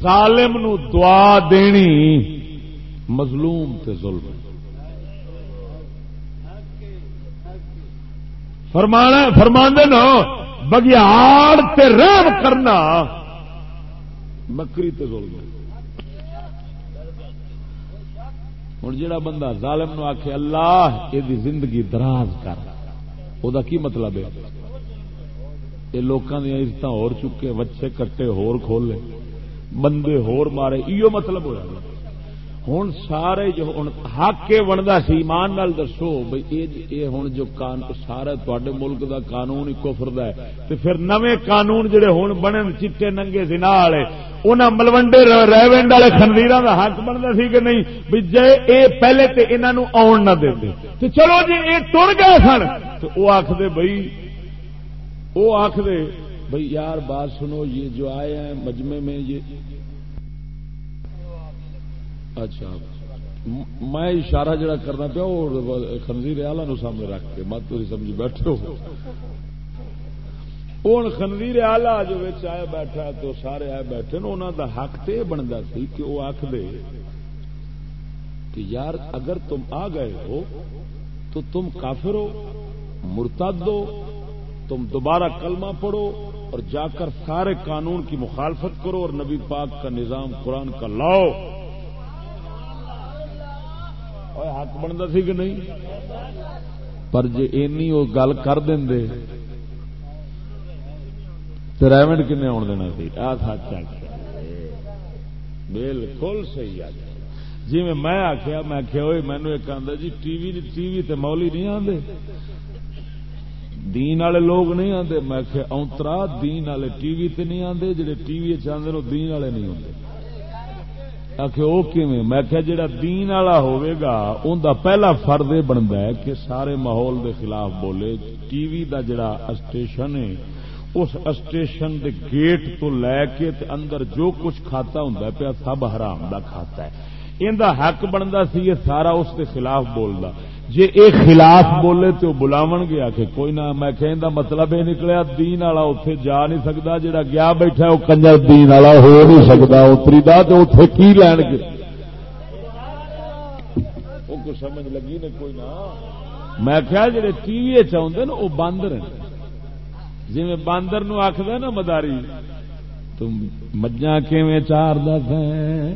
ظالم نو دعا دینی مظلوم تے ظلم۔ فرمانا، فرماندے نا بگیاڑ تے رحم کرنا مکری تے گئے۔ ہوں جا بندہ ظالم نو آخ اللہ یہ زندگی دراز کر۔ وہ کی مطلب ہے؟ یہ لوگوں دیا عزت ہو چکے بچے کٹے ہور کھولے، بندے ہور مارے، ایو مطلب ہوا ہوں سارے جو ہوں حق کے بنتا سی، ایمان نال دسو بھائی یہ جی، ہوں جو سارا تے ملک دا قانون ہی کفر ہے۔ تو پھر نوے قانون جڑے ہوں بنے چٹے ننگے سنا والے انہوں ملوڈے ریونڈ والے خنویر کا حق بنتا سی کہ نہیں؟ بھی جے اے پہلے تے انہوں آن نہ دے تو چلو جی یہ ٹر گئے سن۔ تو وہ آخر بھائی وہ آخر بھائی یار بات سنو، یہ جو آئے ہیں مجمے میں، یہ اچھا۔ میں اشارہ جڑا کرنا پیا، وہ خنزیر آلہ نو سامنے رکھ کے، مت تھی سمجھ بیٹھے ہو۔ ہوں خنزیر آلہ جو آیا بیٹھا تو سارے آئے بیٹھے نا انہوں دا حق تو یہ بنتا سی کہ وہ آخ دے کہ یار اگر تم آ گئے ہو تو تم کافر ہو، مرتد ہو، تم دوبارہ کلمہ پڑھو اور جا کر سارے قانون کی مخالفت کرو اور نبی پاک کا نظام قرآن کا لاؤ۔ حق بنتا سی کہ نہیں پر جی اینی وہ گل کر دیں تو ریمنڈ کن آن دینا سی آ سچ آخیا بالکل صحیح آ جی میں آخیا میں آخیا ہوئے مینو ایک آدھا جی ٹی وی ٹی وی تے مولی نہیں آتے دین والے لوگ نہیں آتے میں آخیا اونترا دین والے ٹی وی تے نہیں آتے جہے ٹی وی چاہتے وہ دین والے نہیں آتے میں کیا جڑا دین والا ہوگا ان دا پہلا فرد یہ بنتا ہے کہ سارے ماحول دے خلاف بولے۔ ٹی وی دا جڑا اسٹیشن ہے، اس اسٹیشن دے گیٹ تو لے کے تے اندر جو کچھ کھاتا ہوں پیا، سب حرام دا کھاتا ہے۔ ان دا حق بنتا سی یہ سارا اس دے خلاف بولتا جی یہ خلاف بولے تو بلاو گیا کہ کوئی نہ، میں کہ مطلب یہ نکلیا، دین والا اتے جا نہیں سکتا جہاں گیا بیٹھا وہ کنجر دین والا ہو نہیں سکتا اتری دا تو اتے کی لین گے؟ وہ سمجھ لگی نے کوئی نہ۔ میں کیا جڑے ٹی وی چاہتے نا وہ باندر ہیں جی میں باندر نو آخد نا مداری، تم مجھا کیویں چار دس ہیں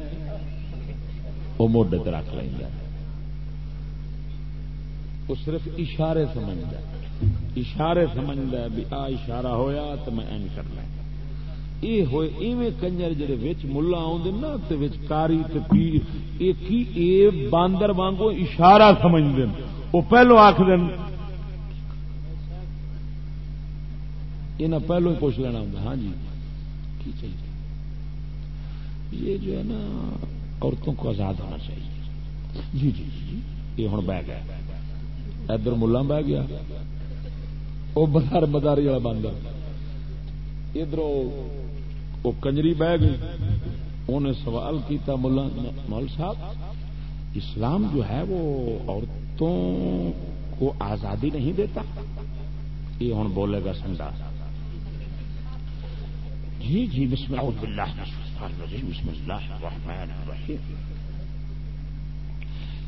وہ موڈے رکھ لینا وہ صرف اشارے سمجھتا اشارے سمجھتا بھی آ اشارہ ہویا تو میں این کرنا یہ ہوئے ایویں کنجر جڑے وچ ملا آدھے نا وچ کاری پیر یہ باندر وانگو اشارہ سمجھ سمجھتے وہ پہلو آخ دن یہ پہلو ہی پوچھ لینا ہوں ہاں جی۔ کی چاہیے؟ یہ جو ہے نا، عورتوں کو آزاد ہونا چاہیے۔ جی جی جی, جی۔ یہ ہوں بہ گیا۔ ادھر ملا بہ گیا۔ وہ بدار بداری والا باندر ادھر وہ کنجری بہ گئی۔ انہیں سوال کیتا ملا مول صاحب، اسلام جو ہے وہ عورتوں کو آزادی نہیں دیتا؟ یہ ہوں بولے گا سنڈا جی جی بسم اللہ۔ بسم اللہ الرحمن الرحیم۔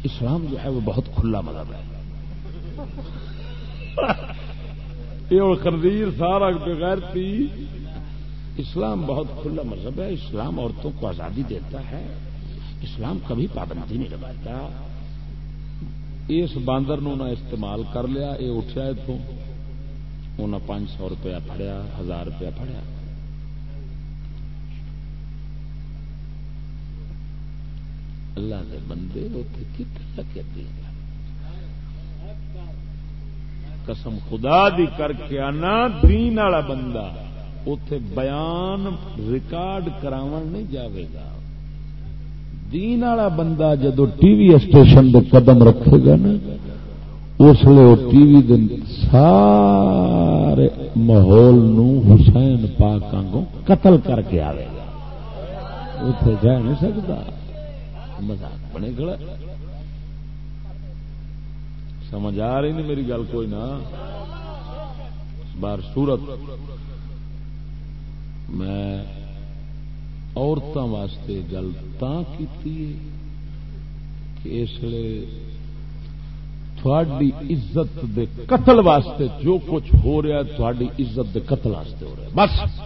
اسلام جو ہے وہ بہت کھلا مذہب ہے۔ یہ خردیر سارا بغیر تھی۔ اسلام بہت کھلا مذہب ہے۔ اسلام عورتوں کو آزادی دیتا ہے۔ اسلام کبھی پابندی نہیں لگاتا۔ اس باندر نو نہ استعمال کر لیا، یہ اٹھا اتوں انہیں پانچ سو روپیہ پڑیا ہزار روپیہ پڑیا اللہ کے بندے اتنے کتنے لگے دین قسم خدا دی کر کے آنا، دین والا بندہ اتے بیان ریکارڈ کراون نہیں جاوے گا۔ دین والا بندہ جدو ٹی وی اسٹیشن دے قدم رکھے گا نا، اس لیے وہ ٹی وی دن سارے ماحول نو حسین پاک آنگوں قتل کر کے آئے گا۔ اتے جا نہیں سکتا۔ مزاق بنے کھڑا سمجھ آ رہی نہیں میری گل کوئی نہ بار سورت میں عورتوں واسطے گل کی کہ اس لیے تھوڑی عزت دے قتل واسطے جو کچھ ہو رہا ہے، تھوڑی عزت دے قتل واسطے ہو رہا ہے۔ بس۔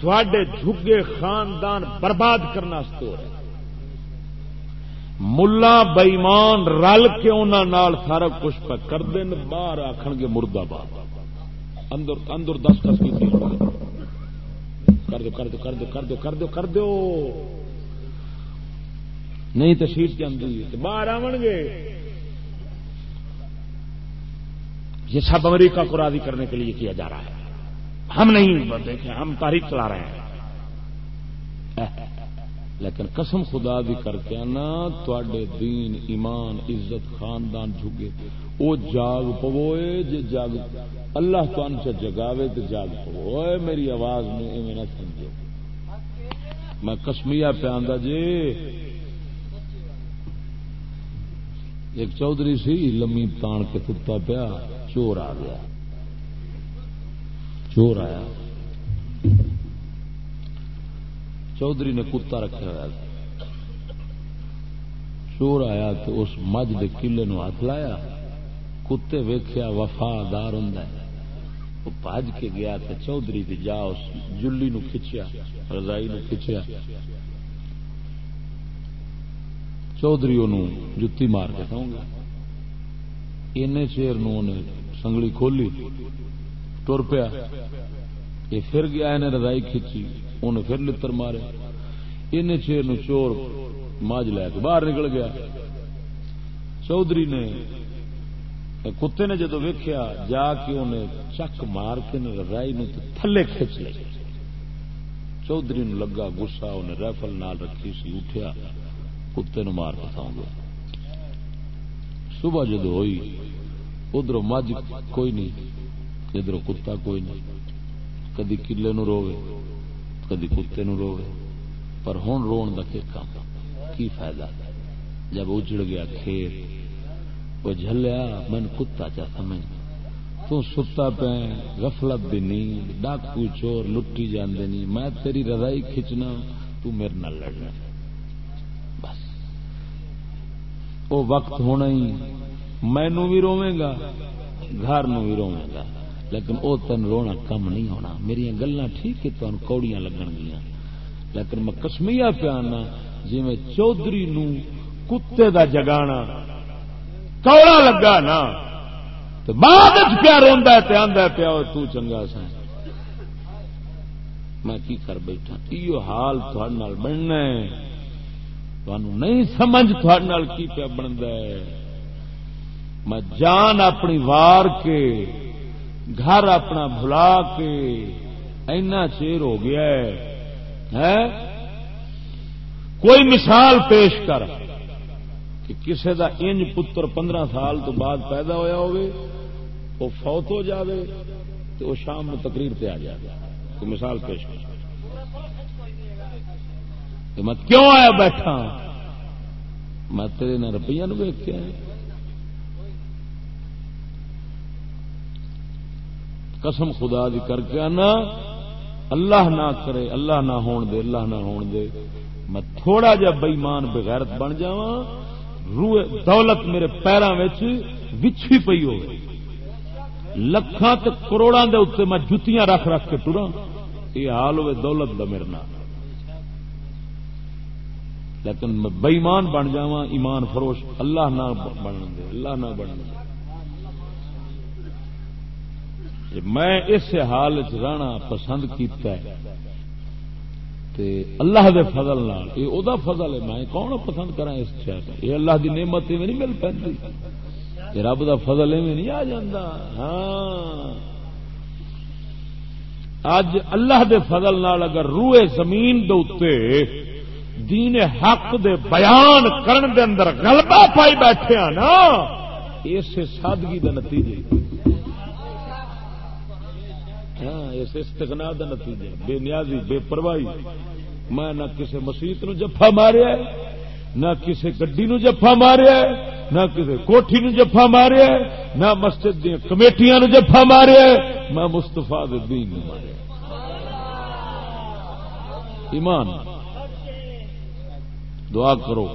تھوڑے جھگے خاندان برباد کرنے ہو رہا ہے۔ ملا بئیمان رل کے انہوں سارا کچھ پہ کر دیں باہر آخر گے مردہ باد۔ اندر اندر دس کس کی کر دو کر دو کر دو کر دو کر دو کر دو۔ نہیں تو سیٹ کے اندر باہر آن گے۔ یہ سب امریکہ کو راضی کرنے کے لیے کیا جا رہا ہے۔ ہم نہیں، دیکھیں، ہم تاریخ چلا رہے ہیں۔ لیکن قسم خدا بھی کر کے آنا تے دین، ایمان، عزت، خاندان جھگے وہ جاگ پوئے جی جاگ اللہ تن سے جگاوے تو جاگ پوئے۔ میری آواز میں ایویں نہ سمجھو۔ میں کسمیا پہ آدھا جی ایک چودھری سی، لمی تان کے کتا پیا، چور آ گیا۔ چور آیا۔ چودھری نے کتا رکھا ہوا چور آیا تو اس مجھ کے کلے نو ہاتھ لایا۔ کتے ویخیا وفادار ہوں وہ بج کے گیا تو چودھری کی جا اس جلی نو کھچیا، رضائی نو کھچیا۔ چودھری جتی مار کے کہوں گا این چیر سنگلی کھولی تر پیا۔ یہ پھر گیا، انہیں رضائی کھچی۔ انہیں پھر لڑ مارے۔ ان چیر نو چور ماج لے کے باہر نکل گیا۔ چودھری نے کتے نے جدو ویکیا جا کے انہیں چک مار کے رضائی نو تھلے کھچ لے۔ چودھری نو لگا گسا انہیں ریفل نال رکھی سی، اٹھیا، کتے نو مار پتا گیا صبح جدو ہوئی ادھر مجھ کوئی نہیں ادھر کتا کوئی نہیں۔ کدی کلے نو روے کدی کتے نو روے پر ہوں رو کام؟ کی فائدہ؟ جب اجڑ گیا کھیت، وہ جلیا من کتا چا سمجھ۔ تو ستا پہ غفلت بھی نہیں ڈاکو چور لٹی جاندے نہیں میں تیری رضائی کھچنا، تو میرے نہ لڑنا۔ بس۔ وہ وقت ہونا ہی مینو بھی روے گا، گھر نو بھی روے گا۔ لیکن وہ تین رونا کم نہیں ہونا۔ میری گلا ٹھیک ہے تمہیں کوڑیاں لگن گیا لیکن میں کسمیا پیانا جی میں چودھری نو کتے دا جگانا، کوڑا لگا نا تو بعد پیا روا آدھا پیا تو چنگا سا۔ میں کی کر بیٹھا؟ یہ حال تھوڑے بننا نہیں سمجھ تھوڑے کی پیا بنتا ہے۔ میں جان اپنی وار کے گھر اپنا بھلا کے اینا چیر ہو گیا ہے۔ کوئی مثال پیش کر کہ کسی دا انج پتر پندرہ سال تو بعد پیدا ہویا ہوئے، وہ فوت ہو جاوے تو وہ شام میں تقریر پہ آ جائے کوئی مثال پیش کر۔ میں کیوں آیا بیٹھا؟ میں تیرے نہ روپیہ نو ویک کے آیا قسم خدا دی کر کے آنا اللہ نہ کرے، اللہ نہ ہون دے، اللہ نہ ہون دے۔ میں تھوڑا جا بئیمان بغیرت بن جا روح دولت میرے پیروں بچھی پی ہو لکھان تے کروڑاں دے اتنے میں جتیاں رکھ رکھ کے ٹرا یہ حال ہوئے دولت دا میرے نام لیکن میں بےمان بن جا ایمان فروش، اللہ نہ بن دے، اللہ نہ بن دے۔ میں اس حال رہنا پسند کیتا ہے۔ تے اللہ دے فضل نال، یہ او دا فضل ہے، میں کون پسند کرا اس شہر یہ اللہ دی نعمت میں نہیں مل پی یہ رب دا فضل میں نہیں آ جاندہ ہاں۔ اج اللہ دے فضل نال اگر روئے زمین دے اتے دین حق دے بیان کرن دے اندر غلبہ پائی بیٹھے ہیں نا، اس سادگی دا نتیجے۔ ہاں اس استغنا دا نتیجہ، بے نیازی، بے پرواہی۔ میں نہ کسی مسیت نو جفا ماریا نہ کسی گڈی نو جفا ماریا نہ کسی کوٹھی نو جفا ماریا نہ مسجد دیا کمیٹیاں نو جفا ماریا میں مستفا دین نو ماریا ایمان۔ دعا کرو،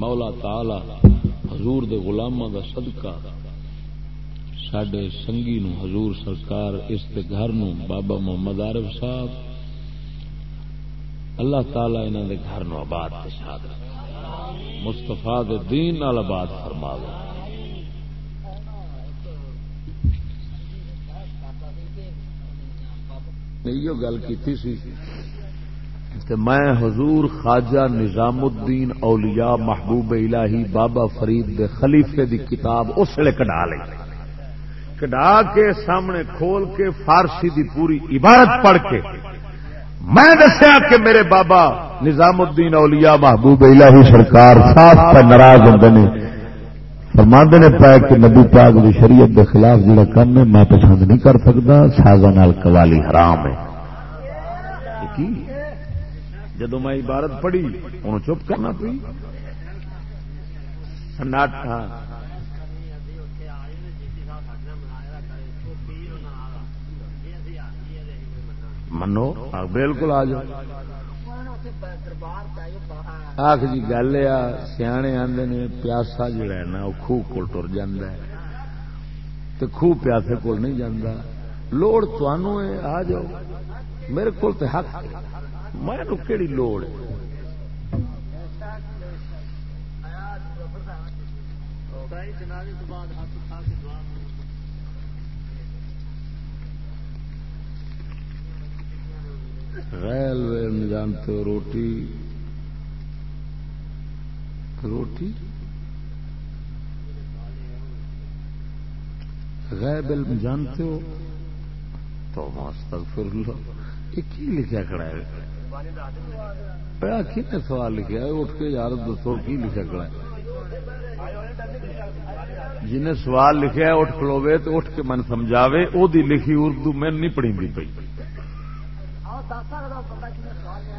مولا تعالی حضور دے غلاماں دا صدقہ سڈے سنگی نو حضور سرکار اس دے گھر نو بابا محمد عارف صاحب اللہ تعالی انہوں دے گھر نو آباد کے مستفا دین نال آباد فرما دو گل کی سی میں حضور خواجہ نظام الدین اولیاء محبوب الہی بابا فرید دے خلیفے دی کتاب اس لیے کڈا لی کڈا کے سامنے کھول کے فارسی دی پوری عبارت پڑھ کے۔ میں دسیا کہ میرے بابا نظام الدین اولیاء محبوب الہی سرکار صاف پہ ناراض ہوں نے۔ فرماندے نے پایا کہ نبی پاک دی شریعت کے خلاف جڑا کام ہے، میں پسند نہیں کر سکتا سازا نال قوالی حرام ہے۔ جدو میں عبارت پڑھی، انہوں چپ کرنا پی ہاں۔ منو؟ بالکل آ جاؤ۔ آخ جی گل آ سیانے آدھے نے پیاسا جڑا ہے نا وہ خوہ کو ٹر جا خوہ پیاسے کول نہیں جانا لوڑ تنوع آ جاؤ۔ میرے کو حق میں کہڑی لوڑ ہے؟ ریلوے جانتے ہو روٹی روٹی؟ غیب علم جانتے ہو؟ تو مستغفر اللہ یہ کی لکھا کھڑا ہے؟ کن سوال لکھا ہے؟ اٹھ کے یار دسو کی لکھا کھڑا ہے؟ جنہیں سوال لکھا ہے اٹھ کھلوے تو اٹھ کے من سمجھاوے، او دی لکھی اردو میں نہیں پڑھی پی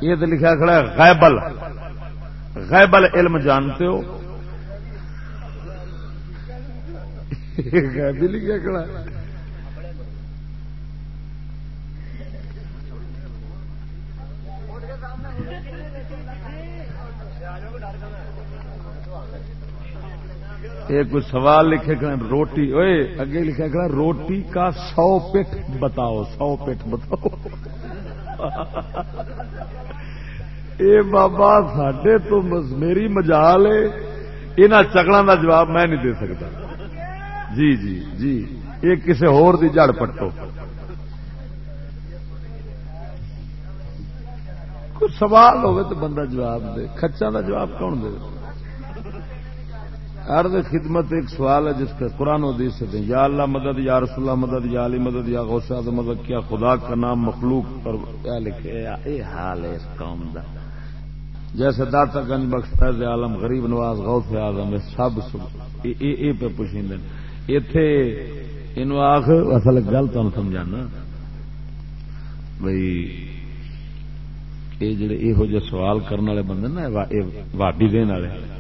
یہ تو لکھا کھڑا ہے، غیبل۔ غیبل علم جانتے ہو؟ غیبی لکھا کھڑا ہے۔ ایک سوال لکھے کر روٹی۔ اوے اگے لکھا کر روٹی کا سو پٹ بتاؤ، سو پٹ بتاؤ۔ اے بابا سڈے تو میری مجال ہے۔ یہاں چکلوں کا جواب میں نہیں دے سکتا جی جی جی۔ یہ کسی ہور دی جڑ پٹو۔ کوئی سوال ہوئے تو بندہ جواب دے۔ کچا کا جواب کون دے؟ ارد خدمت ایک سوال ہے جس کا قرآن و حدیث سے دیں۔ یا اللہ مدد، یا رسول اللہ مدد، یا علی مدد، یا غوثہ مدد، کیا خدا کا نام مخلوق پر کیا لکھے؟ اے حال ہے اس قوم دا۔ جیسے داتا گنج بخش فیض عالم، غریب نواز، غوث اعظم سب اے اے پہ پوچھیں دیں ایتھے انو آخ، اصل گل تمہیں سمجھانا۔ بھائی یہ جڑے یہو جہ سوال کرنے والے بندے نا واڈی دن والے۔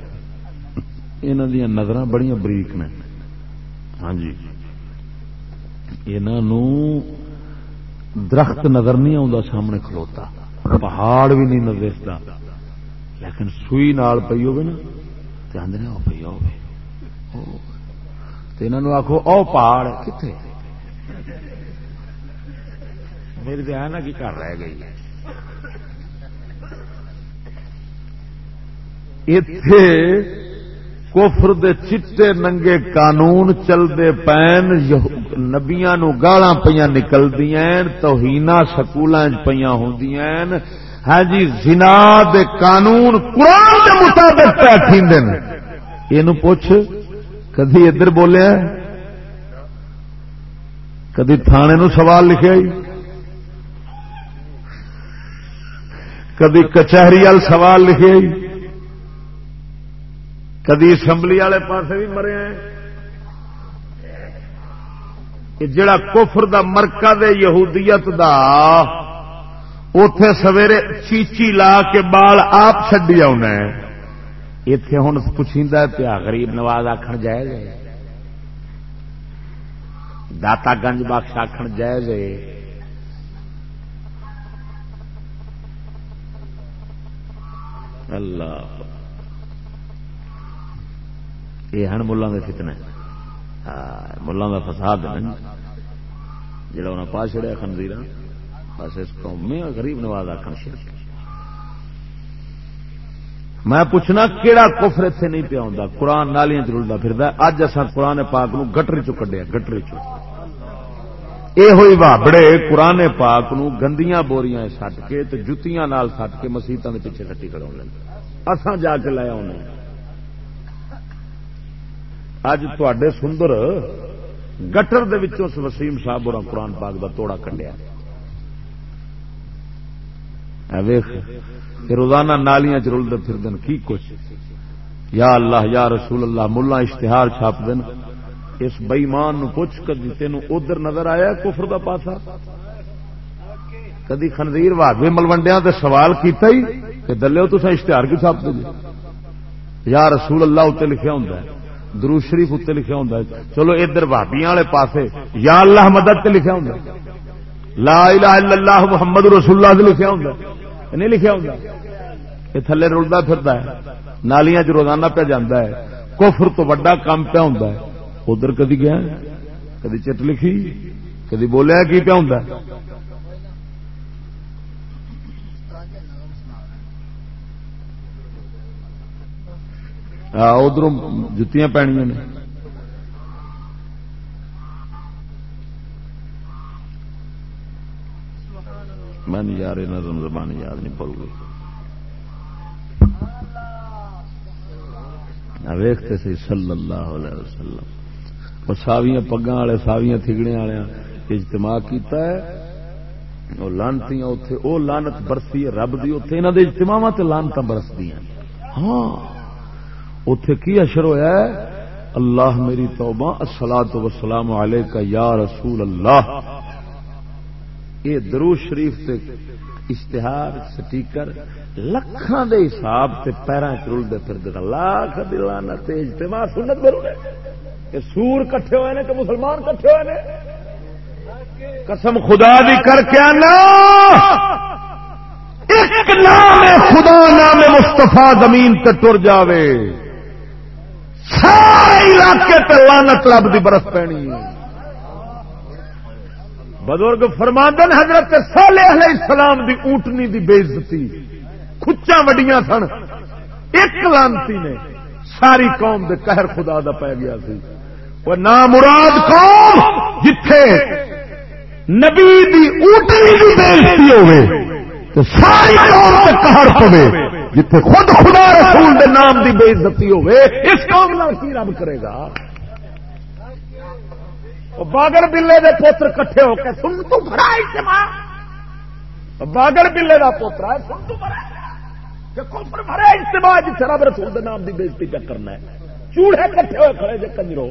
انہوں دیا نظر بڑی بریک نے۔ ہاں جی۔ انہوں درخت نظر نہیں آتا سامنے کھلوتا۔ پہاڑ بھی نہیں نظر لیکن سوئی نال پی ہوگی نا آدھے پی ہو آخو او پہاڑ کتنے میری دھیان کی کر رہ گئی اتے کفر دے چٹے ننگے قانون چلتے پین نبیا نو گالا پہ نکلدیا توہین سکول پہ ہوں ہاں جی زنا دے قانون قرآن دے مطابق پہ یہ پوچھ، کدی ادھر بولیا کدی تھانے نو سوال لکھے؟ کدی کچہری وال سوال لکھے؟ کدی اسمبلی والے پاس بھی مرے جڑا کفر دا مرکہ دے یہودیت دا اتے سویرے چیچی لا کے بال آپ چڈی آنا اتے ہوں پوچھا پیا غریب نواز آخر جائز داتا گنج بخش آخر جائز اللہ۔ یہ ہیں ملوں کے فتنے۔ ہاں ملوں کا فساد جڑا انہیں پا چڑیا خنزیر بس اس قوم میں غریب نواز آخر شرک۔ میں پوچھنا کہڑا کفر اتنے نہیں پیا ہوں قرآن نالیاں چلتا پھر اج اصا قرآن پاک نو گٹری چ کڈیا، گٹری چ یہ ہوئی بابڑے قرآن پاک نو گندیاں بوریاں سٹ کے جتیاں نال سٹ کے مسیطوں کے پیچھے کٹی کرا لیں اساں جا کے لے آنے اج تے سندر گٹر وسیم صاحب اور قرآن پاک کا توڑا کڈیا روزانہ نالیاں چلتے پھر دن کی کچھ؟ یا اللہ، یا رسول اللہ ملا اشتہار چھاپ دن اس بئیمان پوچھ کر تین ادھر نظر آیا کفر دا پاسا؟ کدی خنزیر واگوی ملوڈیا سے سوال کیتا ہی؟ کہ دلو تو اشتہار کی چھاپ دے جی؟ یا رسول اللہ اتنے لکھا ہوں درو شریف اتنے لکھا ہوں چلو ادھر بھابیا والے پاسے۔ یا اللہ مدد لکھا ہوں لا الہ الا اللہ محمد رسول اللہ لکھا ہوں نہیں لکھا ہوں یہ تھلے رلتا پھرتا ہے۔ نالیاں چ روزانہ پہ جانا ہے۔ کفر تو وڈا کام پہ ہوں ادھر کدی گیا کدی چٹ لکھی؟ کدی بولیا کی پہ ہوں ادھر جتیاں پینیا نے۔ میں نہیں یار یہاں زبان یاد نہیں بھول گئی ویختے سی صلی اللہ علیہ وسلم۔ وہ ساویاں پگا والے، ساویاں تھگڑے والے اجتماع کیتا ہے۔ وہ لانتی اتے وہ لانت برسی رب دی اتے یہاں کے اجتماع لانت برسدی ہاں۔ اتے کی اشر ہوا ہے؟ اللہ میری توبہ السلام وسلام علیہ یا رسول اللہ۔ یہ درو شریف سے اشتہار، سٹیکر لکھان دے حساب تے سے پیروں چلتے پھر دے لاکھ دلانا اجتماع سنت برو یہ سور کٹھے ہوئے نے، کہ مسلمان کٹھے ہوئے نے۔ قسم خدا دی کر کے آنا۔ ایک نام خدا، نام مستفا زمین تے ٹر جاوے۔ سارے علاقے تے لانت رب دی برف پینی بزرگ فرماندن حضرت صالح علیہ السلام دی اونٹنی دی بےزتی کچا وڈیاں سن۔ ایک لانتی نے ساری قوم دے قہر خدا دا پی گیا سی۔ وہ نام مراد قوم جتھے نبی دی اونٹنی دی بےزتی ہوئے۔ ساری قوم تے قہر پوے۔ جتھے خود خدا رسول دے نام دی بے عزتی ہوے اس قوم نال کی رب کرے گا؟ باگر بلے دے پوتر کٹھے ہو کے، سن تو بھرا اجتماع۔ باگر بلے دا پوتر ہے سن تو بھرا کہ کفر بھرا اجتماع، جتھے رب رسول دے نام دی بے عزتی کرنا ہے۔ چوڑے کٹھے ہوئے کھڑے جے کنجرو۔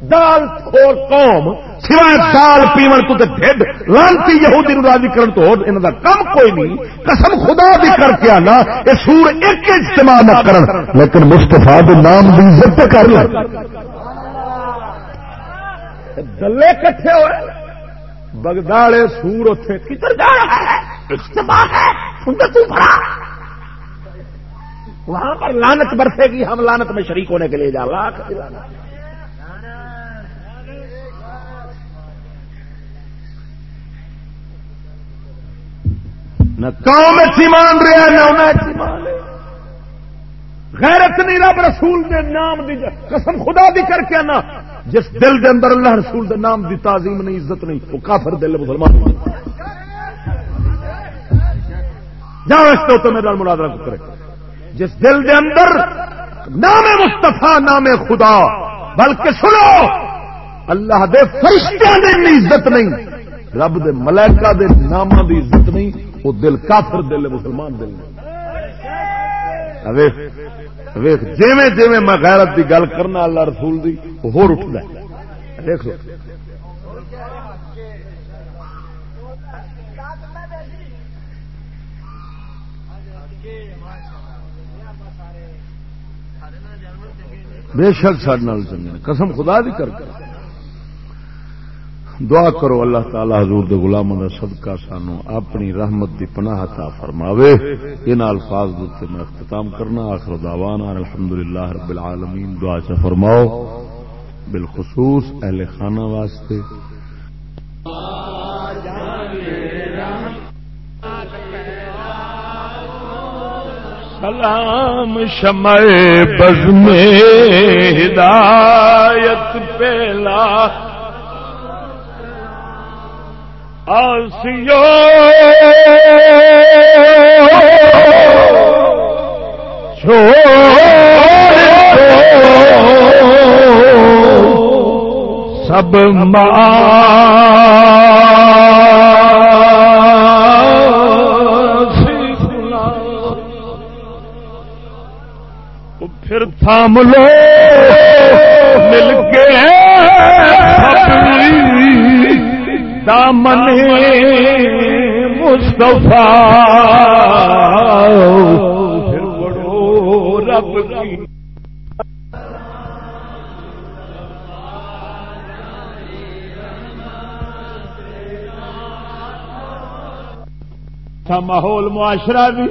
دال کھول قوم سوائے دال پیون تو ڈھڈ لانتی یہودی نو راضی کرن تو انہاں دا کم کوئی نہیں۔ قسم خدا دی کر کے آنا اے سور ایک اجتماع نہ کرن۔ لیکن مصطفی دے نام دی عزت کر لے دلے کٹھے ہوئے۔ بگداڑے سور اتے کدھر جا رہا ہے؟ اجتماع ہے سندر تو بھرا وہاں پر لانت برسے گی ہم لانت میں شریک ہونے کے لیے جا لاکھ نہ قوم ایمان رہا نہ انہیں ایمان رہا غیرت نہیں، رب رسول دے نام دی قسم خدا دی کر کے نا جس دل دے اندر اللہ رسول دے نام دی تعظیم نہیں، عزت نہیں، وہ کافر دل مسلمان جاؤ اس تو میرے مناظرہ کرے جس دل دے اندر نام مستفا نام خدا، بلکہ سنو، اللہ دے فرشتہ دے عزت نہیں۔ رب دے ملائکہ دے نام دی عزت نہیں، وہ دل کافر دل مسلمان دل ویخ جیویں جیویں میں غیرت دی گل کرنا اللہ رسول دی ہو اٹھتا ہے۔ دیکھ لو۔ بے شک سڈے چنگے قسم خدا دی کر دعا کرو اللہ تعالی حضور دے غلاموں کا صدقہ سانو اپنی رحمت دی پناہ تا فرماوے۔ ان الفاظ دے میں اختتام کرنا، آخر دعوانا الحمدللہ رب العالمین۔ دعا چا فرماؤ۔ بالخصوص اہل خانہ واسطے۔ سلام شمع بز میں ہدایت پہلا آسیو سب پھر تھام لو مل کے دامن مصطفیٰ. پھر بڑو رب کی. تھا ماحول معاشرہ بھی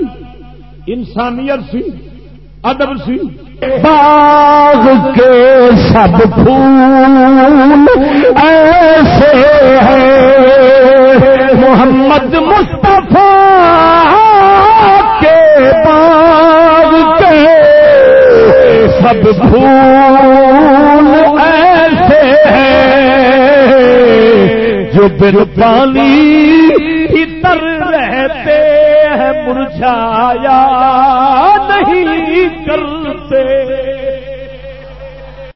انسانیت سی ادب سی باغ کے سب پھول ایسے ہیں۔ محمد مصطفیٰ کے باغ کے سب پھول ایسے ہیں۔ جو بل پانی تر رہتے ہیں، مرجھایا نہیں تے